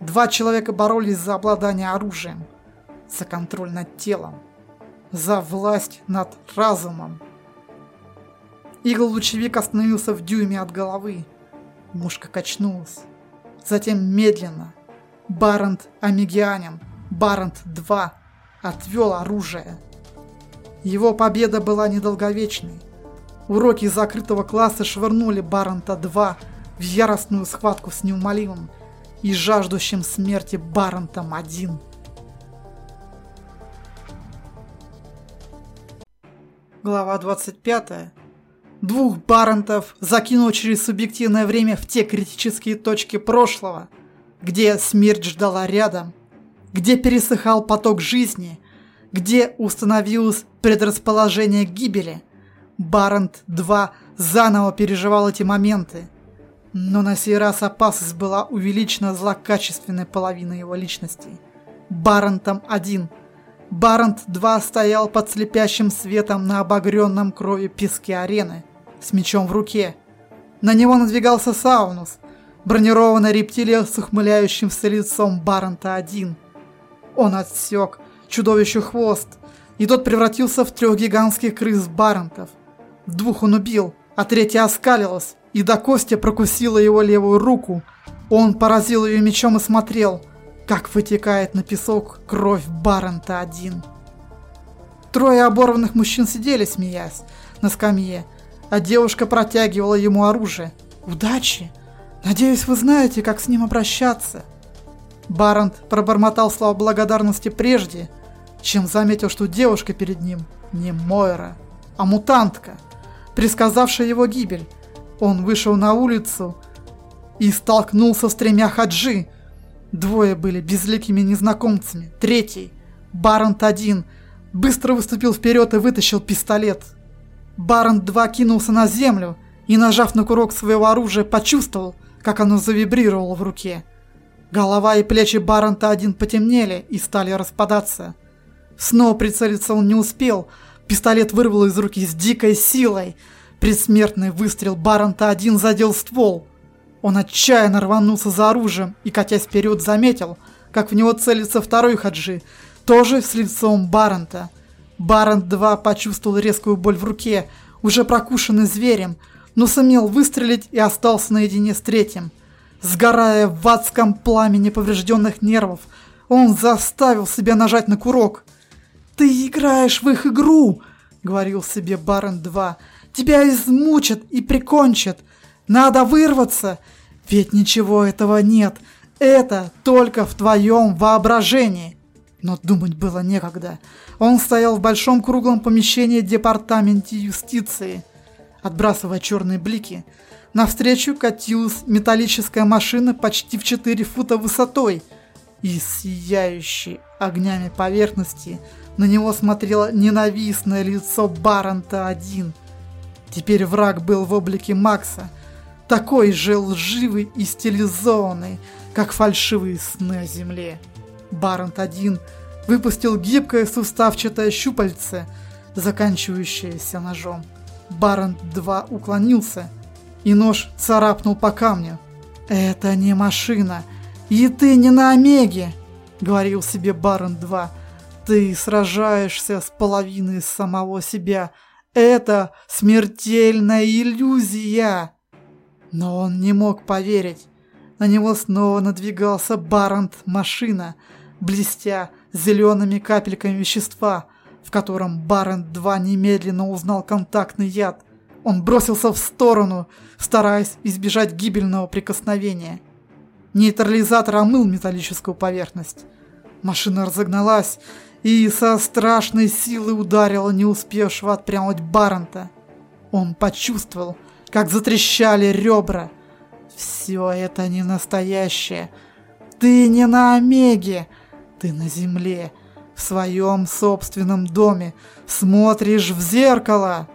Два человека боролись за обладание оружием, за контроль над телом, за власть над разумом. Игл-лучевик остановился в дюйме от головы. Мушка качнулась. Затем медленно. Барант Амигианин, Барант-2, отвел оружие. Его победа была недолговечной. Уроки закрытого класса швырнули Баранта-2 в яростную схватку с неумолимым и жаждущим смерти Баррентом один. Глава 25. Двух Баррентов закинул через субъективное время в те критические точки прошлого, где смерть ждала рядом, где пересыхал поток жизни, где установилось предрасположение гибели. Баррент-2 заново переживал эти моменты – но на сей раз опасность была увеличена злокачественной половиной его личности. Барантом один. Барант-2 стоял под слепящим светом на обогренном крови песке арены, с мечом в руке. На него надвигался Саунус, бронированная рептилия с ухмыляющимся лицом Баранта-1. Он отсек чудовищу хвост, и тот превратился в трех гигантских крыс Барантов. Двух он убил, а третья оскалилась, и до кости прокусила его левую руку. Он поразил ее мечом и смотрел, как вытекает на песок кровь Баррента-1. Трое оборванных мужчин сидели, смеясь, на скамье, а девушка протягивала ему оружие. «Удачи! Надеюсь, вы знаете, как с ним обращаться!» Барант пробормотал слова благодарности прежде, чем заметил, что девушка перед ним не Мойра, а мутантка, предсказавшая его гибель. Он вышел на улицу и столкнулся с тремя хаджи. Двое были безликими незнакомцами. Третий, Барант-1, быстро выступил вперед и вытащил пистолет. Барант-2 кинулся на землю и, нажав на курок своего оружия, почувствовал, как оно завибрировало в руке. Голова и плечи Баранта-1 потемнели и стали распадаться. Снова прицелиться он не успел. Пистолет вырвал из руки с дикой силой – Предсмертный выстрел Баранта-1 задел ствол. Он отчаянно рванулся за оружием и, катясь вперед, заметил, как в него целится второй хаджи, тоже с лицом Баранта. Барант-2 почувствовал резкую боль в руке, уже прокушенный зверем, но сумел выстрелить и остался наедине с третьим. Сгорая в адском пламени поврежденных нервов, он заставил себя нажать на курок. «Ты играешь в их игру!» — говорил себе Барон 2. «Тебя измучат и прикончат! Надо вырваться! Ведь ничего этого нет! Это только в твоем воображении!» Но думать было некогда. Он стоял в большом круглом помещении департаменте юстиции. Отбрасывая черные блики, навстречу катилась металлическая машина почти в 4 фута высотой. И сияющей огнями поверхности на него смотрело ненавистное лицо Баранта-1. Теперь враг был в облике Макса, такой же лживый и стилизованный, как фальшивые сны о земле. Барант-1 выпустил гибкое суставчатое щупальце, заканчивающееся ножом. Барант-2 уклонился, и нож царапнул по камню. «Это не машина, и ты не на Омеге!» — говорил себе Барант-2. «Ты сражаешься с половиной самого себя. Это смертельная иллюзия!» Но он не мог поверить. На него снова надвигался Барант-машина, блестя зелеными капельками вещества, в котором Барент-2 немедленно узнал контактный яд. Он бросился в сторону, стараясь избежать гибельного прикосновения. Нейтрализатор омыл металлическую поверхность. Машина разогналась и со страшной силой ударила не успевшего отпрянуть Баррента. Он почувствовал, как затрещали ребра. Все это не настоящее. Ты не на Омеге, ты на земле, в своем собственном доме, смотришь в зеркало.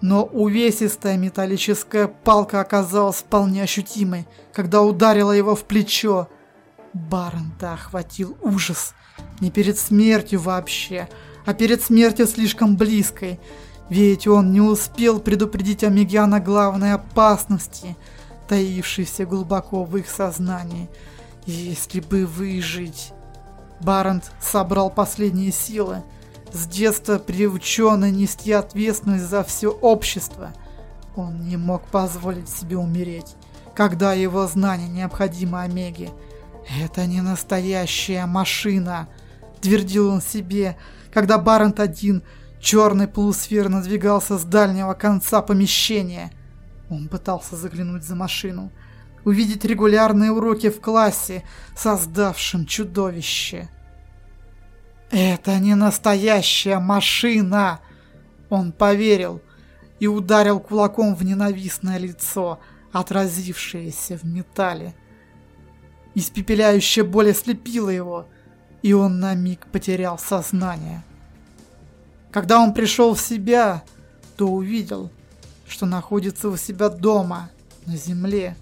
Но увесистая металлическая палка оказалась вполне ощутимой, когда ударила его в плечо. Баррента охватил ужас. Не перед смертью вообще, а перед смертью слишком близкой. Ведь он не успел предупредить Амигиана главной опасности, таившейся глубоко в их сознании. Если бы выжить... Барент собрал последние силы, с детства приученный нести ответственность за все общество. Он не мог позволить себе умереть, когда его знания необходимы Омеге. «Это не настоящая машина», — твердил он себе, когда Барент один черный полусфер надвигался с дальнего конца помещения. Он пытался заглянуть за машину, увидеть регулярные уроки в классе, создавшим чудовище. «Это не настоящая машина!» Он поверил и ударил кулаком в ненавистное лицо, отразившееся в металле. Испепеляющая боль ослепила его, и он на миг потерял сознание. Когда он пришел в себя, то увидел, что находится у себя дома, на земле.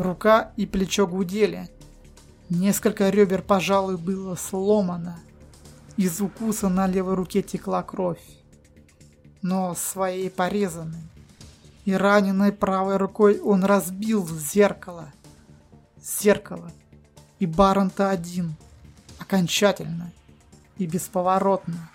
Рука и плечо гудели. Несколько ребер, пожалуй, было сломано. Из укуса на левой руке текла кровь. Но своей порезанной и раненой правой рукой он разбил зеркало. Зеркало. И Баронта один. Окончательно и бесповоротно.